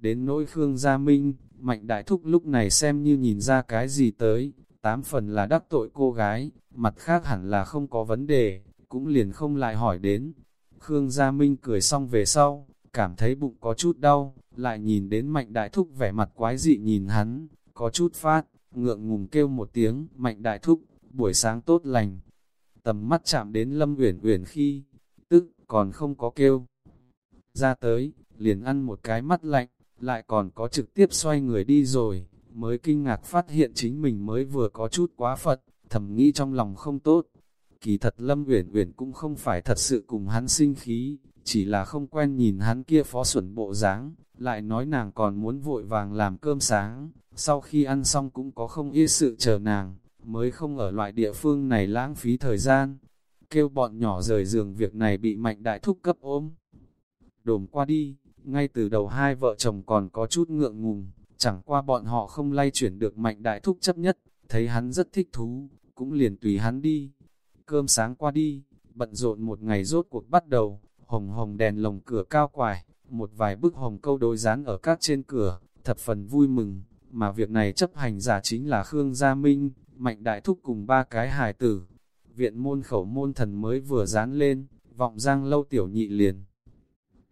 Đến nỗi Khương Gia Minh, Mạnh Đại Thúc lúc này xem như nhìn ra cái gì tới, tám phần là đắc tội cô gái, mặt khác hẳn là không có vấn đề, cũng liền không lại hỏi đến. Khương Gia Minh cười xong về sau, cảm thấy bụng có chút đau, lại nhìn đến Mạnh Đại Thúc vẻ mặt quái dị nhìn hắn, có chút phát, ngượng ngùng kêu một tiếng, Mạnh Đại Thúc, buổi sáng tốt lành. Tầm mắt chạm đến Lâm Uyển Uyển khi, tức còn không có kêu. Ra tới, liền ăn một cái mắt lạnh, lại còn có trực tiếp xoay người đi rồi, mới kinh ngạc phát hiện chính mình mới vừa có chút quá phật, thầm nghĩ trong lòng không tốt. Kỳ thật Lâm Uyển Uyển cũng không phải thật sự cùng hắn sinh khí, chỉ là không quen nhìn hắn kia phó xuẩn bộ dáng, lại nói nàng còn muốn vội vàng làm cơm sáng, sau khi ăn xong cũng có không ít sự chờ nàng, mới không ở loại địa phương này lãng phí thời gian. Kêu bọn nhỏ rời giường việc này bị mạnh đại thúc cấp ôm. Đồm qua đi, ngay từ đầu hai vợ chồng còn có chút ngượng ngùng, chẳng qua bọn họ không lay chuyển được mạnh đại thúc chấp nhất, thấy hắn rất thích thú, cũng liền tùy hắn đi. Cơm sáng qua đi, bận rộn một ngày rốt cuộc bắt đầu, hồng hồng đèn lồng cửa cao quải, một vài bức hồng câu đối dán ở các trên cửa, thập phần vui mừng, mà việc này chấp hành giả chính là Khương Gia Minh, Mạnh Đại Thúc cùng ba cái hài tử. Viện môn khẩu môn thần mới vừa dán lên, vọng giang lâu tiểu nhị liền.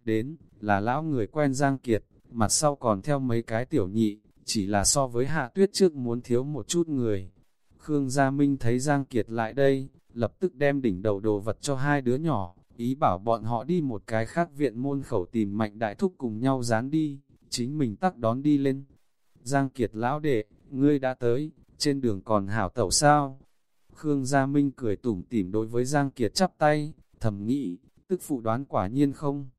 Đến, là lão người quen Giang Kiệt, mặt sau còn theo mấy cái tiểu nhị, chỉ là so với hạ tuyết trước muốn thiếu một chút người. Khương Gia Minh thấy Giang Kiệt lại đây, lập tức đem đỉnh đầu đồ vật cho hai đứa nhỏ, ý bảo bọn họ đi một cái khác viện môn khẩu tìm mạnh đại thúc cùng nhau dán đi, chính mình tắc đón đi lên. Giang Kiệt lão đệ, ngươi đã tới, trên đường còn hảo tẩu sao? Khương Gia Minh cười tủm tỉm đối với Giang Kiệt chắp tay, thầm nghĩ, tức phụ đoán quả nhiên không?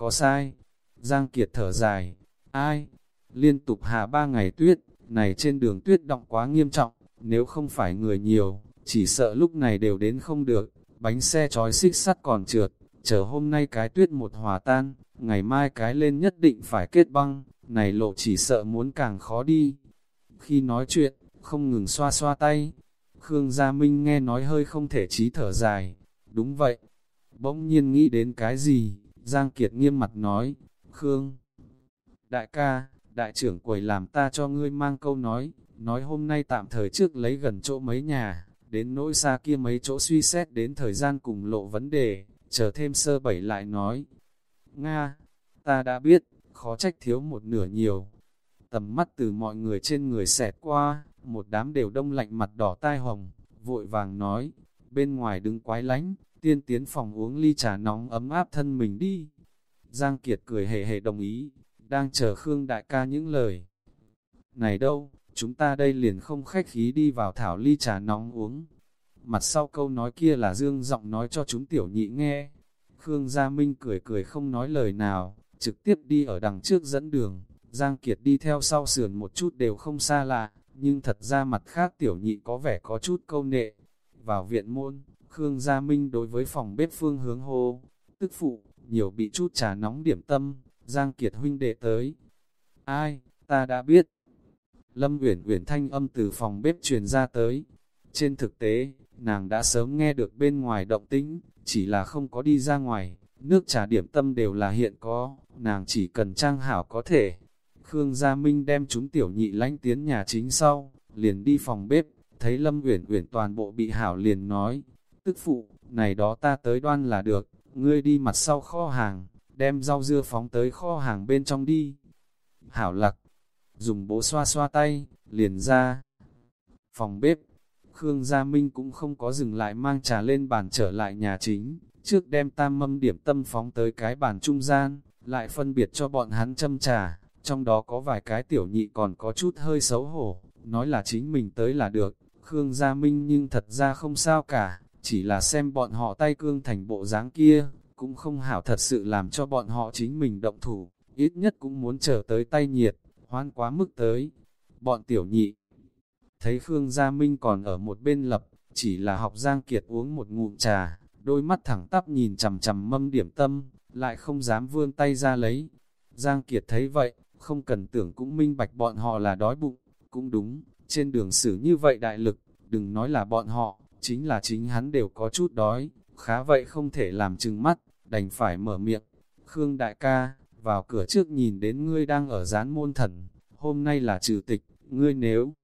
Có sai? Giang Kiệt thở dài, ai? Liên tục hạ ba ngày tuyết, này trên đường tuyết động quá nghiêm trọng, nếu không phải người nhiều, chỉ sợ lúc này đều đến không được, bánh xe trói xích sắt còn trượt, chờ hôm nay cái tuyết một hòa tan, ngày mai cái lên nhất định phải kết băng, này lộ chỉ sợ muốn càng khó đi. Khi nói chuyện, không ngừng xoa xoa tay, Khương Gia Minh nghe nói hơi không thể trí thở dài, đúng vậy. Bỗng nhiên nghĩ đến cái gì, Giang Kiệt nghiêm mặt nói, Khương, đại ca, đại trưởng quầy làm ta cho ngươi mang câu nói, nói hôm nay tạm thời trước lấy gần chỗ mấy nhà, đến nỗi xa kia mấy chỗ suy xét đến thời gian cùng lộ vấn đề, chờ thêm sơ bảy lại nói. Nga, ta đã biết, khó trách thiếu một nửa nhiều. Tầm mắt từ mọi người trên người xẹt qua, một đám đều đông lạnh mặt đỏ tai hồng, vội vàng nói, bên ngoài đứng quái lánh, tiên tiến phòng uống ly trà nóng ấm áp thân mình đi. Giang Kiệt cười hề hề đồng ý, đang chờ Khương đại ca những lời. Này đâu, chúng ta đây liền không khách khí đi vào thảo ly trà nóng uống. Mặt sau câu nói kia là dương giọng nói cho chúng tiểu nhị nghe. Khương Gia Minh cười cười không nói lời nào, trực tiếp đi ở đằng trước dẫn đường. Giang Kiệt đi theo sau sườn một chút đều không xa lạ, nhưng thật ra mặt khác tiểu nhị có vẻ có chút câu nệ. Vào viện môn, Khương Gia Minh đối với phòng bếp phương hướng hô, tức phụ, nhiều bị chút trà nóng điểm tâm, Giang Kiệt huynh đệ tới. Ai, ta đã biết. Lâm Uyển Uyển thanh âm từ phòng bếp truyền ra tới. Trên thực tế, nàng đã sớm nghe được bên ngoài động tĩnh, chỉ là không có đi ra ngoài, nước trà điểm tâm đều là hiện có, nàng chỉ cần trang hảo có thể. Khương Gia Minh đem chúng tiểu nhị lánh tiến nhà chính sau, liền đi phòng bếp, thấy Lâm Uyển Uyển toàn bộ bị hảo liền nói, tức phụ, này đó ta tới đoan là được, ngươi đi mặt sau kho hàng, đem rau dưa phóng tới kho hàng bên trong đi. Hảo lặc, dùng bố xoa xoa tay, liền ra. Phòng bếp, Khương Gia Minh cũng không có dừng lại mang trà lên bàn trở lại nhà chính, trước đem tam mâm điểm tâm phóng tới cái bàn trung gian, lại phân biệt cho bọn hắn châm trà, trong đó có vài cái tiểu nhị còn có chút hơi xấu hổ, nói là chính mình tới là được, Khương Gia Minh nhưng thật ra không sao cả, chỉ là xem bọn họ tay cương thành bộ dáng kia, cũng không hảo thật sự làm cho bọn họ chính mình động thủ, ít nhất cũng muốn chờ tới tay nhiệt, hoan quá mức tới. Bọn tiểu nhị, thấy Khương Gia Minh còn ở một bên lập, chỉ là học Giang Kiệt uống một ngụm trà, đôi mắt thẳng tắp nhìn chầm chầm mâm điểm tâm, lại không dám vươn tay ra lấy. Giang Kiệt thấy vậy, không cần tưởng cũng minh bạch bọn họ là đói bụng, cũng đúng, trên đường xử như vậy đại lực, đừng nói là bọn họ, chính là chính hắn đều có chút đói, khá vậy không thể làm chừng mắt, đành phải mở miệng. Khương đại ca, vào cửa trước nhìn đến ngươi đang ở gián môn thần, hôm nay là trừ tịch, ngươi nếu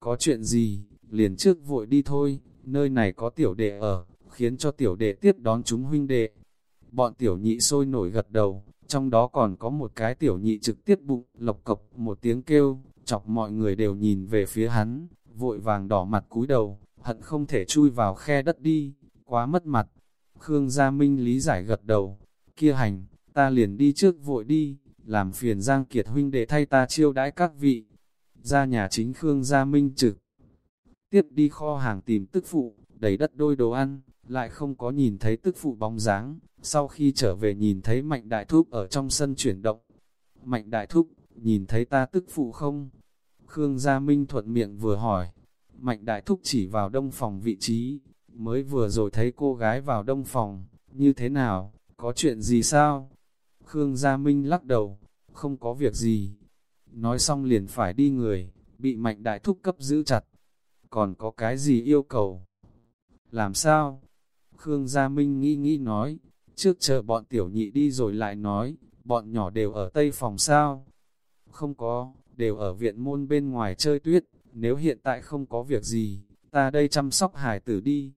có chuyện gì, liền trước vội đi thôi, nơi này có tiểu đệ ở, khiến cho tiểu đệ tiếp đón chúng huynh đệ. Bọn tiểu nhị sôi nổi gật đầu, trong đó còn có một cái tiểu nhị trực tiếp bụng, lộc cộc một tiếng kêu, chọc mọi người đều nhìn về phía hắn, vội vàng đỏ mặt cúi đầu, hận không thể chui vào khe đất đi, quá mất mặt. Khương Gia Minh lý giải gật đầu, kia hành, ta liền đi trước vội đi, làm phiền Giang Kiệt huynh để thay ta chiêu đãi các vị. Ra nhà chính Khương Gia Minh trực, tiếp đi kho hàng tìm tức phụ, đầy đất đôi đồ ăn, lại không có nhìn thấy tức phụ bóng dáng, sau khi trở về nhìn thấy Mạnh Đại Thúc ở trong sân chuyển động. Mạnh Đại Thúc, nhìn thấy ta tức phụ không? Khương Gia Minh thuận miệng vừa hỏi, Mạnh Đại Thúc chỉ vào đông phòng vị trí, mới vừa rồi thấy cô gái vào đông phòng, như thế nào, có chuyện gì sao? Khương Gia Minh lắc đầu, không có việc gì. Nói xong liền phải đi người, bị Mạnh Đại Thúc cấp giữ chặt. Còn có cái gì yêu cầu? Làm sao? Khương Gia Minh nghĩ nghĩ nói, trước chờ bọn tiểu nhị đi rồi lại nói, bọn nhỏ đều ở tây phòng sao? Không có, đều ở viện môn bên ngoài chơi tuyết, nếu hiện tại không có việc gì, ta đây chăm sóc hải tử đi.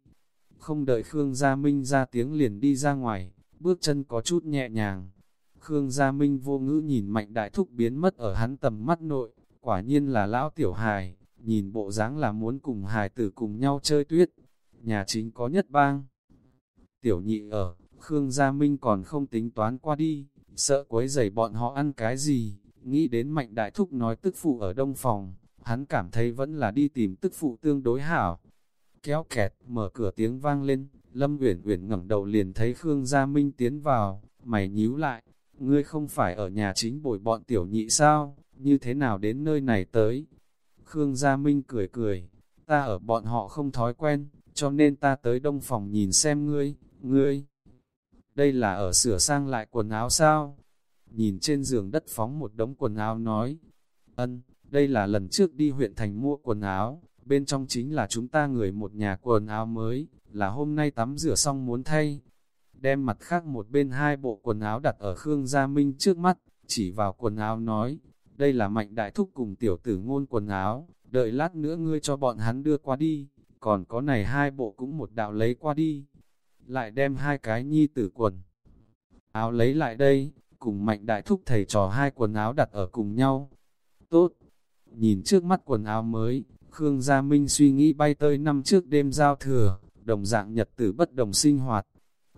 Không đợi Khương Gia Minh ra tiếng liền đi ra ngoài, bước chân có chút nhẹ nhàng. Khương Gia Minh vô ngữ nhìn mạnh đại thúc biến mất ở hắn tầm mắt nội, quả nhiên là lão tiểu hài, nhìn bộ dáng là muốn cùng hài tử cùng nhau chơi tuyết. Nhà chính có nhất bang. Tiểu nhị ở, Khương Gia Minh còn không tính toán qua đi, sợ quấy rầy bọn họ ăn cái gì, nghĩ đến mạnh đại thúc nói tức phụ ở đông phòng, hắn cảm thấy vẫn là đi tìm tức phụ tương đối hảo. Kéo kẹt, mở cửa tiếng vang lên, Lâm Uyển Uyển ngẩng đầu liền thấy Khương Gia Minh tiến vào, mày nhíu lại, ngươi không phải ở nhà chính bồi bọn tiểu nhị sao, như thế nào đến nơi này tới? Khương Gia Minh cười cười, ta ở bọn họ không thói quen, cho nên ta tới đông phòng nhìn xem ngươi, ngươi. Đây là ở sửa sang lại quần áo sao? Nhìn trên giường đất phóng một đống quần áo nói, ân, đây là lần trước đi huyện thành mua quần áo, bên trong chính là chúng ta người một nhà quần áo mới, là hôm nay tắm rửa xong muốn thay. Đem mặt khác một bên hai bộ quần áo đặt ở Khương Gia Minh trước mắt, chỉ vào quần áo nói, đây là mạnh đại thúc cùng tiểu tử ngôn quần áo, đợi lát nữa ngươi cho bọn hắn đưa qua đi, còn có này hai bộ cũng một đạo lấy qua đi. Lại đem hai cái nhi tử quần áo lấy lại đây, cùng mạnh đại thúc thầy trò hai quần áo đặt ở cùng nhau. Tốt, nhìn trước mắt quần áo mới, Khương Gia Minh suy nghĩ bay tới năm trước đêm giao thừa, đồng dạng nhật tử bất đồng sinh hoạt.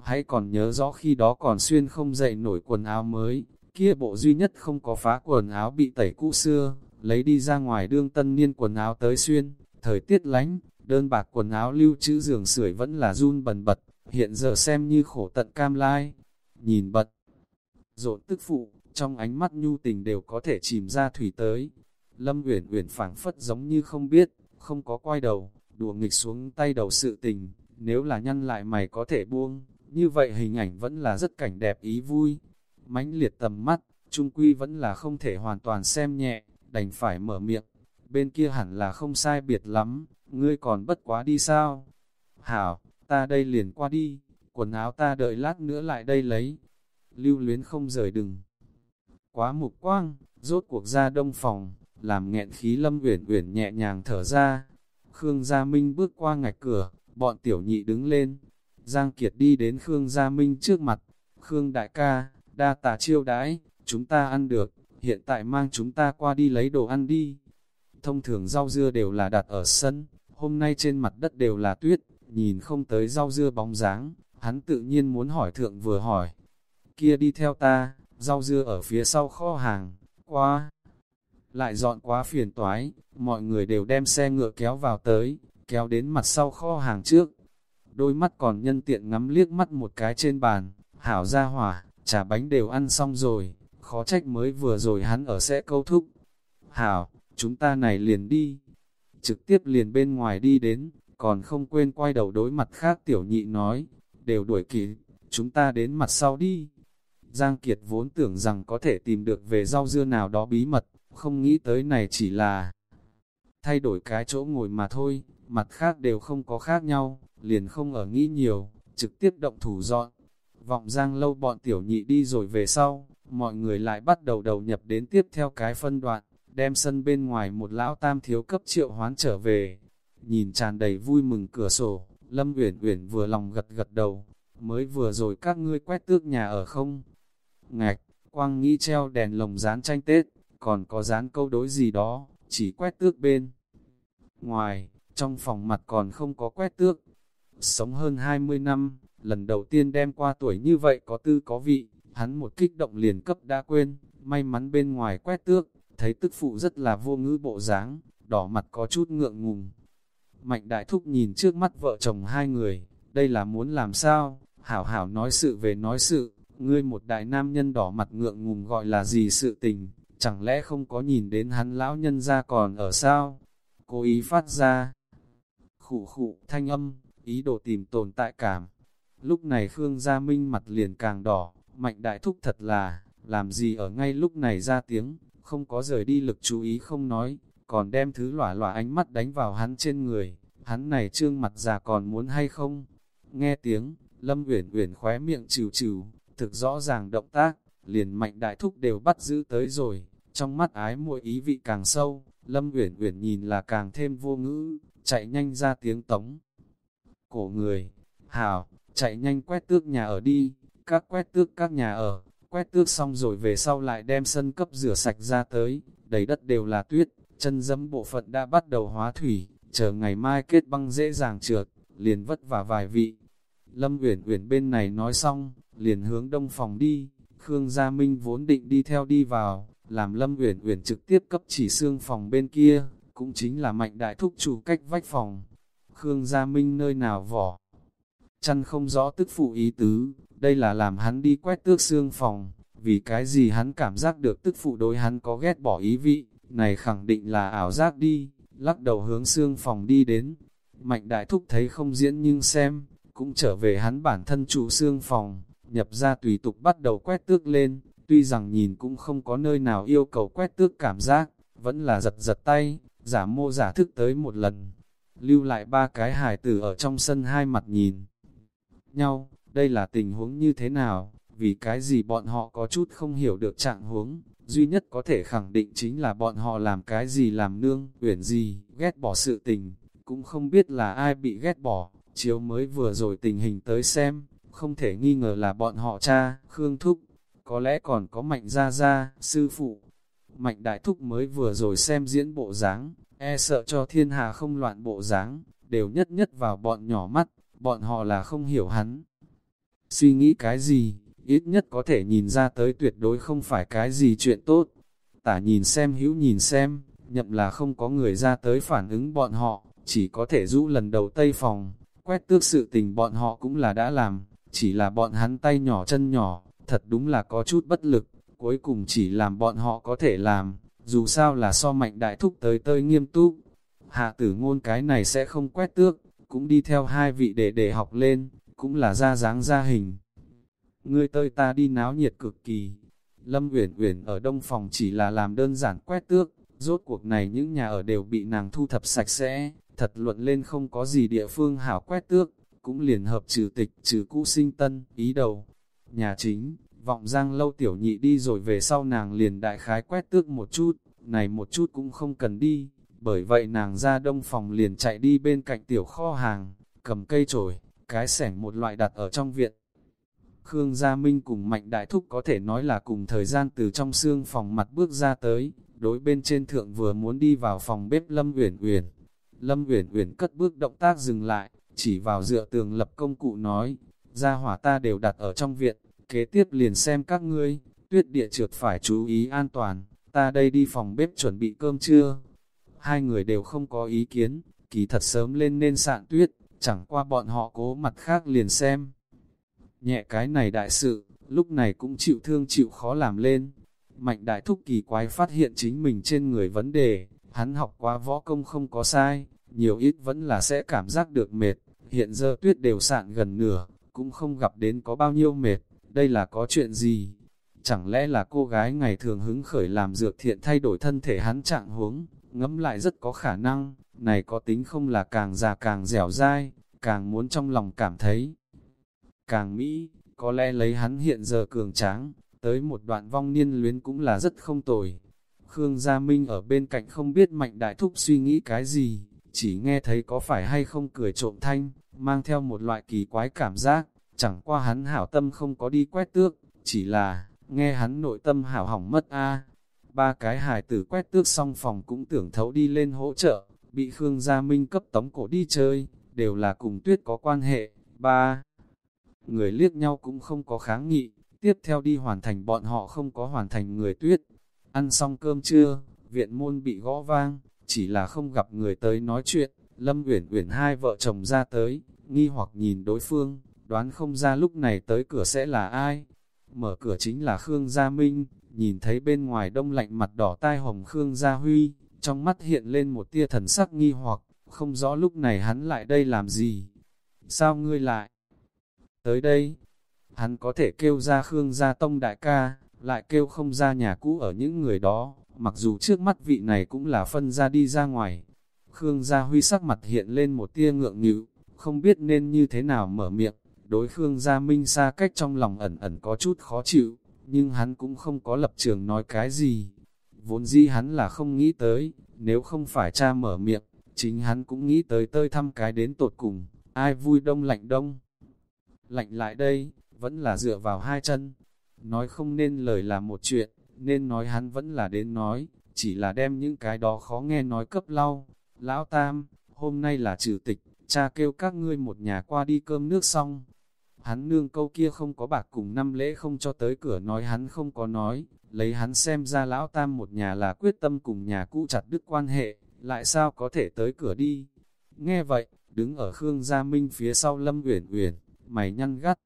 Hãy còn nhớ rõ khi đó còn xuyên không dậy nổi quần áo mới, kia bộ duy nhất không có phá quần áo bị tẩy cũ xưa, lấy đi ra ngoài đương tân niên quần áo tới xuyên, thời tiết lánh, đơn bạc quần áo lưu trữ giường sưởi vẫn là run bần bật, hiện giờ xem như khổ tận cam lai, nhìn bật. Rộn tức phụ, trong ánh mắt nhu tình đều có thể chìm ra thủy tới. Lâm Uyển Uyển phảng phất giống như không biết, không có quay đầu, đùa nghịch xuống tay đầu sự tình, nếu là nhăn lại mày có thể buông, như vậy hình ảnh vẫn là rất cảnh đẹp ý vui. mãnh liệt tầm mắt, trung quy vẫn là không thể hoàn toàn xem nhẹ, đành phải mở miệng. Bên kia hẳn là không sai biệt lắm, ngươi còn bất quá đi sao? Hảo, ta đây liền qua đi, quần áo ta đợi lát nữa lại đây lấy. Lưu luyến không rời đừng. Quá mục quang, rốt cuộc ra đông phòng, làm nghẹn khí lâm uyển uyển nhẹ nhàng thở ra. Khương Gia Minh bước qua ngạch cửa, bọn tiểu nhị đứng lên. Giang Kiệt đi đến Khương Gia Minh trước mặt. Khương đại ca, đa tà chiêu đãi, chúng ta ăn được, hiện tại mang chúng ta qua đi lấy đồ ăn đi. Thông thường rau dưa đều là đặt ở sân, hôm nay trên mặt đất đều là tuyết, nhìn không tới rau dưa bóng dáng, hắn tự nhiên muốn hỏi thượng vừa hỏi. Kia đi theo ta, rau dưa ở phía sau kho hàng, qua. Lại dọn quá phiền toái, mọi người đều đem xe ngựa kéo vào tới, kéo đến mặt sau kho hàng trước. Đôi mắt còn nhân tiện ngắm liếc mắt một cái trên bàn, hảo ra hỏa, trà bánh đều ăn xong rồi, khó trách mới vừa rồi hắn ở sẽ câu thúc. Hảo, chúng ta này liền đi. Trực tiếp liền bên ngoài đi đến, còn không quên quay đầu đối mặt khác tiểu nhị nói, đều đuổi kịp, chúng ta đến mặt sau đi. Giang Kiệt vốn tưởng rằng có thể tìm được về rau dưa nào đó bí mật, không nghĩ tới này chỉ là thay đổi cái chỗ ngồi mà thôi, mặt khác đều không có khác nhau, liền không ở nghĩ nhiều, trực tiếp động thủ dọn. Vọng Giang lâu bọn tiểu nhị đi rồi về sau, mọi người lại bắt đầu đầu nhập đến tiếp theo cái phân đoạn, đem sân bên ngoài một lão tam thiếu cấp triệu hoán trở về. Nhìn tràn đầy vui mừng cửa sổ, Lâm Uyển Uyển vừa lòng gật gật đầu, mới vừa rồi các ngươi quét tước nhà ở không? Ngạch, quang nghĩ treo đèn lồng dán tranh Tết, còn có dán câu đối gì đó, chỉ quét tước bên. Ngoài, trong phòng mặt còn không có quét tước. Sống hơn 20 năm, lần đầu tiên đem qua tuổi như vậy có tư có vị, hắn một kích động liền cấp đã quên, may mắn bên ngoài quét tước, thấy tức phụ rất là vô ngữ bộ dáng, đỏ mặt có chút ngượng ngùng. Mạnh đại thúc nhìn trước mắt vợ chồng hai người, đây là muốn làm sao, hảo hảo nói sự về nói sự, ngươi một đại nam nhân đỏ mặt ngượng ngùng gọi là gì sự tình, chẳng lẽ không có nhìn đến hắn lão nhân ra còn ở sao? Cố ý phát ra, khụ khụ thanh âm, ý đồ tìm tồn tại cảm. Lúc này Khương Gia Minh mặt liền càng đỏ, mạnh đại thúc thật là, làm gì ở ngay lúc này ra tiếng, không có rời đi lực chú ý không nói, còn đem thứ lỏa lỏa ánh mắt đánh vào hắn trên người, hắn này trương mặt già còn muốn hay không? Nghe tiếng, Lâm Uyển Uyển khóe miệng trừ trừ, thực rõ ràng động tác, liền mạnh đại thúc đều bắt giữ tới rồi, trong mắt ái muội ý vị càng sâu, Lâm Uyển Uyển nhìn là càng thêm vô ngữ, chạy nhanh ra tiếng tống. Cổ người, hảo, chạy nhanh quét tước nhà ở đi, các quét tước các nhà ở, quét tước xong rồi về sau lại đem sân cấp rửa sạch ra tới, đầy đất đều là tuyết, chân dẫm bộ phận đã bắt đầu hóa thủy, chờ ngày mai kết băng dễ dàng trượt, liền vất vả vài vị. Lâm Uyển Uyển bên này nói xong, liền hướng đông phòng đi, Khương Gia Minh vốn định đi theo đi vào, làm Lâm Uyển Uyển trực tiếp cấp chỉ xương phòng bên kia, cũng chính là mạnh đại thúc chủ cách vách phòng. Khương Gia Minh nơi nào vỏ, chăn không rõ tức phụ ý tứ, đây là làm hắn đi quét tước xương phòng, vì cái gì hắn cảm giác được tức phụ đối hắn có ghét bỏ ý vị, này khẳng định là ảo giác đi, lắc đầu hướng xương phòng đi đến. Mạnh đại thúc thấy không diễn nhưng xem, cũng trở về hắn bản thân chủ xương phòng, nhập ra tùy tục bắt đầu quét tước lên, tuy rằng nhìn cũng không có nơi nào yêu cầu quét tước cảm giác, vẫn là giật giật tay, giả mô giả thức tới một lần. Lưu lại ba cái hài tử ở trong sân hai mặt nhìn nhau, đây là tình huống như thế nào, vì cái gì bọn họ có chút không hiểu được trạng huống, duy nhất có thể khẳng định chính là bọn họ làm cái gì làm nương, uyển gì, ghét bỏ sự tình, cũng không biết là ai bị ghét bỏ, chiếu mới vừa rồi tình hình tới xem, không thể nghi ngờ là bọn họ cha, Khương Thúc, có lẽ còn có Mạnh Gia Gia, sư phụ. Mạnh Đại Thúc mới vừa rồi xem diễn bộ dáng, e sợ cho thiên hà không loạn bộ dáng, đều nhất nhất vào bọn nhỏ mắt, bọn họ là không hiểu hắn. Suy nghĩ cái gì, ít nhất có thể nhìn ra tới tuyệt đối không phải cái gì chuyện tốt. Tả nhìn xem hữu nhìn xem, nhậm là không có người ra tới phản ứng bọn họ, chỉ có thể rũ lần đầu tây phòng, quét tước sự tình bọn họ cũng là đã làm, chỉ là bọn hắn tay nhỏ chân nhỏ, thật đúng là có chút bất lực, cuối cùng chỉ làm bọn họ có thể làm, dù sao là so mạnh đại thúc tới tơi nghiêm túc. Hạ tử ngôn cái này sẽ không quét tước, cũng đi theo hai vị để để học lên, cũng là ra dáng ra hình. Ngươi tơi ta đi náo nhiệt cực kỳ. Lâm Uyển Uyển ở đông phòng chỉ là làm đơn giản quét tước, rốt cuộc này những nhà ở đều bị nàng thu thập sạch sẽ, thật luận lên không có gì địa phương hảo quét tước, cũng liền hợp trừ tịch trừ cũ sinh tân, ý đầu. Nhà chính, vọng giang lâu tiểu nhị đi rồi về sau nàng liền đại khái quét tước một chút, này một chút cũng không cần đi, bởi vậy nàng ra đông phòng liền chạy đi bên cạnh tiểu kho hàng, cầm cây chổi, cái sẻng một loại đặt ở trong viện. Khương Gia Minh cùng Mạnh Đại Thúc có thể nói là cùng thời gian từ trong xương phòng mặt bước ra tới, đối bên trên thượng vừa muốn đi vào phòng bếp Lâm Uyển Uyển. Lâm Uyển Uyển cất bước động tác dừng lại, chỉ vào dựa tường lập công cụ nói, gia hỏa ta đều đặt ở trong viện, kế tiếp liền xem các ngươi, tuyết địa trượt phải chú ý an toàn, ta đây đi phòng bếp chuẩn bị cơm trưa. Hai người đều không có ý kiến, kỳ thật sớm lên nên sạn tuyết, chẳng qua bọn họ cố mặt khác liền xem. Nhẹ cái này đại sự, lúc này cũng chịu thương chịu khó làm lên. Mạnh đại thúc kỳ quái phát hiện chính mình trên người vấn đề, hắn học qua võ công không có sai, nhiều ít vẫn là sẽ cảm giác được mệt, hiện giờ tuyết đều sạn gần nửa, cũng không gặp đến có bao nhiêu mệt, đây là có chuyện gì, chẳng lẽ là cô gái ngày thường hứng khởi làm dược thiện thay đổi thân thể hắn trạng huống, ngẫm lại rất có khả năng, này có tính không là càng già càng dẻo dai, càng muốn trong lòng cảm thấy. Càng Mỹ, có lẽ lấy hắn hiện giờ cường tráng, tới một đoạn vong niên luyến cũng là rất không tồi. Khương Gia Minh ở bên cạnh không biết mạnh đại thúc suy nghĩ cái gì, chỉ nghe thấy có phải hay không cười trộm thanh, mang theo một loại kỳ quái cảm giác, chẳng qua hắn hảo tâm không có đi quét tước, chỉ là, nghe hắn nội tâm hảo hỏng mất a Ba cái hài tử quét tước xong phòng cũng tưởng thấu đi lên hỗ trợ, bị Khương Gia Minh cấp tống cổ đi chơi, đều là cùng tuyết có quan hệ. Ba người liếc nhau cũng không có kháng nghị, tiếp theo đi hoàn thành bọn họ không có hoàn thành người tuyết. Ăn xong cơm trưa, viện môn bị gõ vang, chỉ là không gặp người tới nói chuyện, Lâm Uyển Uyển hai vợ chồng ra tới, nghi hoặc nhìn đối phương, đoán không ra lúc này tới cửa sẽ là ai. Mở cửa chính là Khương Gia Minh, nhìn thấy bên ngoài đông lạnh mặt đỏ tai hồng Khương Gia Huy, trong mắt hiện lên một tia thần sắc nghi hoặc, không rõ lúc này hắn lại đây làm gì. Sao ngươi lại? Tới đây, hắn có thể kêu ra Khương Gia Tông đại ca, lại kêu không ra nhà cũ ở những người đó, mặc dù trước mắt vị này cũng là phân ra đi ra ngoài. Khương Gia Huy sắc mặt hiện lên một tia ngượng nghịu, không biết nên như thế nào mở miệng, đối Khương Gia Minh xa cách trong lòng ẩn ẩn có chút khó chịu, nhưng hắn cũng không có lập trường nói cái gì. Vốn dĩ hắn là không nghĩ tới, nếu không phải cha mở miệng, chính hắn cũng nghĩ tới tơi thăm cái đến tột cùng, ai vui đông lạnh đông. Lạnh lại đây, vẫn là dựa vào hai chân, nói không nên lời là một chuyện, nên nói hắn vẫn là đến nói, chỉ là đem những cái đó khó nghe nói cấp lau. Lão Tam, hôm nay là trừ tịch, cha kêu các ngươi một nhà qua đi cơm nước xong. Hắn nương câu kia không có bạc cùng năm lễ không cho tới cửa nói hắn không có nói, lấy hắn xem ra lão tam một nhà là quyết tâm cùng nhà cũ chặt đứt quan hệ, lại sao có thể tới cửa đi. Nghe vậy, đứng ở Khương Gia Minh phía sau Lâm Uyển Uyển, mày nhăn gắt.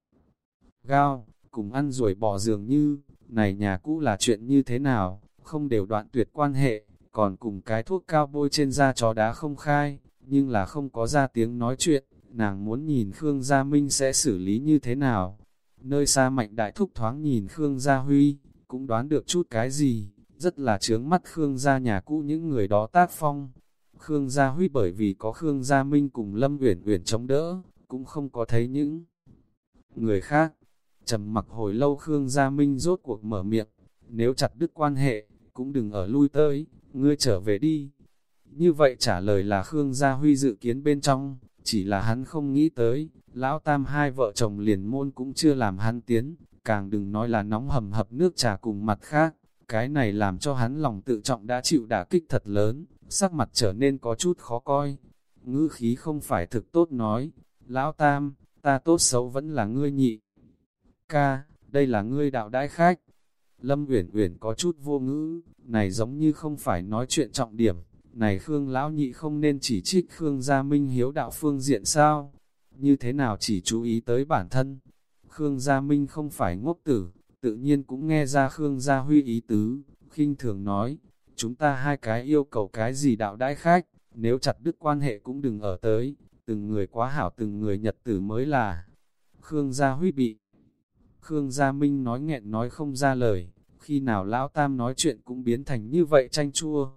Gao, cùng ăn rồi bỏ giường như, này nhà cũ là chuyện như thế nào, không đều đoạn tuyệt quan hệ, còn cùng cái thuốc cao bôi trên da chó đá không khai, nhưng là không có ra tiếng nói chuyện, nàng muốn nhìn Khương Gia Minh sẽ xử lý như thế nào. Nơi xa mạnh đại thúc thoáng nhìn Khương Gia Huy, cũng đoán được chút cái gì, rất là chướng mắt Khương Gia nhà cũ những người đó tác phong. Khương Gia Huy bởi vì có Khương Gia Minh cùng Lâm Uyển Uyển chống đỡ, cũng không có thấy những người khác. Trầm mặc hồi lâu Khương Gia Minh rốt cuộc mở miệng, nếu chặt đứt quan hệ, cũng đừng ở lui tới, ngươi trở về đi. Như vậy trả lời là Khương Gia Huy dự kiến bên trong, chỉ là hắn không nghĩ tới, lão tam hai vợ chồng liền môn cũng chưa làm hắn tiến, càng đừng nói là nóng hầm hập nước trà cùng mặt khác, cái này làm cho hắn lòng tự trọng đã chịu đả kích thật lớn, sắc mặt trở nên có chút khó coi. Ngữ khí không phải thực tốt nói, lão tam, ta tốt xấu vẫn là ngươi nhị. Ca, đây là ngươi đạo đại khách. Lâm Uyển Uyển có chút vô ngữ, này giống như không phải nói chuyện trọng điểm, này Khương Lão Nhị không nên chỉ trích Khương Gia Minh hiếu đạo phương diện sao? Như thế nào chỉ chú ý tới bản thân? Khương Gia Minh không phải ngốc tử, tự nhiên cũng nghe ra Khương Gia Huy ý tứ, khinh thường nói, chúng ta hai cái yêu cầu cái gì đạo đãi khách, nếu chặt đứt quan hệ cũng đừng ở tới, từng người quá hảo từng người nhật tử mới là. Khương Gia Huy bị Khương Gia Minh nói nghẹn nói không ra lời, khi nào Lão Tam nói chuyện cũng biến thành như vậy tranh chua.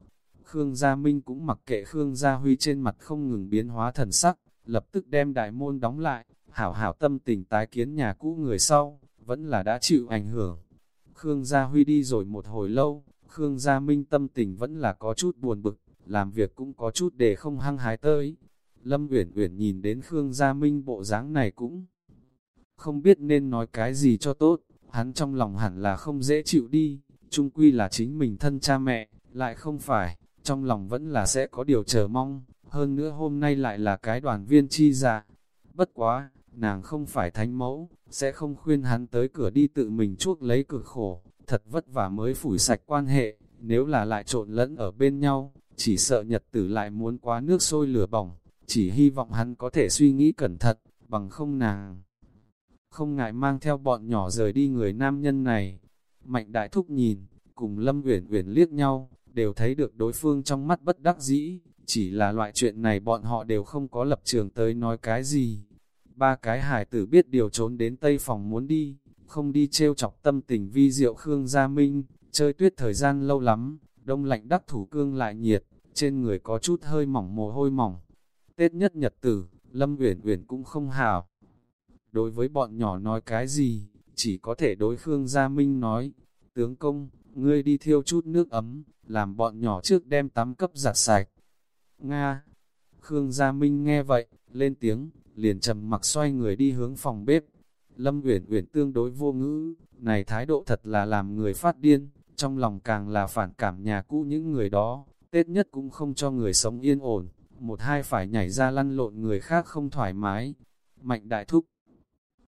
Khương Gia Minh cũng mặc kệ Khương Gia Huy trên mặt không ngừng biến hóa thần sắc, lập tức đem đại môn đóng lại, hảo hảo tâm tình tái kiến nhà cũ người sau, vẫn là đã chịu ảnh hưởng. Khương Gia Huy đi rồi một hồi lâu, Khương Gia Minh tâm tình vẫn là có chút buồn bực, làm việc cũng có chút để không hăng hái tới. Lâm Uyển Uyển nhìn đến Khương Gia Minh bộ dáng này cũng không biết nên nói cái gì cho tốt, hắn trong lòng hẳn là không dễ chịu đi, chung quy là chính mình thân cha mẹ, lại không phải, trong lòng vẫn là sẽ có điều chờ mong, hơn nữa hôm nay lại là cái đoàn viên chi dạ. Bất quá, nàng không phải thánh mẫu, sẽ không khuyên hắn tới cửa đi tự mình chuốc lấy cực khổ, thật vất vả mới phủi sạch quan hệ, nếu là lại trộn lẫn ở bên nhau, chỉ sợ nhật tử lại muốn quá nước sôi lửa bỏng, chỉ hy vọng hắn có thể suy nghĩ cẩn thận, bằng không nàng. Không ngại mang theo bọn nhỏ rời đi người nam nhân này. Mạnh đại thúc nhìn, cùng Lâm Uyển Uyển liếc nhau, đều thấy được đối phương trong mắt bất đắc dĩ, chỉ là loại chuyện này bọn họ đều không có lập trường tới nói cái gì. Ba cái hải tử biết điều trốn đến tây phòng muốn đi, không đi trêu chọc tâm tình vi diệu Khương Gia Minh, chơi tuyết thời gian lâu lắm, đông lạnh đắc thủ cương lại nhiệt, trên người có chút hơi mỏng mồ hôi mỏng. Tết nhất nhật tử, Lâm Uyển Uyển cũng không hào. Đối với bọn nhỏ nói cái gì, chỉ có thể đối Khương Gia Minh nói, tướng công, ngươi đi thiêu chút nước ấm, làm bọn nhỏ trước đem tắm cấp giặt sạch. Nga! Khương Gia Minh nghe vậy, lên tiếng, liền trầm mặc xoay người đi hướng phòng bếp. Lâm Uyển Uyển tương đối vô ngữ, này thái độ thật là làm người phát điên, trong lòng càng là phản cảm nhà cũ những người đó, Tết nhất cũng không cho người sống yên ổn, một hai phải nhảy ra lăn lộn người khác không thoải mái. Mạnh đại thúc.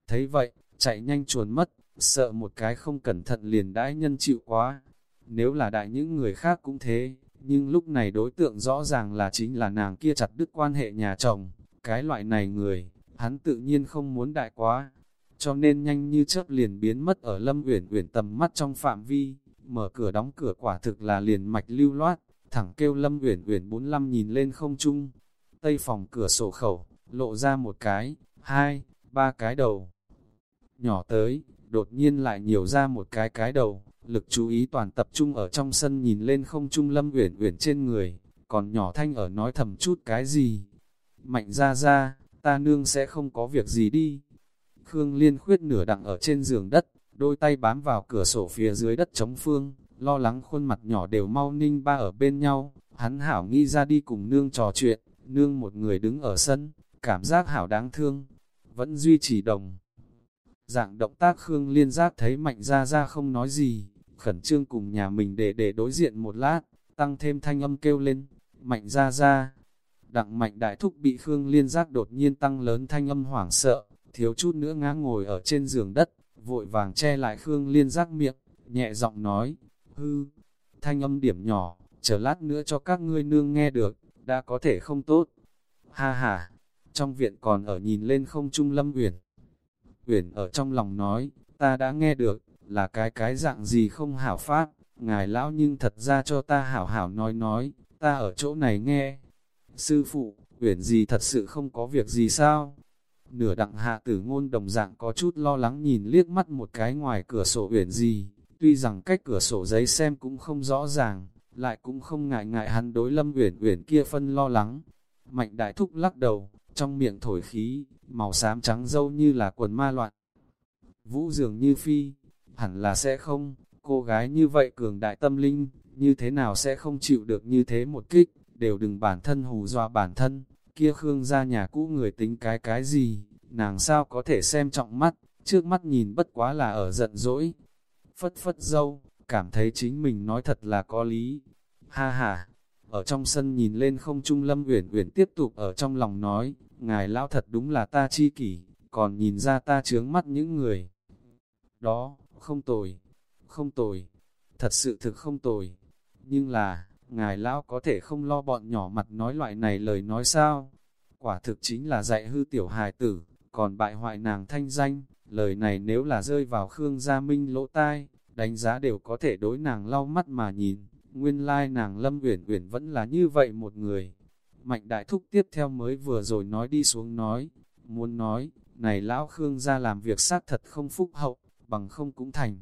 Thấy vậy, chạy nhanh chuồn mất, sợ một cái không cẩn thận liền đãi nhân chịu quá. Nếu là đại những người khác cũng thế, nhưng lúc này đối tượng rõ ràng là chính là nàng kia chặt đứt quan hệ nhà chồng. Cái loại này người, hắn tự nhiên không muốn đại quá, cho nên nhanh như chớp liền biến mất ở Lâm Uyển Uyển tầm mắt trong phạm vi, mở cửa đóng cửa quả thực là liền mạch lưu loát, thẳng kêu Lâm Uyển Uyển 45 nhìn lên không trung. Tây phòng cửa sổ khẩu, lộ ra một cái, hai, ba cái đầu. Nhỏ tới, đột nhiên lại nhiều ra một cái cái đầu, lực chú ý toàn tập trung ở trong sân nhìn lên không trung Lâm Uyển Uyển trên người, còn nhỏ thanh ở nói thầm chút cái gì. Mạnh ra ra, ta nương sẽ không có việc gì đi. Khương Liên khuyết nửa đặng ở trên giường đất, đôi tay bám vào cửa sổ phía dưới đất chống phương, lo lắng khuôn mặt nhỏ đều mau ninh ba ở bên nhau, hắn hảo nghi ra đi cùng nương trò chuyện, nương một người đứng ở sân, cảm giác hảo đáng thương, vẫn duy trì đồng. Dạng động tác Khương Liên giác thấy mạnh ra ra không nói gì, khẩn trương cùng nhà mình để để đối diện một lát, tăng thêm thanh âm kêu lên, mạnh ra ra. Đặng mạnh đại thúc bị Khương Liên giác đột nhiên tăng lớn thanh âm hoảng sợ, thiếu chút nữa ngã ngồi ở trên giường đất, vội vàng che lại Khương Liên giác miệng, nhẹ giọng nói, hư, thanh âm điểm nhỏ, chờ lát nữa cho các ngươi nương nghe được, đã có thể không tốt. Ha ha, trong viện còn ở nhìn lên không trung lâm uyển. Uyển ở trong lòng nói, ta đã nghe được, là cái cái dạng gì không hảo pháp, ngài lão nhưng thật ra cho ta hảo hảo nói nói, ta ở chỗ này nghe. Sư phụ, Uyển gì thật sự không có việc gì sao? Nửa đặng hạ tử ngôn đồng dạng có chút lo lắng nhìn liếc mắt một cái ngoài cửa sổ Uyển gì, Tuy rằng cách cửa sổ giấy xem cũng không rõ ràng, lại cũng không ngại ngại hắn đối lâm uyển uyển kia phân lo lắng. Mạnh đại thúc lắc đầu, trong miệng thổi khí, màu xám trắng dâu như là quần ma loạn. Vũ dường như phi, hẳn là sẽ không, cô gái như vậy cường đại tâm linh, như thế nào sẽ không chịu được như thế một kích, đều đừng bản thân hù dọa bản thân, kia Khương ra nhà cũ người tính cái cái gì, nàng sao có thể xem trọng mắt, trước mắt nhìn bất quá là ở giận dỗi, phất phất dâu, cảm thấy chính mình nói thật là có lý. Ha ha, ở trong sân nhìn lên không trung lâm uyển uyển tiếp tục ở trong lòng nói, ngài lão thật đúng là ta chi kỷ, còn nhìn ra ta chướng mắt những người. Đó, không tồi, không tồi, thật sự thực không tồi. Nhưng là, ngài lão có thể không lo bọn nhỏ mặt nói loại này lời nói sao? Quả thực chính là dạy hư tiểu hài tử, còn bại hoại nàng thanh danh, Lời này nếu là rơi vào Khương Gia Minh lỗ tai, đánh giá đều có thể đối nàng lau mắt mà nhìn, nguyên lai nàng Lâm Uyển Uyển vẫn là như vậy một người. Mạnh đại thúc tiếp theo mới vừa rồi nói đi xuống nói, muốn nói, này lão Khương ra làm việc sát thật không phúc hậu, bằng không cũng thành.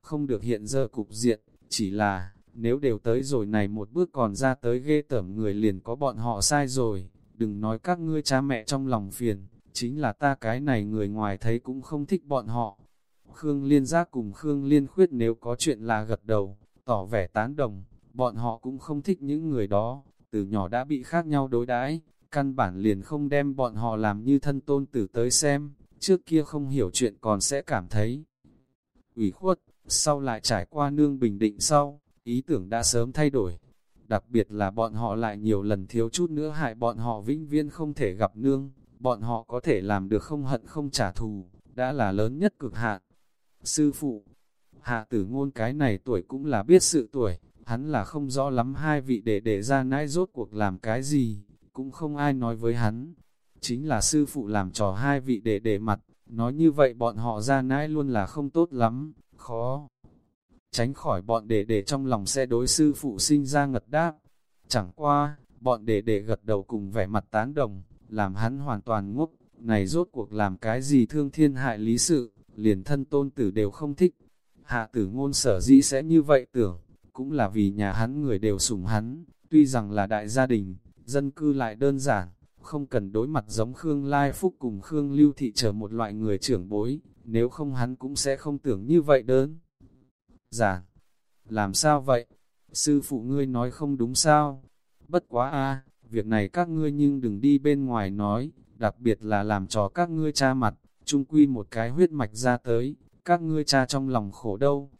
Không được hiện giờ cục diện, chỉ là, nếu đều tới rồi này một bước còn ra tới ghê tởm người liền có bọn họ sai rồi, đừng nói các ngươi cha mẹ trong lòng phiền, chính là ta cái này người ngoài thấy cũng không thích bọn họ. Khương Liên Giác cùng Khương Liên Khuyết nếu có chuyện là gật đầu, tỏ vẻ tán đồng, bọn họ cũng không thích những người đó, từ nhỏ đã bị khác nhau đối đãi, căn bản liền không đem bọn họ làm như thân tôn tử tới xem, trước kia không hiểu chuyện còn sẽ cảm thấy ủy khuất, sau lại trải qua nương bình định sau, ý tưởng đã sớm thay đổi. Đặc biệt là bọn họ lại nhiều lần thiếu chút nữa hại bọn họ vĩnh viễn không thể gặp nương, bọn họ có thể làm được không hận không trả thù, đã là lớn nhất cực hạn. Sư phụ, hạ tử ngôn cái này tuổi cũng là biết sự tuổi, hắn là không rõ lắm hai vị đệ đệ ra nãi rốt cuộc làm cái gì, cũng không ai nói với hắn. Chính là sư phụ làm trò hai vị đệ đệ mặt, nói như vậy bọn họ ra nãi luôn là không tốt lắm, khó. Tránh khỏi bọn đệ đệ trong lòng sẽ đối sư phụ sinh ra ngật đáp. Chẳng qua, bọn đệ đệ gật đầu cùng vẻ mặt tán đồng, làm hắn hoàn toàn ngốc, này rốt cuộc làm cái gì thương thiên hại lý sự, liền thân tôn tử đều không thích. Hạ tử ngôn sở dĩ sẽ như vậy tưởng, cũng là vì nhà hắn người đều sủng hắn, tuy rằng là đại gia đình, dân cư lại đơn giản, không cần đối mặt giống Khương Lai Phúc cùng Khương Lưu Thị chờ một loại người trưởng bối, nếu không hắn cũng sẽ không tưởng như vậy đơn. Giản, làm sao vậy? Sư phụ ngươi nói không đúng sao? Bất quá a việc này các ngươi nhưng đừng đi bên ngoài nói, đặc biệt là làm cho các ngươi cha mặt, chung quy một cái huyết mạch ra tới, các ngươi cha trong lòng khổ đâu.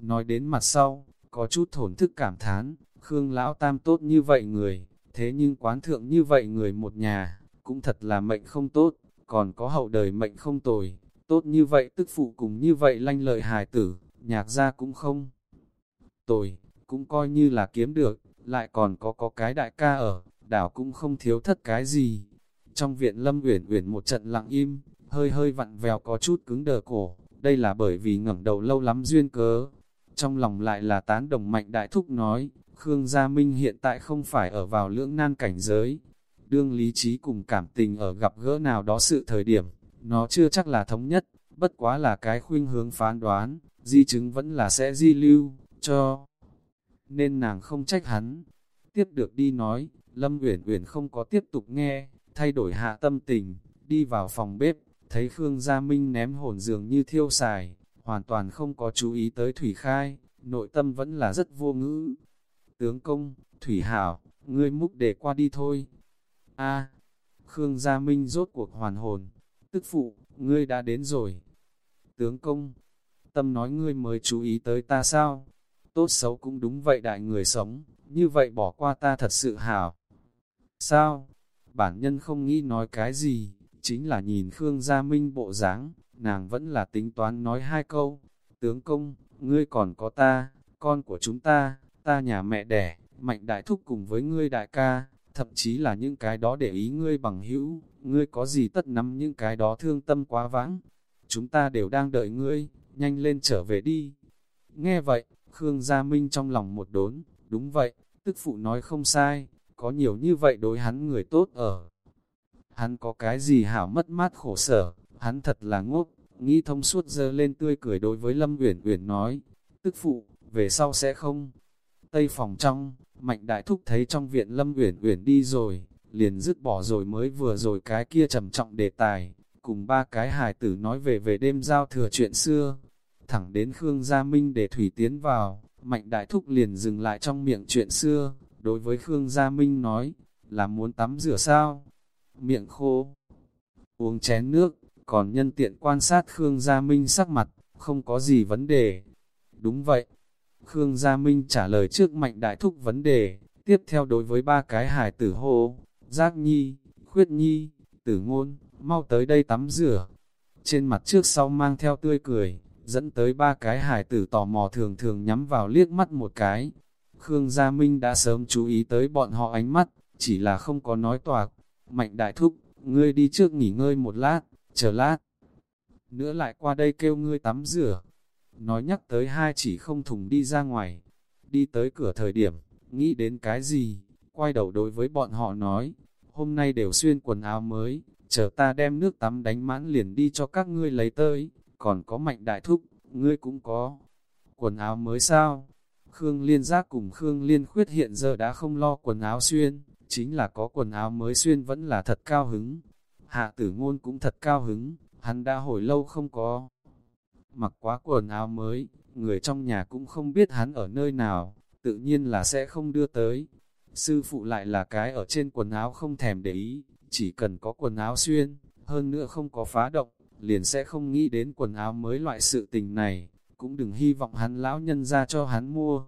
Nói đến mặt sau, có chút thổn thức cảm thán, Khương Lão Tam tốt như vậy người, thế nhưng quán thượng như vậy người một nhà, cũng thật là mệnh không tốt, còn có hậu đời mệnh không tồi, tốt như vậy tức phụ cùng như vậy lanh lợi hài tử, nhạc ra cũng không tồi, cũng coi như là kiếm được, lại còn có có cái đại ca ở, đảo cũng không thiếu thất cái gì. Trong viện Lâm Uyển Uyển một trận lặng im, hơi hơi vặn vèo có chút cứng đờ cổ, đây là bởi vì ngẩng đầu lâu lắm duyên cớ. Trong lòng lại là tán đồng mạnh đại thúc nói, Khương Gia Minh hiện tại không phải ở vào lưỡng nan cảnh giới. Đương lý trí cùng cảm tình ở gặp gỡ nào đó sự thời điểm, nó chưa chắc là thống nhất, bất quá là cái khuynh hướng phán đoán, di chứng vẫn là sẽ di lưu, cho. Nên nàng không trách hắn. Tiếp được đi nói, Lâm Uyển Uyển không có tiếp tục nghe, thay đổi hạ tâm tình, đi vào phòng bếp, thấy Khương Gia Minh ném hồn dường như thiêu xài, hoàn toàn không có chú ý tới Thủy Khai, nội tâm vẫn là rất vô ngữ. Tướng công, Thủy Hảo, ngươi múc để qua đi thôi. A, Khương Gia Minh rốt cuộc hoàn hồn, tức phụ, ngươi đã đến rồi. Tướng công, tâm nói ngươi mới chú ý tới ta sao? Tốt xấu cũng đúng vậy đại người sống, như vậy bỏ qua ta thật sự hảo. Sao? Bản nhân không nghĩ nói cái gì, chính là nhìn Khương Gia Minh bộ dáng, nàng vẫn là tính toán nói hai câu. Tướng công, ngươi còn có ta, con của chúng ta, ta nhà mẹ đẻ, mạnh đại thúc cùng với ngươi đại ca, thậm chí là những cái đó để ý ngươi bằng hữu, ngươi có gì tất nắm những cái đó thương tâm quá vãng. Chúng ta đều đang đợi ngươi, nhanh lên trở về đi. Nghe vậy, Khương Gia Minh trong lòng một đốn, đúng vậy, tức phụ nói không sai, có nhiều như vậy đối hắn người tốt ở. Hắn có cái gì hảo mất mát khổ sở, hắn thật là ngốc, nghĩ thông suốt dơ lên tươi cười đối với Lâm Uyển Uyển nói, tức phụ, về sau sẽ không. Tây phòng trong, Mạnh Đại Thúc thấy trong viện Lâm Uyển Uyển đi rồi, liền dứt bỏ rồi mới vừa rồi cái kia trầm trọng đề tài, cùng ba cái hài tử nói về về đêm giao thừa chuyện xưa. Thẳng đến Khương Gia Minh để Thủy tiến vào, Mạnh Đại Thúc liền dừng lại trong miệng chuyện xưa, đối với Khương Gia Minh nói, là muốn tắm rửa sao? Miệng khô, uống chén nước, còn nhân tiện quan sát Khương Gia Minh sắc mặt, không có gì vấn đề. Đúng vậy. Khương Gia Minh trả lời trước mạnh đại thúc vấn đề, tiếp theo đối với ba cái hài tử hô, Giác Nhi, Khuyết Nhi, Tử Ngôn, mau tới đây tắm rửa. Trên mặt trước sau mang theo tươi cười, dẫn tới ba cái hài tử tò mò thường thường nhắm vào liếc mắt một cái, Khương Gia Minh đã sớm chú ý tới bọn họ ánh mắt, chỉ là không có nói toạc. Mạnh đại thúc, ngươi đi trước nghỉ ngơi một lát, chờ lát. Nữa lại qua đây kêu ngươi tắm rửa. Nói nhắc tới hai chỉ không thùng đi ra ngoài. Đi tới cửa thời điểm, nghĩ đến cái gì, quay đầu đối với bọn họ nói, hôm nay đều xuyên quần áo mới, chờ ta đem nước tắm đánh mãn liền đi cho các ngươi lấy tới, còn có mạnh đại thúc, ngươi cũng có. Quần áo mới sao? Khương Liên Giác cùng Khương Liên Khuyết hiện giờ đã không lo quần áo xuyên, chính là có quần áo mới xuyên vẫn là thật cao hứng. Hạ tử ngôn cũng thật cao hứng, hắn đã hồi lâu không có. Mặc quá quần áo mới, người trong nhà cũng không biết hắn ở nơi nào, tự nhiên là sẽ không đưa tới. Sư phụ lại là cái ở trên quần áo không thèm để ý, chỉ cần có quần áo xuyên, hơn nữa không có phá động, liền sẽ không nghĩ đến quần áo mới loại sự tình này cũng đừng hy vọng hắn lão nhân ra cho hắn mua.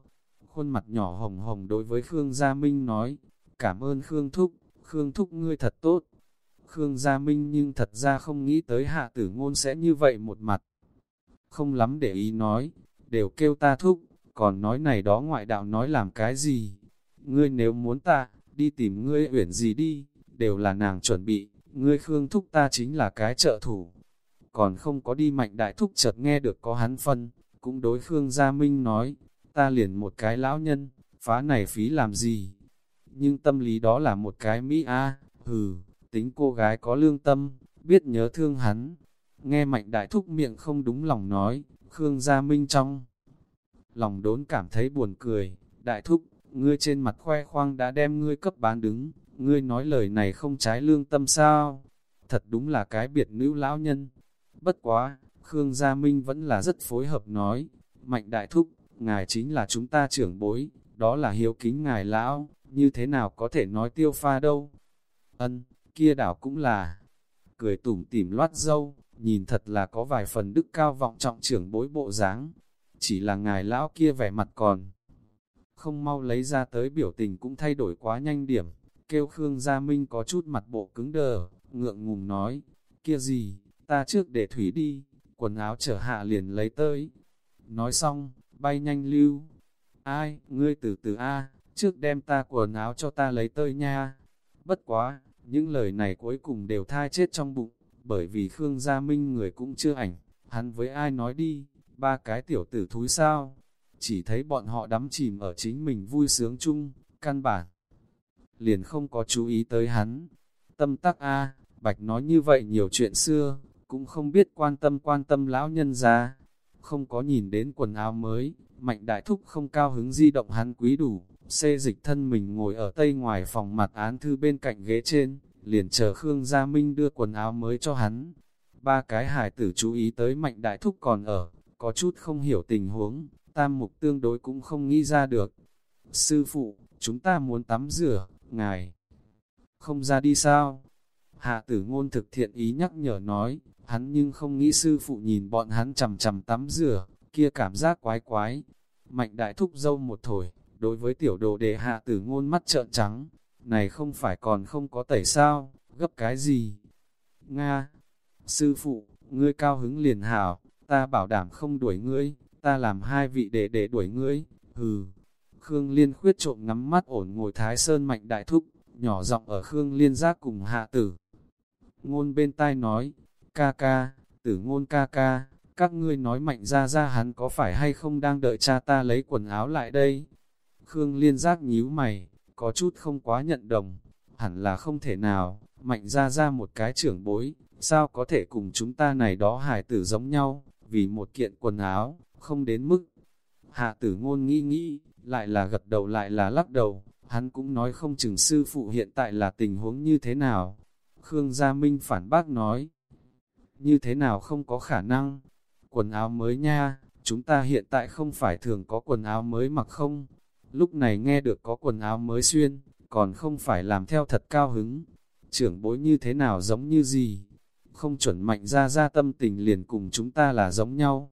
Khuôn mặt nhỏ hồng hồng đối với Khương Gia Minh nói, cảm ơn Khương Thúc, Khương Thúc ngươi thật tốt. Khương Gia Minh nhưng thật ra không nghĩ tới hạ tử ngôn sẽ như vậy một mặt. Không lắm để ý nói, đều kêu ta thúc, còn nói này đó ngoại đạo nói làm cái gì. Ngươi nếu muốn ta, đi tìm ngươi uyển gì đi, đều là nàng chuẩn bị, ngươi Khương Thúc ta chính là cái trợ thủ. Còn không có đi mạnh đại thúc chợt nghe được có hắn phân, cũng đối Khương Gia Minh nói, ta liền một cái lão nhân, phá này phí làm gì? Nhưng tâm lý đó là một cái Mỹ A, hừ, tính cô gái có lương tâm, biết nhớ thương hắn. Nghe mạnh đại thúc miệng không đúng lòng nói, Khương Gia Minh trong. Lòng đốn cảm thấy buồn cười, đại thúc, ngươi trên mặt khoe khoang đã đem ngươi cấp bán đứng, ngươi nói lời này không trái lương tâm sao? Thật đúng là cái biệt nữ lão nhân. Bất quá, Khương Gia Minh vẫn là rất phối hợp nói, mạnh đại thúc, ngài chính là chúng ta trưởng bối, đó là hiếu kính ngài lão, như thế nào có thể nói tiêu pha đâu. Ân, kia đảo cũng là, cười tủm tỉm loát dâu, nhìn thật là có vài phần đức cao vọng trọng trưởng bối bộ dáng. Chỉ là ngài lão kia vẻ mặt còn không mau lấy ra tới biểu tình cũng thay đổi quá nhanh điểm, kêu Khương Gia Minh có chút mặt bộ cứng đờ, ngượng ngùng nói, kia gì, ta trước để thủy đi, quần áo trở hạ liền lấy tới. Nói xong, bay nhanh lưu. Ai, ngươi từ từ A, trước đem ta quần áo cho ta lấy tới nha. Bất quá, những lời này cuối cùng đều thai chết trong bụng, bởi vì Khương Gia Minh người cũng chưa ảnh, hắn với ai nói đi, ba cái tiểu tử thúi sao, chỉ thấy bọn họ đắm chìm ở chính mình vui sướng chung, căn bản. Liền không có chú ý tới hắn. Tâm tắc A, Bạch nói như vậy nhiều chuyện xưa, cũng không biết quan tâm quan tâm lão nhân ra. Không có nhìn đến quần áo mới, mạnh đại thúc không cao hứng di động hắn quý đủ, xê dịch thân mình ngồi ở tây ngoài phòng mặt án thư bên cạnh ghế trên, liền chờ Khương Gia Minh đưa quần áo mới cho hắn. Ba cái hải tử chú ý tới mạnh đại thúc còn ở, có chút không hiểu tình huống, tam mục tương đối cũng không nghĩ ra được. Sư phụ, chúng ta muốn tắm rửa, ngài không ra đi sao? Hạ tử ngôn thực thiện ý nhắc nhở nói, hắn nhưng không nghĩ sư phụ nhìn bọn hắn chầm chầm tắm rửa, kia cảm giác quái quái. Mạnh đại thúc dâu một thổi, đối với tiểu đồ đề hạ tử ngôn mắt trợn trắng, này không phải còn không có tẩy sao, gấp cái gì? Nga, sư phụ, ngươi cao hứng liền hảo, ta bảo đảm không đuổi ngươi, ta làm hai vị để để đuổi ngươi, hừ. Khương Liên khuyết trộm ngắm mắt ổn ngồi Thái Sơn mạnh đại thúc, nhỏ giọng ở Khương Liên giác cùng hạ tử. Ngôn bên tai nói, ca ca, tử ngôn ca ca, các ngươi nói mạnh ra ra hắn có phải hay không đang đợi cha ta lấy quần áo lại đây? Khương Liên giác nhíu mày, có chút không quá nhận đồng, hẳn là không thể nào, mạnh ra ra một cái trưởng bối, sao có thể cùng chúng ta này đó hài tử giống nhau, vì một kiện quần áo, không đến mức. Hạ tử ngôn nghĩ nghĩ, lại là gật đầu lại là lắc đầu, hắn cũng nói không chừng sư phụ hiện tại là tình huống như thế nào. Khương Gia Minh phản bác nói, như thế nào không có khả năng, quần áo mới nha, chúng ta hiện tại không phải thường có quần áo mới mặc không, lúc này nghe được có quần áo mới xuyên, còn không phải làm theo thật cao hứng, trưởng bối như thế nào giống như gì, không chuẩn mạnh ra ra tâm tình liền cùng chúng ta là giống nhau.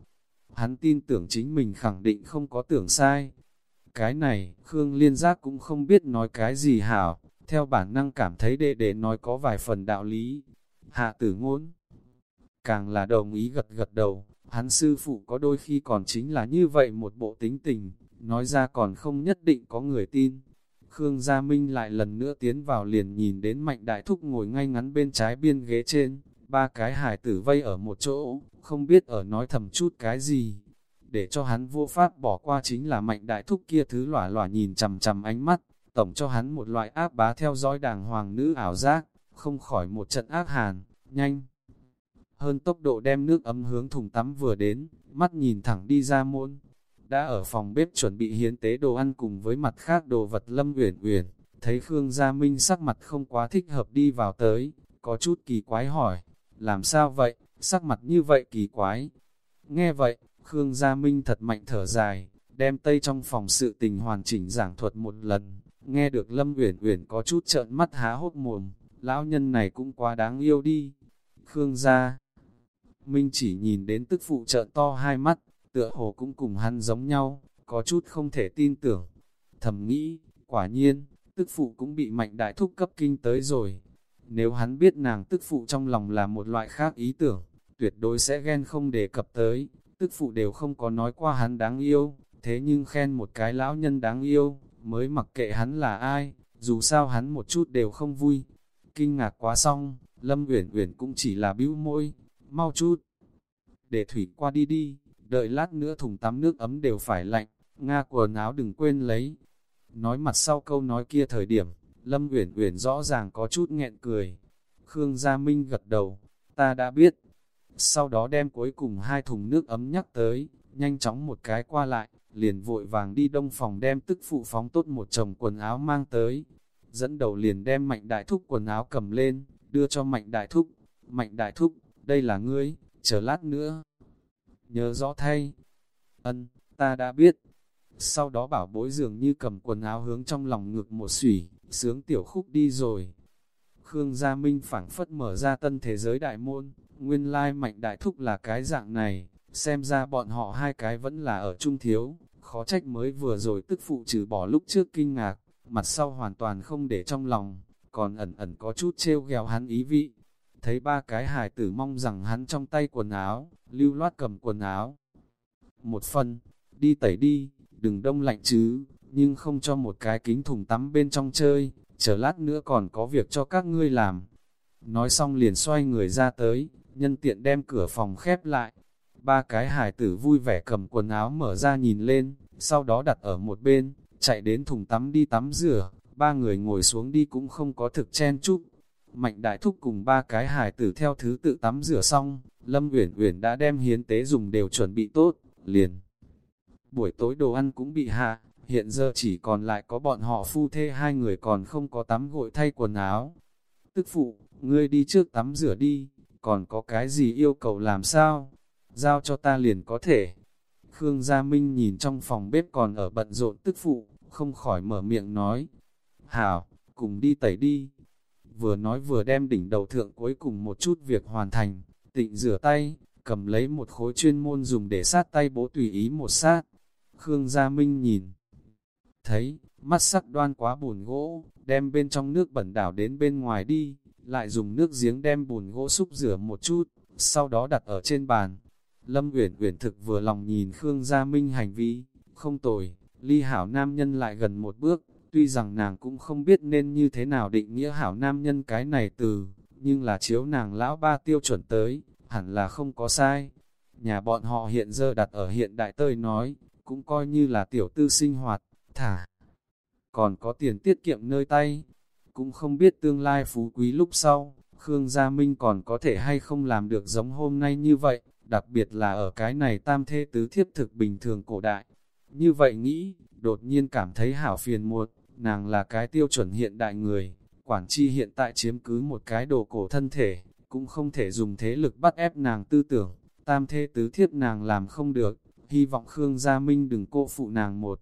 Hắn tin tưởng chính mình khẳng định không có tưởng sai. Cái này, Khương Liên Giác cũng không biết nói cái gì hảo, theo bản năng cảm thấy đệ đệ nói có vài phần đạo lý. Hạ tử ngôn, càng là đồng ý gật gật đầu, hắn sư phụ có đôi khi còn chính là như vậy một bộ tính tình, nói ra còn không nhất định có người tin. Khương Gia Minh lại lần nữa tiến vào liền nhìn đến Mạnh Đại Thúc ngồi ngay ngắn bên trái biên ghế trên, ba cái hải tử vây ở một chỗ, không biết ở nói thầm chút cái gì. Để cho hắn vô pháp bỏ qua chính là Mạnh Đại Thúc kia thứ lỏa lỏa nhìn chằm chằm ánh mắt, tổng cho hắn một loại áp bá theo dõi đàng hoàng nữ ảo giác, không khỏi một trận ác hàn, nhanh. Hơn tốc độ đem nước ấm hướng thùng tắm vừa đến, mắt nhìn thẳng đi ra môn, đã ở phòng bếp chuẩn bị hiến tế đồ ăn cùng với mặt khác đồ vật Lâm Uyển Uyển, thấy Khương Gia Minh sắc mặt không quá thích hợp đi vào tới, có chút kỳ quái hỏi, làm sao vậy, sắc mặt như vậy kỳ quái. Nghe vậy, Khương Gia Minh thật mạnh thở dài, đem tây trong phòng sự tình hoàn chỉnh giảng thuật một lần, nghe được Lâm Uyển Uyển có chút trợn mắt há hốt mồm, lão nhân này cũng quá đáng yêu đi. Khương Gia Minh chỉ nhìn đến tức phụ trợn to hai mắt, tựa hồ cũng cùng hắn giống nhau, có chút không thể tin tưởng. Thầm nghĩ, quả nhiên, tức phụ cũng bị mạnh đại thúc cấp kinh tới rồi. Nếu hắn biết nàng tức phụ trong lòng là một loại khác ý tưởng, tuyệt đối sẽ ghen không đề cập tới, tức phụ đều không có nói qua hắn đáng yêu, thế nhưng khen một cái lão nhân đáng yêu, mới mặc kệ hắn là ai, dù sao hắn một chút đều không vui. Kinh ngạc quá xong, Lâm Uyển Uyển cũng chỉ là bĩu môi, mau chút. Để thủy qua đi đi, đợi lát nữa thùng tắm nước ấm đều phải lạnh, Nga quần áo đừng quên lấy. Nói mặt sau câu nói kia thời điểm, Lâm Uyển Uyển rõ ràng có chút nghẹn cười. Khương Gia Minh gật đầu, ta đã biết. sau đó đem cuối cùng hai thùng nước ấm nhắc tới, nhanh chóng một cái qua lại, liền vội vàng đi đông phòng đem tức phụ phóng tốt một chồng quần áo mang tới. Dẫn đầu liền đem mạnh đại thúc quần áo cầm lên, đưa cho mạnh đại thúc. Mạnh đại thúc, đây là ngươi, chờ lát nữa. Nhớ rõ thay. Ân, ta đã biết. Sau đó bảo bối dường như cầm quần áo hướng trong lòng ngực một sủy, sướng tiểu khúc đi rồi. Khương Gia Minh phảng phất mở ra tân thế giới đại môn, nguyên lai mạnh đại thúc là cái dạng này, xem ra bọn họ hai cái vẫn là ở trung thiếu, khó trách mới vừa rồi tức phụ trừ bỏ lúc trước kinh ngạc, mặt sau hoàn toàn không để trong lòng, còn ẩn ẩn có chút trêu ghẹo hắn ý vị. Thấy ba cái hài tử mong rằng hắn trong tay quần áo, lưu loát cầm quần áo. Một phần, đi tẩy đi, đừng đông lạnh chứ, nhưng không cho một cái kính thùng tắm bên trong chơi, chờ lát nữa còn có việc cho các ngươi làm. Nói xong liền xoay người ra tới, nhân tiện đem cửa phòng khép lại. Ba cái hài tử vui vẻ cầm quần áo mở ra nhìn lên, sau đó đặt ở một bên, chạy đến thùng tắm đi tắm rửa, ba người ngồi xuống đi cũng không có thực chen chúc. Mạnh đại thúc cùng ba cái hài tử theo thứ tự tắm rửa xong, Lâm Uyển Uyển đã đem hiến tế dùng đều chuẩn bị tốt, liền. Buổi tối đồ ăn cũng bị hạ, hiện giờ chỉ còn lại có bọn họ phu thê hai người còn không có tắm gội thay quần áo. Tức phụ, ngươi đi trước tắm rửa đi, còn có cái gì yêu cầu làm sao? Giao cho ta liền có thể. Khương Gia Minh nhìn trong phòng bếp còn ở bận rộn tức phụ, không khỏi mở miệng nói. Hảo, cùng đi tẩy đi. Vừa nói vừa đem đỉnh đầu thượng cuối cùng một chút việc hoàn thành, tịnh rửa tay, cầm lấy một khối chuyên môn dùng để sát tay bố tùy ý một sát. Khương Gia Minh nhìn, thấy, mắt sắc đoan quá bùn gỗ, đem bên trong nước bẩn đảo đến bên ngoài đi, lại dùng nước giếng đem bùn gỗ xúc rửa một chút, sau đó đặt ở trên bàn. Lâm Uyển Uyển thực vừa lòng nhìn Khương Gia Minh hành vi, không tồi, ly hảo nam nhân lại gần một bước, tuy rằng nàng cũng không biết nên như thế nào định nghĩa hảo nam nhân cái này từ, nhưng là chiếu nàng lão ba tiêu chuẩn tới, hẳn là không có sai. Nhà bọn họ hiện giờ đặt ở hiện đại tơi nói, cũng coi như là tiểu tư sinh hoạt, thả. Còn có tiền tiết kiệm nơi tay, cũng không biết tương lai phú quý lúc sau, Khương Gia Minh còn có thể hay không làm được giống hôm nay như vậy, đặc biệt là ở cái này tam thê tứ thiếp thực bình thường cổ đại. Như vậy nghĩ, đột nhiên cảm thấy hảo phiền muộn, nàng là cái tiêu chuẩn hiện đại người, quản chi hiện tại chiếm cứ một cái đồ cổ thân thể, cũng không thể dùng thế lực bắt ép nàng tư tưởng, tam thê tứ thiếp nàng làm không được, hy vọng Khương Gia Minh đừng cô phụ nàng một.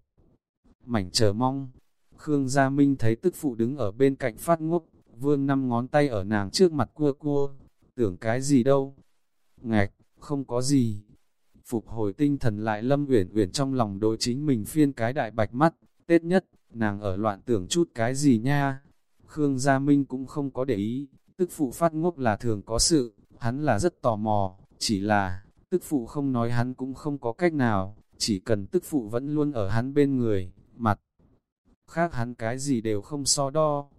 Mảnh chờ mong, Khương Gia Minh thấy tức phụ đứng ở bên cạnh phát ngốc, vươn năm ngón tay ở nàng trước mặt cua cua, tưởng cái gì đâu. Ngạch, không có gì. Phục hồi tinh thần lại lâm uyển uyển trong lòng đối chính mình phiên cái đại bạch mắt, tết nhất, nàng ở loạn tưởng chút cái gì nha. Khương Gia Minh cũng không có để ý, tức phụ phát ngốc là thường có sự, hắn là rất tò mò, chỉ là, tức phụ không nói hắn cũng không có cách nào, chỉ cần tức phụ vẫn luôn ở hắn bên người, mặt. Khác hắn cái gì đều không so đo,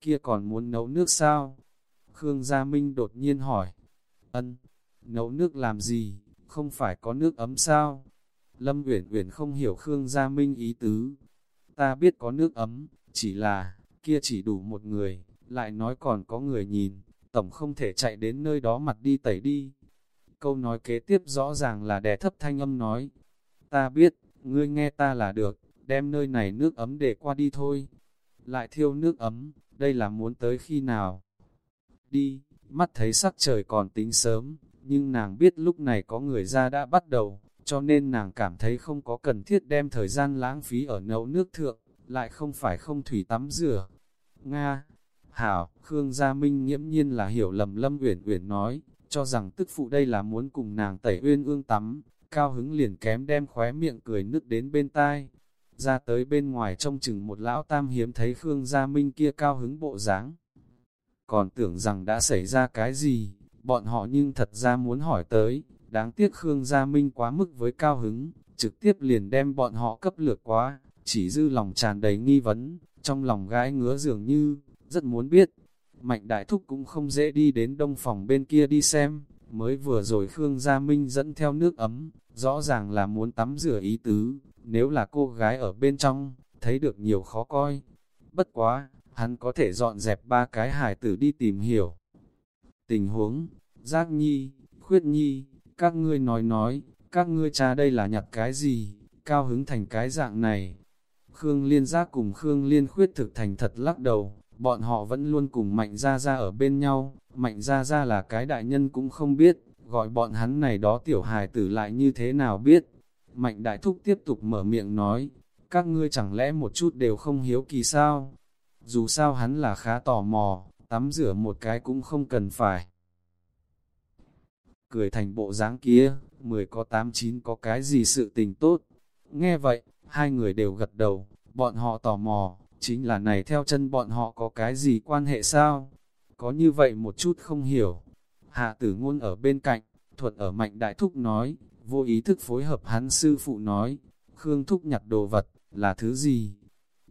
kia còn muốn nấu nước sao? Khương Gia Minh đột nhiên hỏi, ân, nấu nước làm gì, không phải có nước ấm sao? Lâm Uyển Uyển không hiểu Khương Gia Minh ý tứ. Ta biết có nước ấm, chỉ là, kia chỉ đủ một người, lại nói còn có người nhìn, tổng không thể chạy đến nơi đó mặt đi tẩy đi. Câu nói kế tiếp rõ ràng là đè thấp thanh âm nói, ta biết, ngươi nghe ta là được, đem nơi này nước ấm để qua đi thôi. Lại thiêu nước ấm, đây là muốn tới khi nào? Đi, mắt thấy sắc trời còn tính sớm, nhưng nàng biết lúc này có người ra đã bắt đầu, cho nên nàng cảm thấy không có cần thiết đem thời gian lãng phí ở nấu nước thượng, lại không phải không thủy tắm rửa. Nga, Hảo, Khương Gia Minh nghiễm nhiên là hiểu lầm Lâm Uyển Uyển nói, cho rằng tức phụ đây là muốn cùng nàng tẩy uyên ương tắm, cao hứng liền kém đem khóe miệng cười nứt đến bên tai. Ra tới bên ngoài trông chừng một lão tam hiếm thấy Khương Gia Minh kia cao hứng bộ dáng Còn tưởng rằng đã xảy ra cái gì, bọn họ nhưng thật ra muốn hỏi tới, đáng tiếc Khương Gia Minh quá mức với cao hứng, trực tiếp liền đem bọn họ cấp lược quá, chỉ dư lòng tràn đầy nghi vấn, trong lòng gái ngứa dường như, rất muốn biết. Mạnh đại thúc cũng không dễ đi đến đông phòng bên kia đi xem, mới vừa rồi Khương Gia Minh dẫn theo nước ấm, rõ ràng là muốn tắm rửa ý tứ, nếu là cô gái ở bên trong, thấy được nhiều khó coi. Bất quá, hắn có thể dọn dẹp ba cái hải tử đi tìm hiểu. Tình huống, Giác Nhi, Khuyết Nhi, các ngươi nói nói, các ngươi cha đây là nhặt cái gì, cao hứng thành cái dạng này. Khương Liên Giác cùng Khương Liên Khuyết thực thành thật lắc đầu, bọn họ vẫn luôn cùng Mạnh Gia Gia ở bên nhau, Mạnh Gia Gia là cái đại nhân cũng không biết, gọi bọn hắn này đó tiểu hài tử lại như thế nào biết. Mạnh Đại Thúc tiếp tục mở miệng nói, các ngươi chẳng lẽ một chút đều không hiếu kỳ sao? Dù sao hắn là khá tò mò, tắm rửa một cái cũng không cần phải. Cười thành bộ dáng kia, mười có tám chín có cái gì sự tình tốt. Nghe vậy, hai người đều gật đầu, bọn họ tò mò, chính là này theo chân bọn họ có cái gì quan hệ sao? Có như vậy một chút không hiểu. Hạ tử ngôn ở bên cạnh, thuận ở mạnh đại thúc nói, vô ý thức phối hợp hắn sư phụ nói, Khương thúc nhặt đồ vật, là thứ gì?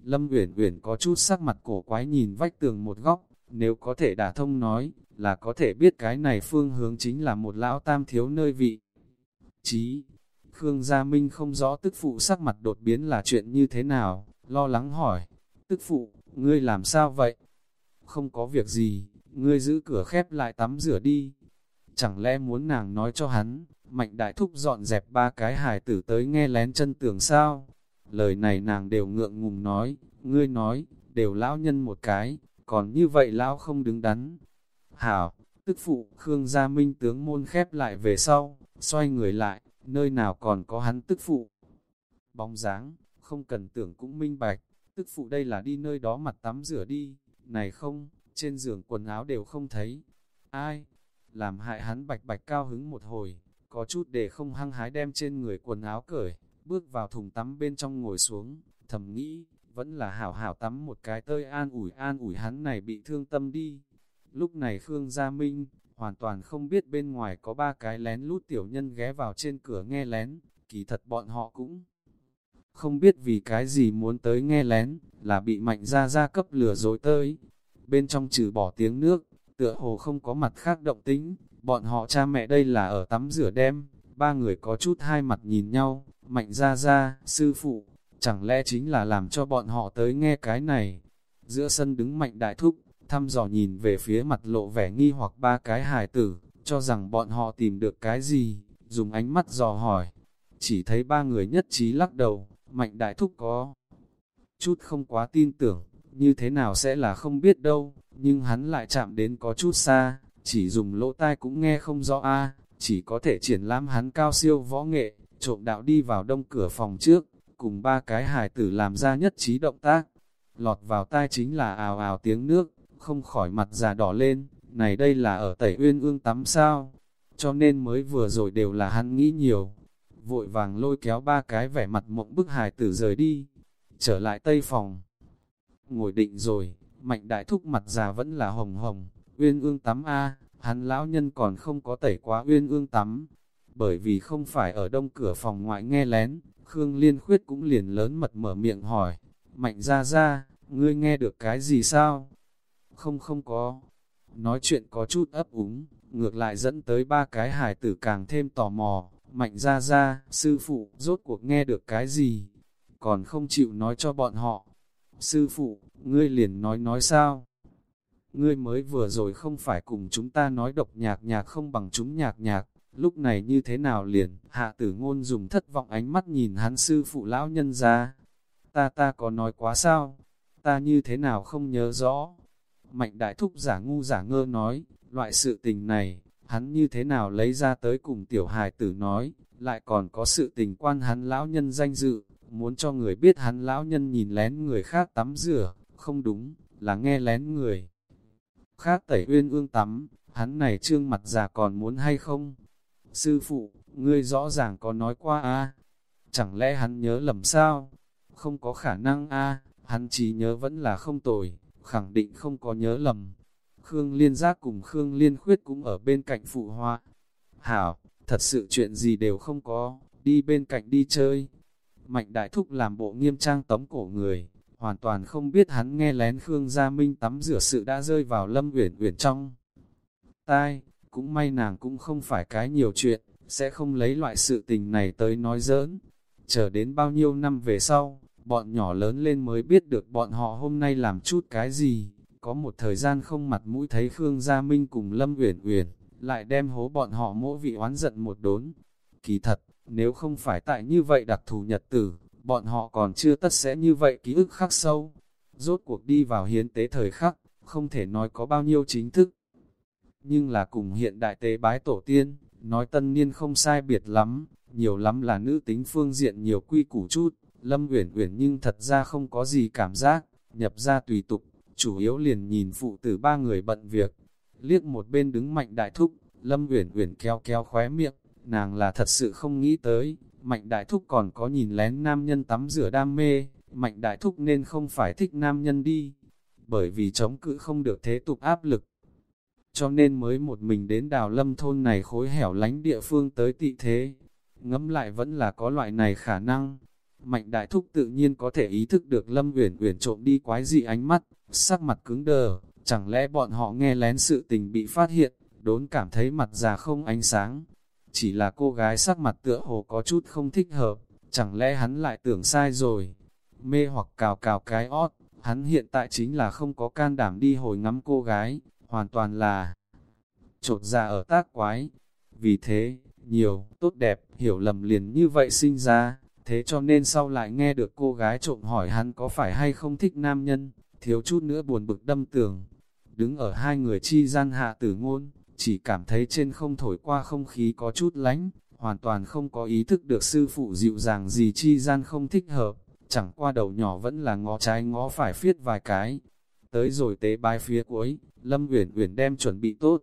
Lâm Uyển Uyển có chút sắc mặt cổ quái nhìn vách tường một góc, nếu có thể đả thông nói, là có thể biết cái này phương hướng chính là một lão tam thiếu nơi vị. Chí, Khương Gia Minh không rõ tức phụ sắc mặt đột biến là chuyện như thế nào, lo lắng hỏi, tức phụ, ngươi làm sao vậy? Không có việc gì, ngươi giữ cửa khép lại tắm rửa đi. Chẳng lẽ muốn nàng nói cho hắn, mạnh đại thúc dọn dẹp ba cái hài tử tới nghe lén chân tường sao? Lời này nàng đều ngượng ngùng nói, ngươi nói, đều lão nhân một cái, còn như vậy lão không đứng đắn. Hảo, tức phụ, Khương Gia Minh tướng môn khép lại về sau, xoay người lại, nơi nào còn có hắn tức phụ. Bóng dáng, không cần tưởng cũng minh bạch, tức phụ đây là đi nơi đó mặt tắm rửa đi, này không, trên giường quần áo đều không thấy. Ai? Làm hại hắn bạch bạch cao hứng một hồi, có chút để không hăng hái đem trên người quần áo cởi, bước vào thùng tắm bên trong ngồi xuống, thầm nghĩ, vẫn là hảo hảo tắm một cái tơi an ủi an ủi hắn này bị thương tâm đi. Lúc này Khương Gia Minh, hoàn toàn không biết bên ngoài có ba cái lén lút tiểu nhân ghé vào trên cửa nghe lén, kỳ thật bọn họ cũng không biết vì cái gì muốn tới nghe lén, là bị mạnh ra ra cấp lừa dối tới. Bên trong trừ bỏ tiếng nước, tựa hồ không có mặt khác động tính, bọn họ cha mẹ đây là ở tắm rửa đêm, ba người có chút hai mặt nhìn nhau, mạnh ra ra, sư phụ, chẳng lẽ chính là làm cho bọn họ tới nghe cái này. Giữa sân đứng mạnh đại thúc, thăm dò nhìn về phía mặt lộ vẻ nghi hoặc ba cái hài tử, cho rằng bọn họ tìm được cái gì, dùng ánh mắt dò hỏi. Chỉ thấy ba người nhất trí lắc đầu, mạnh đại thúc có chút không quá tin tưởng, như thế nào sẽ là không biết đâu, nhưng hắn lại chạm đến có chút xa, chỉ dùng lỗ tai cũng nghe không rõ a chỉ có thể triển lãm hắn cao siêu võ nghệ, trộm đạo đi vào đông cửa phòng trước, cùng ba cái hài tử làm ra nhất trí động tác. Lọt vào tai chính là ào ào tiếng nước, không khỏi mặt già đỏ lên, này đây là ở tẩy uyên ương tắm sao, cho nên mới vừa rồi đều là hắn nghĩ nhiều. Vội vàng lôi kéo ba cái vẻ mặt mộng bức hài tử rời đi, trở lại tây phòng. Ngồi định rồi, mạnh đại thúc mặt già vẫn là hồng hồng, uyên ương tắm A, hắn lão nhân còn không có tẩy quá uyên ương tắm. Bởi vì không phải ở đông cửa phòng ngoại nghe lén, Khương Liên Khuyết cũng liền lớn mật mở miệng hỏi, mạnh ra ra, ngươi nghe được cái gì sao? Không không có. Nói chuyện có chút ấp úng, ngược lại dẫn tới ba cái hài tử càng thêm tò mò, mạnh ra ra, sư phụ, rốt cuộc nghe được cái gì? Còn không chịu nói cho bọn họ. Sư phụ, ngươi liền nói nói sao? Ngươi mới vừa rồi không phải cùng chúng ta nói độc nhạc nhạc không bằng chúng nhạc nhạc, lúc này như thế nào liền, hạ tử ngôn dùng thất vọng ánh mắt nhìn hắn sư phụ lão nhân ra. Ta ta có nói quá sao? Ta như thế nào không nhớ rõ? Mạnh đại thúc giả ngu giả ngơ nói, loại sự tình này, hắn như thế nào lấy ra tới cùng tiểu hài tử nói, lại còn có sự tình quan hắn lão nhân danh dự, muốn cho người biết hắn lão nhân nhìn lén người khác tắm rửa, không đúng, là nghe lén người. Khác tẩy uyên ương tắm, hắn này trương mặt già còn muốn hay không? Sư phụ, ngươi rõ ràng có nói qua a Chẳng lẽ hắn nhớ lầm sao? Không có khả năng a hắn chỉ nhớ vẫn là không tồi, khẳng định không có nhớ lầm. Khương Liên Giác cùng Khương Liên Khuyết cũng ở bên cạnh phụ hoa. Hảo, thật sự chuyện gì đều không có, đi bên cạnh đi chơi. Mạnh Đại Thúc làm bộ nghiêm trang tống cổ người, hoàn toàn không biết hắn nghe lén Khương Gia Minh tắm rửa sự đã rơi vào Lâm Uyển Uyển trong. Tai, cũng may nàng cũng không phải cái nhiều chuyện, sẽ không lấy loại sự tình này tới nói giỡn. Chờ đến bao nhiêu năm về sau, bọn nhỏ lớn lên mới biết được bọn họ hôm nay làm chút cái gì. Có một thời gian không mặt mũi thấy Khương Gia Minh cùng Lâm Uyển Uyển, lại đem hố bọn họ mỗi vị oán giận một đốn. Kỳ thật, nếu không phải tại như vậy đặc thù nhật tử, bọn họ còn chưa tất sẽ như vậy ký ức khắc sâu. Rốt cuộc đi vào hiến tế thời khắc, không thể nói có bao nhiêu chính thức. Nhưng là cùng hiện đại tế bái tổ tiên, nói tân niên không sai biệt lắm, nhiều lắm là nữ tính phương diện nhiều quy củ chút, Lâm Uyển Uyển nhưng thật ra không có gì cảm giác, nhập ra tùy tục, chủ yếu liền nhìn phụ tử ba người bận việc. Liếc một bên đứng mạnh đại thúc, Lâm Uyển Uyển kéo kéo khóe miệng, nàng là thật sự không nghĩ tới, mạnh đại thúc còn có nhìn lén nam nhân tắm rửa đam mê, mạnh đại thúc nên không phải thích nam nhân đi, bởi vì chống cự không được thế tục áp lực. Cho nên mới một mình đến đào lâm thôn này khối hẻo lánh địa phương tới tị thế, ngẫm lại vẫn là có loại này khả năng. Mạnh đại thúc tự nhiên có thể ý thức được Lâm Uyển Uyển trộm đi quái dị ánh mắt, sắc mặt cứng đờ, chẳng lẽ bọn họ nghe lén sự tình bị phát hiện, đốn cảm thấy mặt già không ánh sáng. Chỉ là cô gái sắc mặt tựa hồ có chút không thích hợp, chẳng lẽ hắn lại tưởng sai rồi. Mê hoặc cào cào cái ót, hắn hiện tại chính là không có can đảm đi hồi ngắm cô gái, hoàn toàn là trột ra ở tác quái. Vì thế, nhiều, tốt đẹp, hiểu lầm liền như vậy sinh ra, thế cho nên sau lại nghe được cô gái trộm hỏi hắn có phải hay không thích nam nhân, thiếu chút nữa buồn bực đâm tường. Đứng ở hai người chi gian hạ tử ngôn, chỉ cảm thấy trên không thổi qua không khí có chút lánh, hoàn toàn không có ý thức được sư phụ dịu dàng gì chi gian không thích hợp, chẳng qua đầu nhỏ vẫn là ngó trái ngó phải phiết vài cái. Tới rồi tế bài phía cuối, Lâm Uyển Uyển đem chuẩn bị tốt.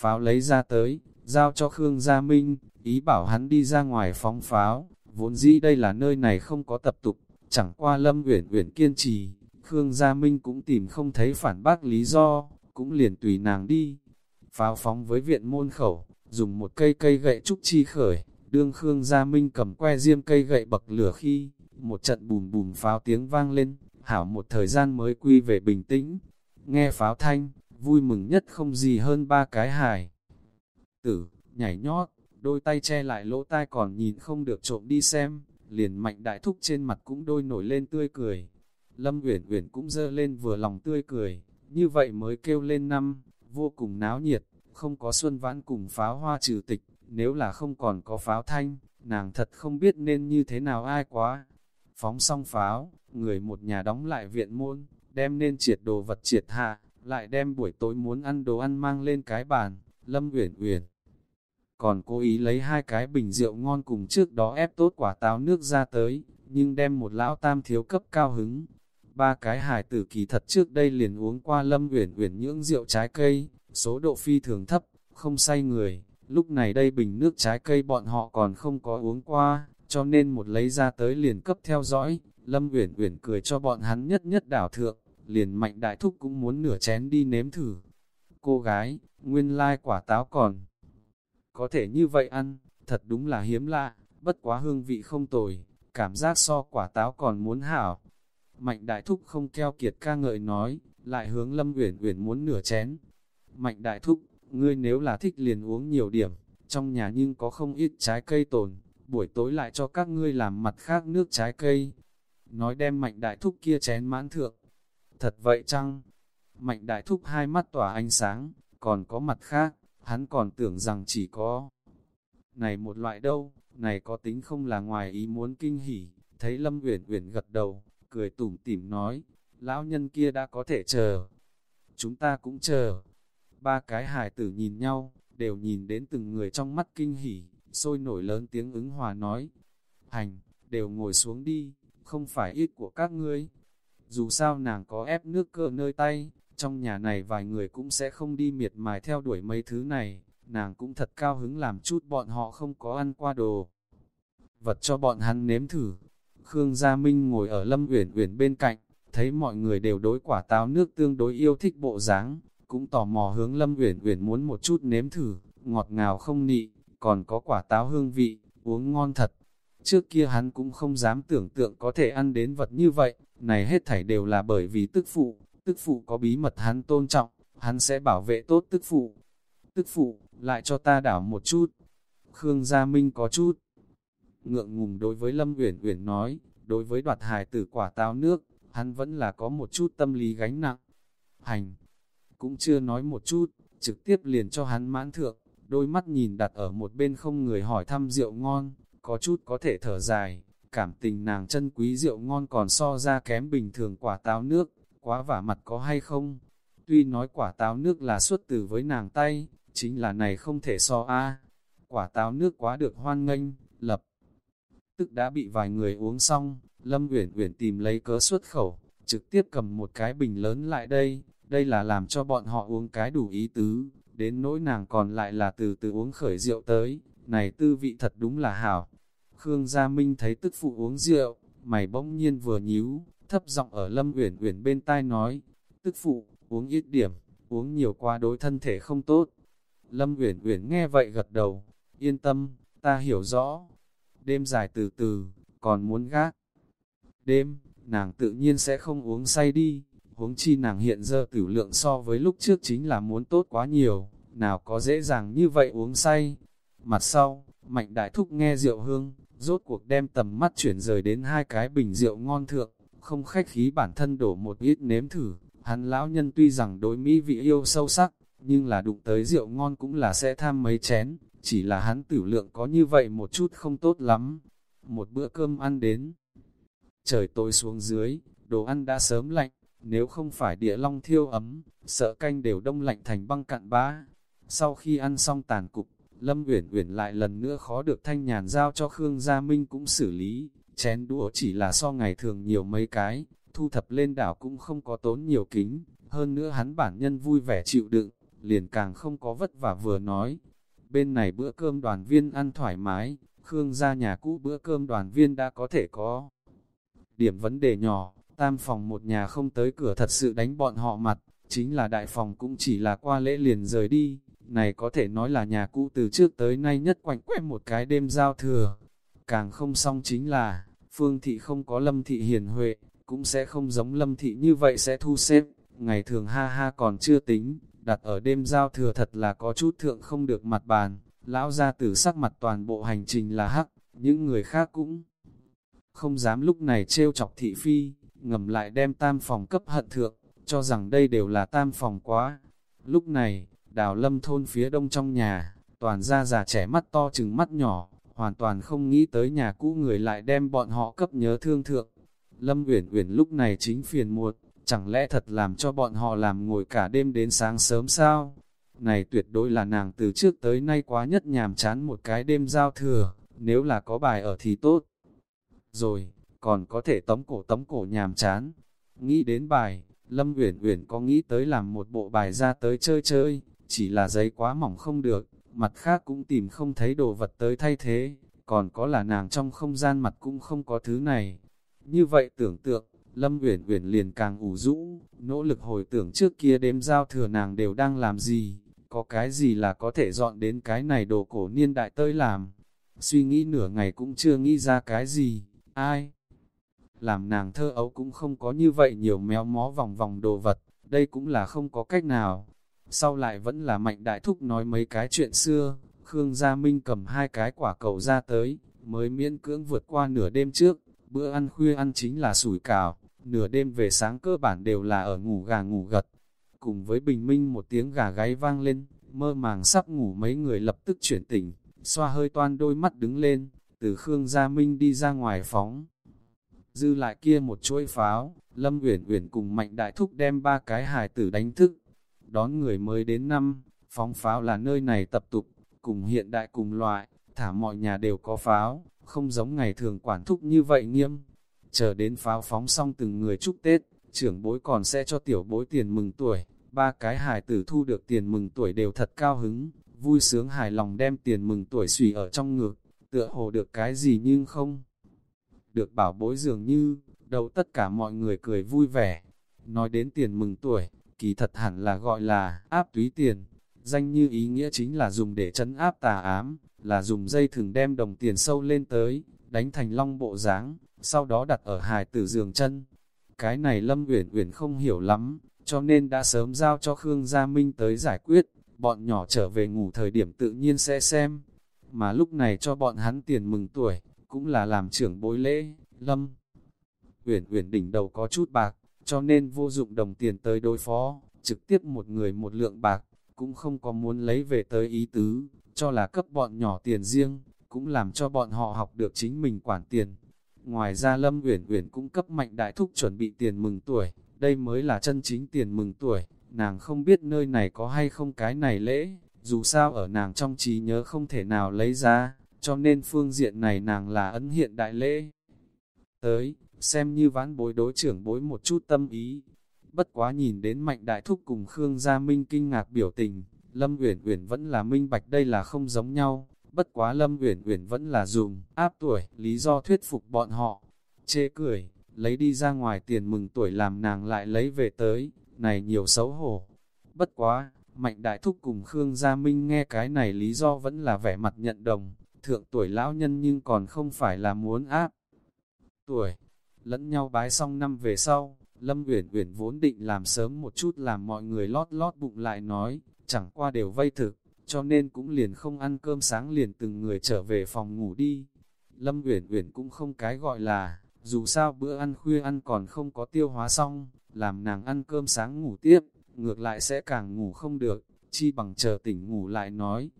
Pháo lấy ra tới, giao cho Khương Gia Minh, ý bảo hắn đi ra ngoài phóng pháo, vốn dĩ đây là nơi này không có tập tục, chẳng qua Lâm Uyển Uyển kiên trì, Khương Gia Minh cũng tìm không thấy phản bác lý do, cũng liền tùy nàng đi. Pháo phóng với viện môn khẩu, dùng một cây cây gậy trúc chi khởi, đương Khương Gia Minh cầm que diêm cây gậy bậc lửa khi, một trận bùm bùm pháo tiếng vang lên, hảo một thời gian mới quy về bình tĩnh. Nghe pháo thanh, vui mừng nhất không gì hơn ba cái hài. Tử, nhảy nhót, đôi tay che lại lỗ tai còn nhìn không được trộm đi xem, liền mạnh đại thúc trên mặt cũng đôi nổi lên tươi cười. Lâm Uyển Uyển cũng dơ lên vừa lòng tươi cười, như vậy mới kêu lên năm, vô cùng náo nhiệt, không có xuân vãn cùng pháo hoa trừ tịch, nếu là không còn có pháo thanh, nàng thật không biết nên như thế nào ai quá. Phóng xong pháo, người một nhà đóng lại viện môn, đem nên triệt đồ vật triệt hạ, lại đem buổi tối muốn ăn đồ ăn mang lên cái bàn, Lâm Uyển Uyển còn cố ý lấy hai cái bình rượu ngon cùng trước đó ép tốt quả táo nước ra tới, nhưng đem một lão tam thiếu cấp cao hứng. Ba cái hải tử kỳ thật trước đây liền uống qua lâm uyển uyển những rượu trái cây, số độ phi thường thấp, không say người. Lúc này đây bình nước trái cây bọn họ còn không có uống qua, cho nên một lấy ra tới liền cấp theo dõi. Lâm uyển uyển cười cho bọn hắn nhất nhất đảo thượng, liền mạnh đại thúc cũng muốn nửa chén đi nếm thử. Cô gái, nguyên lai quả táo còn có thể như vậy ăn, thật đúng là hiếm lạ, bất quá hương vị không tồi, cảm giác so quả táo còn muốn hảo. Mạnh đại thúc không keo kiệt ca ngợi nói, lại hướng Lâm Uyển Uyển muốn nửa chén. Mạnh đại thúc, ngươi nếu là thích liền uống nhiều điểm, trong nhà nhưng có không ít trái cây tồn, buổi tối lại cho các ngươi làm mặt khác nước trái cây. Nói đem mạnh đại thúc kia chén mãn thượng. Thật vậy chăng? Mạnh đại thúc hai mắt tỏa ánh sáng, còn có mặt khác hắn còn tưởng rằng chỉ có này một loại đâu, này có tính không là ngoài ý muốn kinh hỉ, thấy Lâm Uyển Uyển gật đầu, cười tủm tỉm nói, lão nhân kia đã có thể chờ, chúng ta cũng chờ. Ba cái hài tử nhìn nhau, đều nhìn đến từng người trong mắt kinh hỉ, sôi nổi lớn tiếng ứng hòa nói, hành, đều ngồi xuống đi, không phải ít của các ngươi. Dù sao nàng có ép nước cơ nơi tay, trong nhà này vài người cũng sẽ không đi miệt mài theo đuổi mấy thứ này, nàng cũng thật cao hứng làm chút bọn họ không có ăn qua đồ. Vật cho bọn hắn nếm thử. Khương Gia Minh ngồi ở Lâm Uyển Uyển bên cạnh, thấy mọi người đều đối quả táo nước tương đối yêu thích bộ dáng, cũng tò mò hướng Lâm Uyển Uyển muốn một chút nếm thử, ngọt ngào không nị, còn có quả táo hương vị, uống ngon thật. Trước kia hắn cũng không dám tưởng tượng có thể ăn đến vật như vậy, này hết thảy đều là bởi vì tức phụ, tức phụ có bí mật hắn tôn trọng, hắn sẽ bảo vệ tốt tức phụ. Tức phụ, lại cho ta đảo một chút. Khương Gia Minh có chút. Ngượng ngùng đối với Lâm Uyển Uyển nói, đối với đoạt hài tử quả táo nước, hắn vẫn là có một chút tâm lý gánh nặng. Hành, cũng chưa nói một chút, trực tiếp liền cho hắn mãn thượng, đôi mắt nhìn đặt ở một bên không người hỏi thăm rượu ngon, có chút có thể thở dài, cảm tình nàng chân quý rượu ngon còn so ra kém bình thường quả táo nước, quá vả mặt có hay không? Tuy nói quả táo nước là xuất từ với nàng tay, chính là này không thể so a Quả táo nước quá được hoan nghênh, lập. Tức đã bị vài người uống xong, Lâm Uyển Uyển tìm lấy cớ xuất khẩu, trực tiếp cầm một cái bình lớn lại đây, đây là làm cho bọn họ uống cái đủ ý tứ, đến nỗi nàng còn lại là từ từ uống khởi rượu tới, này tư vị thật đúng là hảo. Khương Gia Minh thấy tức phụ uống rượu, mày bỗng nhiên vừa nhíu, thấp giọng ở Lâm Uyển Uyển bên tai nói, tức phụ, uống ít điểm, uống nhiều quá đối thân thể không tốt. Lâm Uyển Uyển nghe vậy gật đầu, yên tâm, ta hiểu rõ. Đêm dài từ từ, còn muốn gác. Đêm, nàng tự nhiên sẽ không uống say đi, huống chi nàng hiện giờ tử lượng so với lúc trước chính là muốn tốt quá nhiều, nào có dễ dàng như vậy uống say. Mặt sau, mạnh đại thúc nghe rượu hương, rốt cuộc đem tầm mắt chuyển rời đến hai cái bình rượu ngon thượng, không khách khí bản thân đổ một ít nếm thử, hắn lão nhân tuy rằng đối mỹ vị yêu sâu sắc, nhưng là đụng tới rượu ngon cũng là sẽ tham mấy chén, chỉ là hắn tử lượng có như vậy một chút không tốt lắm. Một bữa cơm ăn đến, trời tối xuống dưới, đồ ăn đã sớm lạnh, nếu không phải địa long thiêu ấm, sợ canh đều đông lạnh thành băng cạn bã. Sau khi ăn xong tàn cục, Lâm Uyển Uyển lại lần nữa khó được thanh nhàn giao cho Khương Gia Minh cũng xử lý, chén đũa chỉ là so ngày thường nhiều mấy cái, thu thập lên đảo cũng không có tốn nhiều kính, hơn nữa hắn bản nhân vui vẻ chịu đựng, liền càng không có vất vả vừa nói. Bên này bữa cơm đoàn viên ăn thoải mái, Khương ra nhà cũ bữa cơm đoàn viên đã có thể có. Điểm vấn đề nhỏ, tam phòng một nhà không tới cửa thật sự đánh bọn họ mặt, chính là đại phòng cũng chỉ là qua lễ liền rời đi, này có thể nói là nhà cũ từ trước tới nay nhất quạnh quanh một cái đêm giao thừa. Càng không xong chính là, phương thị không có lâm thị hiền huệ, cũng sẽ không giống lâm thị như vậy sẽ thu xếp, ngày thường ha ha còn chưa tính, đặt ở đêm giao thừa thật là có chút thượng không được mặt bàn, lão ra tử sắc mặt toàn bộ hành trình là hắc, những người khác cũng không dám lúc này trêu chọc thị phi, ngầm lại đem tam phòng cấp hận thượng, cho rằng đây đều là tam phòng quá. Lúc này, đào lâm thôn phía đông trong nhà, toàn ra già trẻ mắt to chừng mắt nhỏ, hoàn toàn không nghĩ tới nhà cũ người lại đem bọn họ cấp nhớ thương thượng. Lâm Uyển Uyển lúc này chính phiền muộn, chẳng lẽ thật làm cho bọn họ làm ngồi cả đêm đến sáng sớm sao? Này tuyệt đối là nàng từ trước tới nay quá nhất nhàm chán một cái đêm giao thừa, nếu là có bài ở thì tốt. Rồi, còn có thể tống cổ tống cổ nhàm chán. Nghĩ đến bài, Lâm Uyển Uyển có nghĩ tới làm một bộ bài ra tới chơi chơi, chỉ là giấy quá mỏng không được, mặt khác cũng tìm không thấy đồ vật tới thay thế, còn có là nàng trong không gian mặt cũng không có thứ này. Như vậy tưởng tượng, Lâm Uyển Uyển liền càng ủ rũ, nỗ lực hồi tưởng trước kia đêm giao thừa nàng đều đang làm gì, có cái gì là có thể dọn đến cái này đồ cổ niên đại tới làm. Suy nghĩ nửa ngày cũng chưa nghĩ ra cái gì, ai? Làm nàng thơ ấu cũng không có như vậy nhiều méo mó vòng vòng đồ vật, đây cũng là không có cách nào. Sau lại vẫn là mạnh đại thúc nói mấy cái chuyện xưa, Khương Gia Minh cầm hai cái quả cầu ra tới, mới miễn cưỡng vượt qua nửa đêm trước, bữa ăn khuya ăn chính là sủi cảo, nửa đêm về sáng cơ bản đều là ở ngủ gà ngủ gật. Cùng với bình minh một tiếng gà gáy vang lên, mơ màng sắp ngủ mấy người lập tức chuyển tỉnh, xoa hơi toan đôi mắt đứng lên, từ Khương Gia Minh đi ra ngoài phóng. Dư lại kia một chuỗi pháo, Lâm Uyển Uyển cùng Mạnh Đại Thúc đem ba cái hài tử đánh thức. Đón người mới đến năm, phóng pháo là nơi này tập tục, cùng hiện đại cùng loại, thả mọi nhà đều có pháo, không giống ngày thường quản thúc như vậy nghiêm, Chờ đến pháo phóng xong từng người chúc Tết, trưởng bối còn sẽ cho tiểu bối tiền mừng tuổi. Ba cái hài tử thu được tiền mừng tuổi đều thật cao hứng, vui sướng hài lòng đem tiền mừng tuổi xùy ở trong ngực, tựa hồ được cái gì nhưng không. Được bảo bối dường như, đầu tất cả mọi người cười vui vẻ. Nói đến tiền mừng tuổi, kỳ thật hẳn là gọi là áp túy tiền. Danh như ý nghĩa chính là dùng để chấn áp tà ám, là dùng dây thừng đem đồng tiền sâu lên tới, đánh thành long bộ dáng sau đó đặt ở hài tử giường chân. Cái này Lâm Uyển Uyển không hiểu lắm, cho nên đã sớm giao cho Khương Gia Minh tới giải quyết, bọn nhỏ trở về ngủ thời điểm tự nhiên sẽ xem. Mà lúc này cho bọn hắn tiền mừng tuổi, cũng là làm trưởng bối lễ, Lâm. Uyển Uyển đỉnh đầu có chút bạc, cho nên vô dụng đồng tiền tới đối phó, trực tiếp một người một lượng bạc, cũng không có muốn lấy về tới ý tứ, cho là cấp bọn nhỏ tiền riêng, cũng làm cho bọn họ học được chính mình quản tiền. Ngoài ra Lâm Uyển Uyển cũng cấp Mạnh Đại Thúc chuẩn bị tiền mừng tuổi, đây mới là chân chính tiền mừng tuổi, nàng không biết nơi này có hay không cái này lễ, dù sao ở nàng trong trí nhớ không thể nào lấy ra, cho nên phương diện này nàng là ấn hiện đại lễ. Tới, xem như vãn bối đối trưởng bối một chút tâm ý. Bất quá nhìn đến Mạnh Đại Thúc cùng Khương Gia Minh kinh ngạc biểu tình, Lâm Uyển Uyển vẫn là minh bạch đây là không giống nhau, bất quá Lâm Uyển Uyển vẫn là dùng áp tuổi, lý do thuyết phục bọn họ. Chê cười, lấy đi ra ngoài tiền mừng tuổi làm nàng lại lấy về tới, này nhiều xấu hổ. Bất quá, Mạnh Đại Thúc cùng Khương Gia Minh nghe cái này lý do vẫn là vẻ mặt nhận đồng, thượng tuổi lão nhân nhưng còn không phải là muốn áp. Tuổi, lẫn nhau bái xong năm về sau, Lâm Uyển Uyển vốn định làm sớm một chút làm mọi người lót lót bụng lại nói, chẳng qua đều vây thực, cho nên cũng liền không ăn cơm sáng liền từng người trở về phòng ngủ đi. Lâm Uyển Uyển cũng không cái gọi là, dù sao bữa ăn khuya ăn còn không có tiêu hóa xong, làm nàng ăn cơm sáng ngủ tiếp, ngược lại sẽ càng ngủ không được, chi bằng chờ tỉnh ngủ lại nói.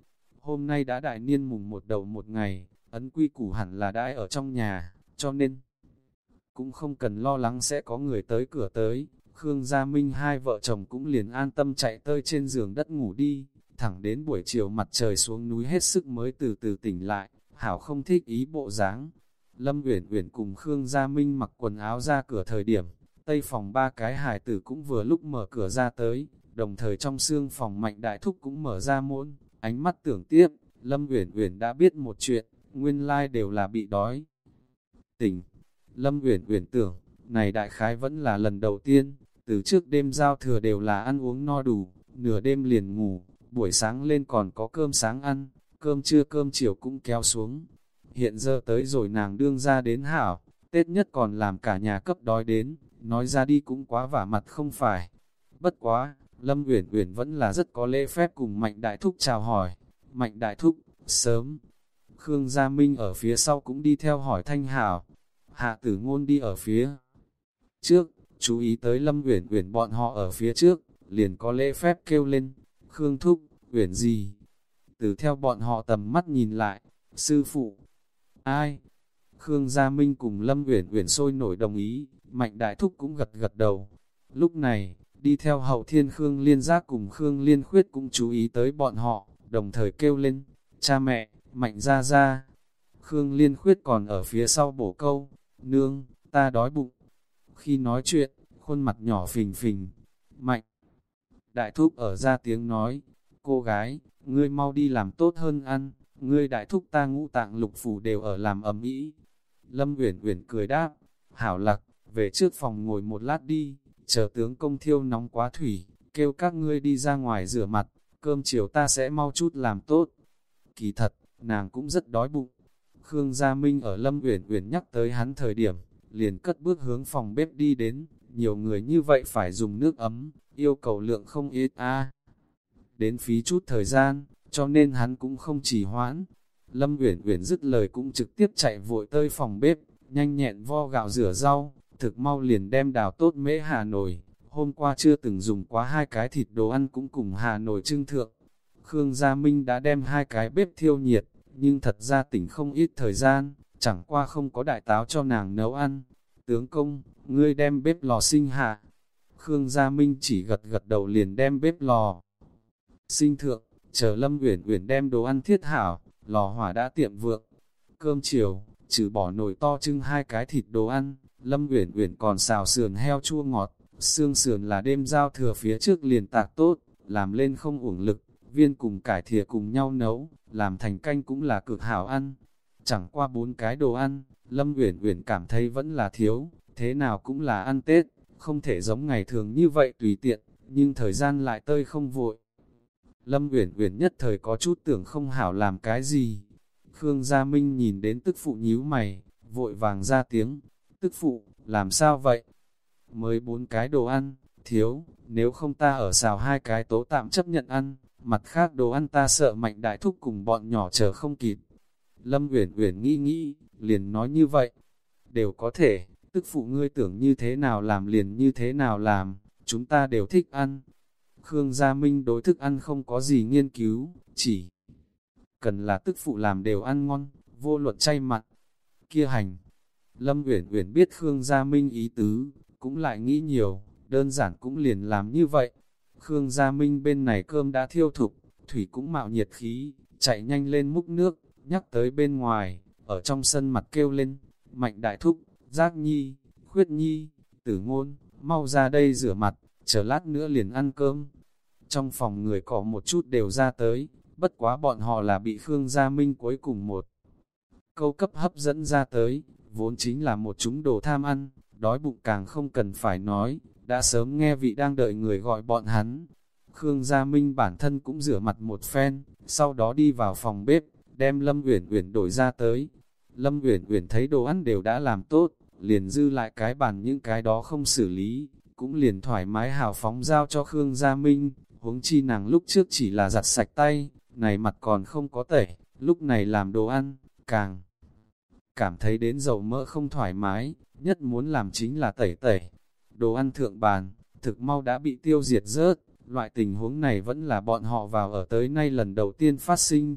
Hôm nay đã đại niên mùng một đầu một ngày, ấn quy củ hẳn là đãi ở trong nhà, cho nên cũng không cần lo lắng sẽ có người tới cửa tới. Khương Gia Minh hai vợ chồng cũng liền an tâm chạy tơi trên giường đất ngủ đi, thẳng đến buổi chiều mặt trời xuống núi hết sức mới từ từ tỉnh lại, Hảo không thích ý bộ dáng. Lâm Uyển Uyển cùng Khương Gia Minh mặc quần áo ra cửa thời điểm, tây phòng ba cái hài tử cũng vừa lúc mở cửa ra tới, đồng thời trong xương phòng mạnh đại thúc cũng mở ra môn, ánh mắt tưởng tiếp, Lâm Uyển Uyển đã biết một chuyện, nguyên lai đều là bị đói. Tỉnh, Lâm Uyển Uyển tưởng, này đại khái vẫn là lần đầu tiên, từ trước đêm giao thừa đều là ăn uống no đủ, nửa đêm liền ngủ, buổi sáng lên còn có cơm sáng ăn, cơm trưa cơm chiều cũng kéo xuống. Hiện giờ tới rồi nàng đương ra đến hảo, Tết nhất còn làm cả nhà cấp đói đến, nói ra đi cũng quá vả mặt không phải. Bất quá, Lâm Uyển Uyển vẫn là rất có lễ phép cùng Mạnh Đại Thúc chào hỏi. Mạnh Đại Thúc, sớm. Khương Gia Minh ở phía sau cũng đi theo hỏi Thanh Hảo. Hạ Tử Ngôn đi ở phía trước, chú ý tới Lâm Uyển Uyển bọn họ ở phía trước, liền có lễ phép kêu lên, Khương Thúc, Uyển gì? Từ theo bọn họ tầm mắt nhìn lại, sư phụ, ai? Khương Gia Minh cùng Lâm Uyển Uyển sôi nổi đồng ý, Mạnh Đại Thúc cũng gật gật đầu. Lúc này, đi theo hậu thiên Khương Liên Giác cùng Khương Liên Khuyết cũng chú ý tới bọn họ, đồng thời kêu lên, cha mẹ, Mạnh Gia Gia. Khương Liên Khuyết còn ở phía sau bổ câu, nương, ta đói bụng. Khi nói chuyện, khuôn mặt nhỏ phình phình, Mạnh. Đại Thúc ở ra tiếng nói, cô gái, ngươi mau đi làm tốt hơn ăn, ngươi đại thúc ta ngũ tạng lục phủ đều ở làm ấm ý. Lâm Uyển Uyển cười đáp, hảo lạc, về trước phòng ngồi một lát đi, chờ tướng công thiêu nóng quá thủy, kêu các ngươi đi ra ngoài rửa mặt, cơm chiều ta sẽ mau chút làm tốt. Kỳ thật, nàng cũng rất đói bụng. Khương Gia Minh ở Lâm Uyển Uyển nhắc tới hắn thời điểm, liền cất bước hướng phòng bếp đi đến, nhiều người như vậy phải dùng nước ấm, yêu cầu lượng không ít a. Đến phí chút thời gian, cho nên hắn cũng không chỉ hoãn. Lâm Uyển Uyển dứt lời cũng trực tiếp chạy vội tới phòng bếp, nhanh nhẹn vo gạo rửa rau, thực mau liền đem đào tốt mễ Hà Nội. Hôm qua chưa từng dùng quá hai cái thịt đồ ăn cũng cùng Hà Nội trưng thượng. Khương Gia Minh đã đem hai cái bếp thiêu nhiệt, nhưng thật ra tỉnh không ít thời gian, chẳng qua không có đại táo cho nàng nấu ăn. Tướng công, ngươi đem bếp lò sinh hạ. Khương Gia Minh chỉ gật gật đầu liền đem bếp lò. Sinh thượng, chờ Lâm Uyển Uyển đem đồ ăn thiết hảo, lò hỏa đã tiệm vượng. Cơm chiều, trừ bỏ nồi to trưng hai cái thịt đồ ăn, Lâm Uyển Uyển còn xào sườn heo chua ngọt, xương sườn là đêm giao thừa phía trước liền tạc tốt, làm lên không uổng lực, viên cùng cải thìa cùng nhau nấu, làm thành canh cũng là cực hảo ăn. Chẳng qua bốn cái đồ ăn, Lâm Uyển Uyển cảm thấy vẫn là thiếu, thế nào cũng là ăn Tết, không thể giống ngày thường như vậy tùy tiện, nhưng thời gian lại tơi không vội. Lâm Uyển Uyển nhất thời có chút tưởng không hảo làm cái gì. Khương Gia Minh nhìn đến tức phụ nhíu mày, vội vàng ra tiếng, tức phụ, làm sao vậy? Mới bốn cái đồ ăn, thiếu, nếu không ta ở xào hai cái tố tạm chấp nhận ăn, mặt khác đồ ăn ta sợ mạnh đại thúc cùng bọn nhỏ chờ không kịp. Lâm Uyển Uyển nghĩ nghĩ, liền nói như vậy, đều có thể, tức phụ ngươi tưởng như thế nào làm liền như thế nào làm, chúng ta đều thích ăn. Khương Gia Minh đối thức ăn không có gì nghiên cứu, chỉ cần là tức phụ làm đều ăn ngon, vô luận chay mặn. Kia hành, Lâm Uyển Uyển biết Khương Gia Minh ý tứ, cũng lại nghĩ nhiều, đơn giản cũng liền làm như vậy. Khương Gia Minh bên này cơm đã thiêu thục, thủy cũng mạo nhiệt khí, chạy nhanh lên múc nước, nhắc tới bên ngoài, ở trong sân mặt kêu lên, mạnh đại thúc, giác nhi, khuyết nhi, tử ngôn, mau ra đây rửa mặt, chờ lát nữa liền ăn cơm. Trong phòng người có một chút đều ra tới, bất quá bọn họ là bị Khương Gia Minh cuối cùng một câu cấp hấp dẫn ra tới, vốn chính là một chúng đồ tham ăn, đói bụng càng không cần phải nói, đã sớm nghe vị đang đợi người gọi bọn hắn. Khương Gia Minh bản thân cũng rửa mặt một phen, sau đó đi vào phòng bếp, đem Lâm Uyển Uyển đổi ra tới. Lâm Uyển Uyển thấy đồ ăn đều đã làm tốt, liền dư lại cái bàn những cái đó không xử lý, cũng liền thoải mái hào phóng giao cho Khương Gia Minh, huống chi nàng lúc trước chỉ là giặt sạch tay, này mặt còn không có tẩy, lúc này làm đồ ăn, càng cảm thấy đến dầu mỡ không thoải mái, nhất muốn làm chính là tẩy tẩy. Đồ ăn thượng bàn, thực mau đã bị tiêu diệt rớt, loại tình huống này vẫn là bọn họ vào ở tới nay lần đầu tiên phát sinh.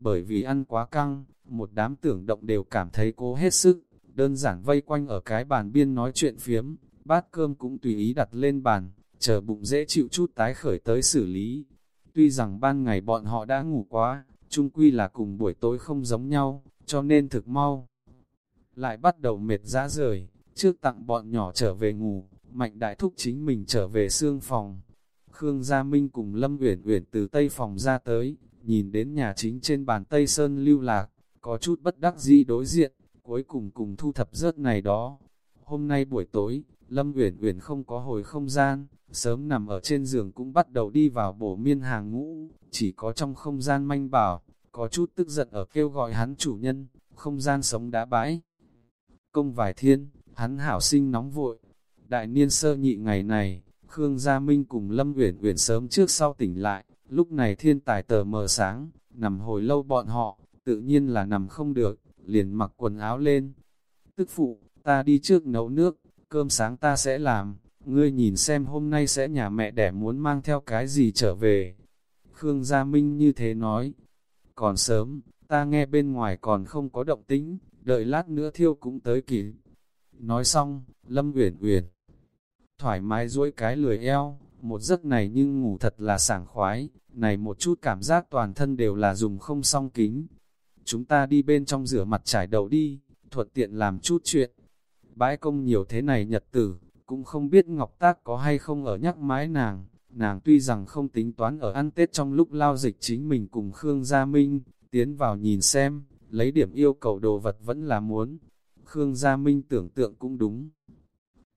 Bởi vì ăn quá căng, một đám tưởng động đều cảm thấy cố hết sức, đơn giản vây quanh ở cái bàn biên nói chuyện phiếm, bát cơm cũng tùy ý đặt lên bàn, chờ bụng dễ chịu chút tái khởi tới xử lý. Tuy rằng ban ngày bọn họ đã ngủ quá, chung quy là cùng buổi tối không giống nhau, cho nên thực mau. Lại bắt đầu mệt ra rời, trước tặng bọn nhỏ trở về ngủ, mạnh đại thúc chính mình trở về xương phòng. Khương Gia Minh cùng Lâm Uyển Uyển từ tây phòng ra tới, nhìn đến nhà chính trên bàn Tây Sơn lưu lạc, có chút bất đắc dĩ đối diện, cuối cùng cùng thu thập rớt này đó. Hôm nay buổi tối, Lâm Uyển Uyển không có hồi không gian, sớm nằm ở trên giường cũng bắt đầu đi vào bổ miên hàng ngũ, chỉ có trong không gian manh bảo, có chút tức giận ở kêu gọi hắn chủ nhân, không gian sống đã bãi. Công vài thiên, hắn hảo sinh nóng vội. Đại niên sơ nhị ngày này, Khương Gia Minh cùng Lâm Uyển Uyển sớm trước sau tỉnh lại, lúc này thiên tài tờ mờ sáng, nằm hồi lâu bọn họ, tự nhiên là nằm không được, liền mặc quần áo lên. Tức phụ, ta đi trước nấu nước, cơm sáng ta sẽ làm, ngươi nhìn xem hôm nay sẽ nhà mẹ đẻ muốn mang theo cái gì trở về. Khương Gia Minh như thế nói, còn sớm, ta nghe bên ngoài còn không có động tĩnh, đợi lát nữa thiêu cũng tới kỳ. Nói xong, Lâm Uyển Uyển thoải mái duỗi cái lười eo, một giấc này nhưng ngủ thật là sảng khoái, này một chút cảm giác toàn thân đều là dùng không song kính. Chúng ta đi bên trong rửa mặt trải đầu đi, thuận tiện làm chút chuyện. Bãi công nhiều thế này nhật tử, cũng không biết Ngọc Tác có hay không ở nhắc mái nàng. Nàng tuy rằng không tính toán ở ăn Tết trong lúc lao dịch chính mình cùng Khương Gia Minh, tiến vào nhìn xem, lấy điểm yêu cầu đồ vật vẫn là muốn. Khương Gia Minh tưởng tượng cũng đúng.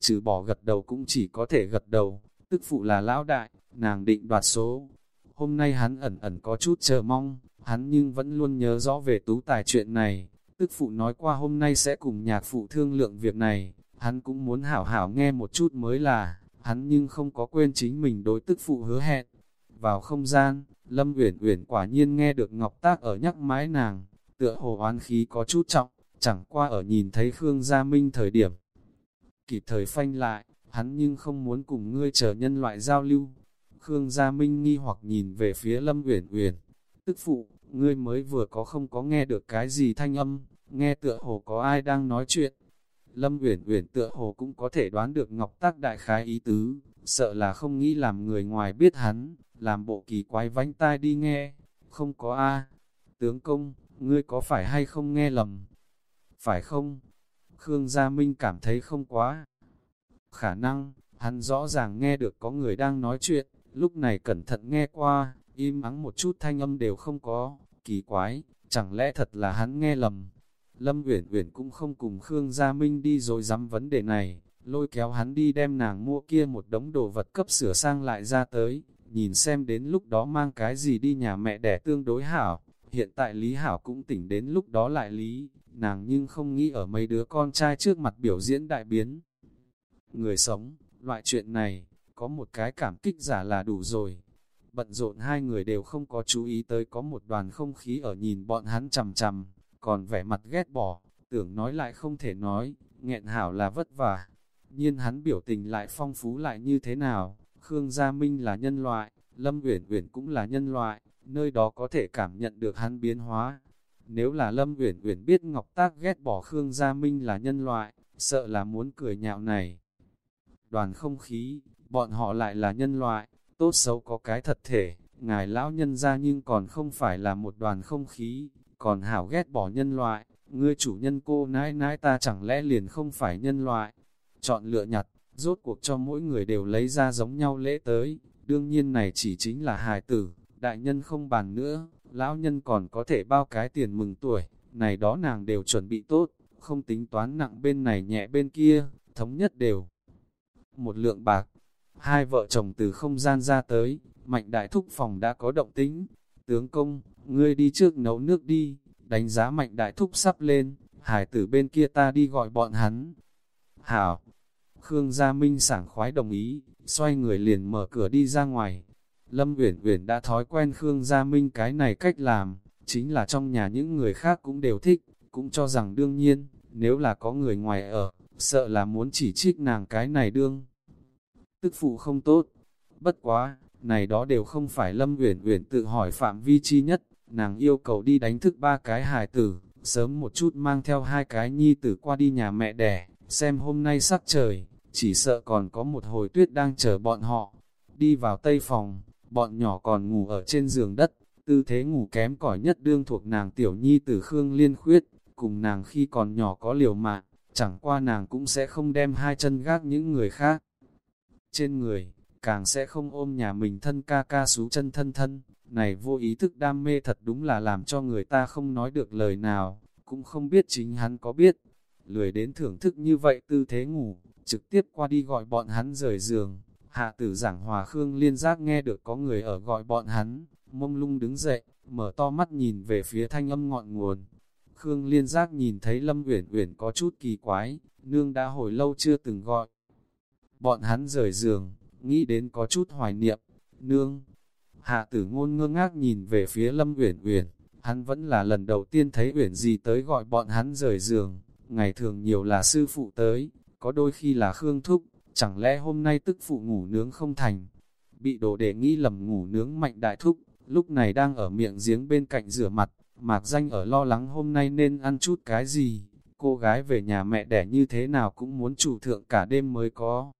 Trừ bỏ gật đầu cũng chỉ có thể gật đầu, tức phụ là lão đại, nàng định đoạt số. Hôm nay hắn ẩn ẩn có chút chờ mong, hắn nhưng vẫn luôn nhớ rõ về tú tài chuyện này. Tức phụ nói qua hôm nay sẽ cùng nhạc phụ thương lượng việc này, hắn cũng muốn hảo hảo nghe một chút mới là, hắn nhưng không có quên chính mình đối tức phụ hứa hẹn. Vào không gian, Lâm Uyển Uyển quả nhiên nghe được Ngọc Tác ở nhắc mái nàng, tựa hồ oán khí có chút trọng, chẳng qua ở nhìn thấy Khương Gia Minh thời điểm. Kịp thời phanh lại, hắn nhưng không muốn cùng ngươi chờ nhân loại giao lưu. Khương Gia Minh nghi hoặc nhìn về phía Lâm Uyển Uyển, tức phụ, ngươi mới vừa có không có nghe được cái gì thanh âm, nghe tựa hồ có ai đang nói chuyện. Lâm Uyển Uyển tựa hồ cũng có thể đoán được Ngọc Tác đại khái ý tứ, sợ là không nghĩ làm người ngoài biết hắn, làm bộ kỳ quái vánh tai đi nghe. Không có a. Tướng công, ngươi có phải hay không nghe lầm? Phải không? Khương Gia Minh cảm thấy không quá. Khả năng, hắn rõ ràng nghe được có người đang nói chuyện, lúc này cẩn thận nghe qua, im ắng một chút thanh âm đều không có, kỳ quái, chẳng lẽ thật là hắn nghe lầm. Lâm Uyển Uyển cũng không cùng Khương Gia Minh đi rồi dám vấn đề này, lôi kéo hắn đi đem nàng mua kia một đống đồ vật cấp sửa sang lại ra tới, nhìn xem đến lúc đó mang cái gì đi nhà mẹ đẻ tương đối hảo. Hiện tại Lý Hảo cũng tỉnh đến lúc đó lại Lý, nàng nhưng không nghĩ ở mấy đứa con trai trước mặt biểu diễn đại biến. Người sống, loại chuyện này, có một cái cảm kích giả là đủ rồi. Bận rộn hai người đều không có chú ý tới có một đoàn không khí ở nhìn bọn hắn chằm chằm, còn vẻ mặt ghét bỏ, tưởng nói lại không thể nói, nghẹn hảo là vất vả. Nhiên hắn biểu tình lại phong phú lại như thế nào, Khương Gia Minh là nhân loại, Lâm Uyển Uyển cũng là nhân loại, nơi đó có thể cảm nhận được hắn biến hóa. Nếu là Lâm Uyển Uyển biết Ngọc Tác ghét bỏ Khương Gia Minh là nhân loại, sợ là muốn cười nhạo này. Đoàn không khí, bọn họ lại là nhân loại, tốt xấu có cái thật thể, ngài lão nhân ra nhưng còn không phải là một đoàn không khí, còn hảo ghét bỏ nhân loại, ngươi chủ nhân cô nãi nãi ta chẳng lẽ liền không phải nhân loại. Chọn lựa nhặt, rốt cuộc cho mỗi người đều lấy ra giống nhau lễ tới, đương nhiên này chỉ chính là hài tử, đại nhân không bàn nữa, lão nhân còn có thể bao cái tiền mừng tuổi, này đó nàng đều chuẩn bị tốt, không tính toán nặng bên này nhẹ bên kia, thống nhất đều. Một lượng bạc, hai vợ chồng từ không gian ra tới, mạnh đại thúc phòng đã có động tính, tướng công, ngươi đi trước nấu nước đi, đánh giá mạnh đại thúc sắp lên, hải tử bên kia ta đi gọi bọn hắn. Hảo, Khương Gia Minh sảng khoái đồng ý, xoay người liền mở cửa đi ra ngoài. Lâm Uyển Uyển đã thói quen Khương Gia Minh cái này cách làm, chính là trong nhà những người khác cũng đều thích, cũng cho rằng đương nhiên, nếu là có người ngoài ở, sợ là muốn chỉ trích nàng cái này đương. Tức phụ không tốt, bất quá, này đó đều không phải Lâm Uyển Uyển tự hỏi phạm vi chi nhất, nàng yêu cầu đi đánh thức ba cái hài tử, sớm một chút mang theo hai cái nhi tử qua đi nhà mẹ đẻ, xem hôm nay sắc trời, chỉ sợ còn có một hồi tuyết đang chờ bọn họ. Đi vào tây phòng, bọn nhỏ còn ngủ ở trên giường đất, tư thế ngủ kém cỏi nhất đương thuộc nàng tiểu nhi tử Khương Liên Khuyết, cùng nàng khi còn nhỏ có liều mạng, chẳng qua nàng cũng sẽ không đem hai chân gác những người khác. Trên người, càng sẽ không ôm nhà mình thân ca ca xú chân thân thân, này vô ý thức đam mê thật đúng là làm cho người ta không nói được lời nào, cũng không biết chính hắn có biết. Lười đến thưởng thức như vậy tư thế ngủ, trực tiếp qua đi gọi bọn hắn rời giường. Hạ tử giảng hòa Khương liên giác nghe được có người ở gọi bọn hắn, mông lung đứng dậy, mở to mắt nhìn về phía thanh âm ngọn nguồn. Khương liên giác nhìn thấy Lâm Uyển Uyển có chút kỳ quái, nương đã hồi lâu chưa từng gọi. Bọn hắn rời giường, nghĩ đến có chút hoài niệm, nương. Hạ tử ngôn ngơ ngác nhìn về phía Lâm Uyển Uyển, hắn vẫn là lần đầu tiên thấy Uyển gì tới gọi bọn hắn rời giường, ngày thường nhiều là sư phụ tới, có đôi khi là Khương Thúc, chẳng lẽ hôm nay tức phụ ngủ nướng không thành. Bị đồ để nghĩ lầm ngủ nướng mạnh đại thúc, lúc này đang ở miệng giếng bên cạnh rửa mặt, mạc danh ở lo lắng hôm nay nên ăn chút cái gì. Cô gái về nhà mẹ đẻ như thế nào cũng muốn chủ thượng cả đêm mới có.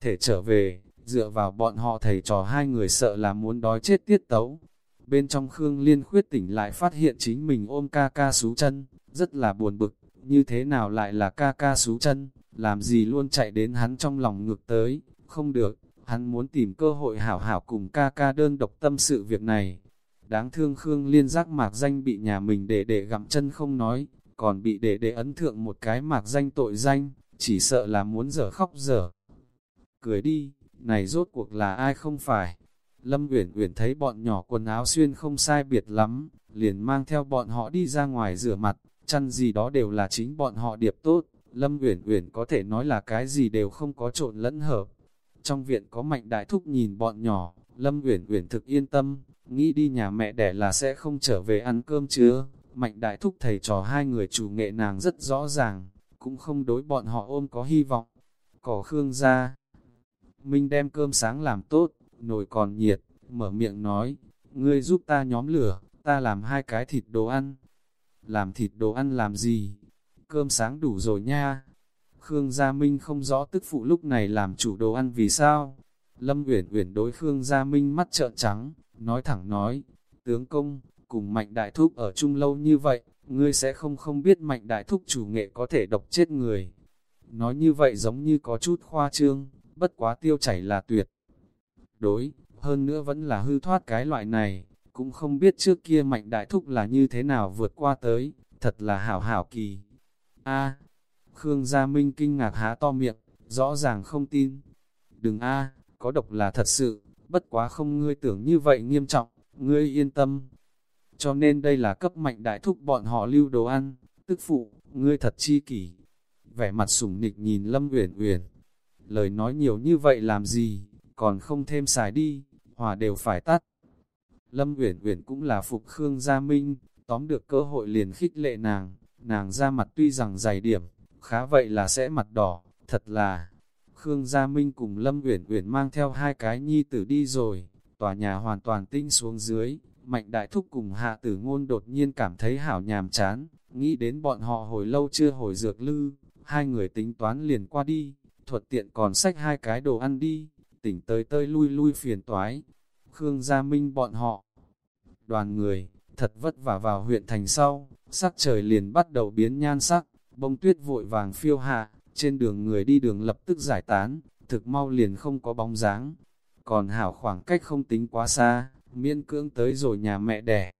Thể trở về, dựa vào bọn họ thầy trò hai người sợ là muốn đói chết tiết tấu. Bên trong Khương Liên khuyết tỉnh lại phát hiện chính mình ôm ca ca xú chân, rất là buồn bực, như thế nào lại là ca ca xú chân làm gì luôn chạy đến hắn trong lòng ngược tới, không được, hắn muốn tìm cơ hội hảo hảo cùng ca ca đơn độc tâm sự việc này. Đáng thương Khương Liên giác mạc danh bị nhà mình để để gặm chân không nói, còn bị để để ấn thượng một cái mạc danh tội danh, chỉ sợ là muốn dở khóc dở. Cười đi, này rốt cuộc là ai không phải. Lâm Uyển Uyển thấy bọn nhỏ quần áo xuyên không sai biệt lắm, liền mang theo bọn họ đi ra ngoài rửa mặt, chăn gì đó đều là chính bọn họ điệp tốt, Lâm Uyển Uyển có thể nói là cái gì đều không có trộn lẫn hợp. Trong viện có mạnh đại thúc nhìn bọn nhỏ, Lâm Uyển Uyển thực yên tâm, nghĩ đi nhà mẹ đẻ là sẽ không trở về ăn cơm chứ. Mạnh đại thúc thầy trò hai người chủ nghệ nàng rất rõ ràng, cũng không đối bọn họ ôm có hy vọng. Cỏ Khương ra, Minh đem cơm sáng làm tốt, nồi còn nhiệt, mở miệng nói, ngươi giúp ta nhóm lửa, ta làm hai cái thịt đồ ăn. Làm thịt đồ ăn làm gì? Cơm sáng đủ rồi nha. Khương Gia Minh không rõ tức phụ lúc này làm chủ đồ ăn vì sao. Lâm Uyển Uyển đối Khương Gia Minh mắt trợn trắng, nói thẳng nói, tướng công, cùng Mạnh Đại Thúc ở chung lâu như vậy, ngươi sẽ không không biết Mạnh Đại Thúc chủ nghệ có thể độc chết người. Nói như vậy giống như có chút khoa trương, bất quá tiêu chảy là tuyệt. Đối, hơn nữa vẫn là hư thoát cái loại này, cũng không biết trước kia Mạnh Đại Thúc là như thế nào vượt qua tới, thật là hảo hảo kỳ. A. Khương Gia Minh kinh ngạc há to miệng, rõ ràng không tin. Đừng a, có độc là thật sự, bất quá không ngươi tưởng như vậy nghiêm trọng, ngươi yên tâm. Cho nên đây là cấp mạnh đại thúc bọn họ lưu đồ ăn, tức phụ, ngươi thật chi kỷ. Vẻ mặt sủng nịch nhìn Lâm Uyển Uyển. Lời nói nhiều như vậy làm gì, còn không thêm xài đi, hòa đều phải tắt. Lâm Uyển Uyển cũng là phục Khương Gia Minh, tóm được cơ hội liền khích lệ nàng, Nàng ra mặt tuy rằng dày điểm, khá vậy là sẽ mặt đỏ, thật là. Khương Gia Minh cùng Lâm Uyển Uyển mang theo hai cái nhi tử đi rồi, tòa nhà hoàn toàn tinh xuống dưới, Mạnh Đại Thúc cùng Hạ Tử Ngôn đột nhiên cảm thấy hảo nhàm chán, nghĩ đến bọn họ hồi lâu chưa hồi dược lư, hai người tính toán liền qua đi, thuật tiện còn xách hai cái đồ ăn đi, tỉnh tới tơi lui lui phiền toái. Khương Gia Minh bọn họ, đoàn người, thật vất vả vào huyện thành sau, sắc trời liền bắt đầu biến nhan sắc, bông tuyết vội vàng phiêu hạ, trên đường người đi đường lập tức giải tán, thực mau liền không có bóng dáng. Còn hảo khoảng cách không tính quá xa, miên cưỡng tới rồi nhà mẹ đẻ.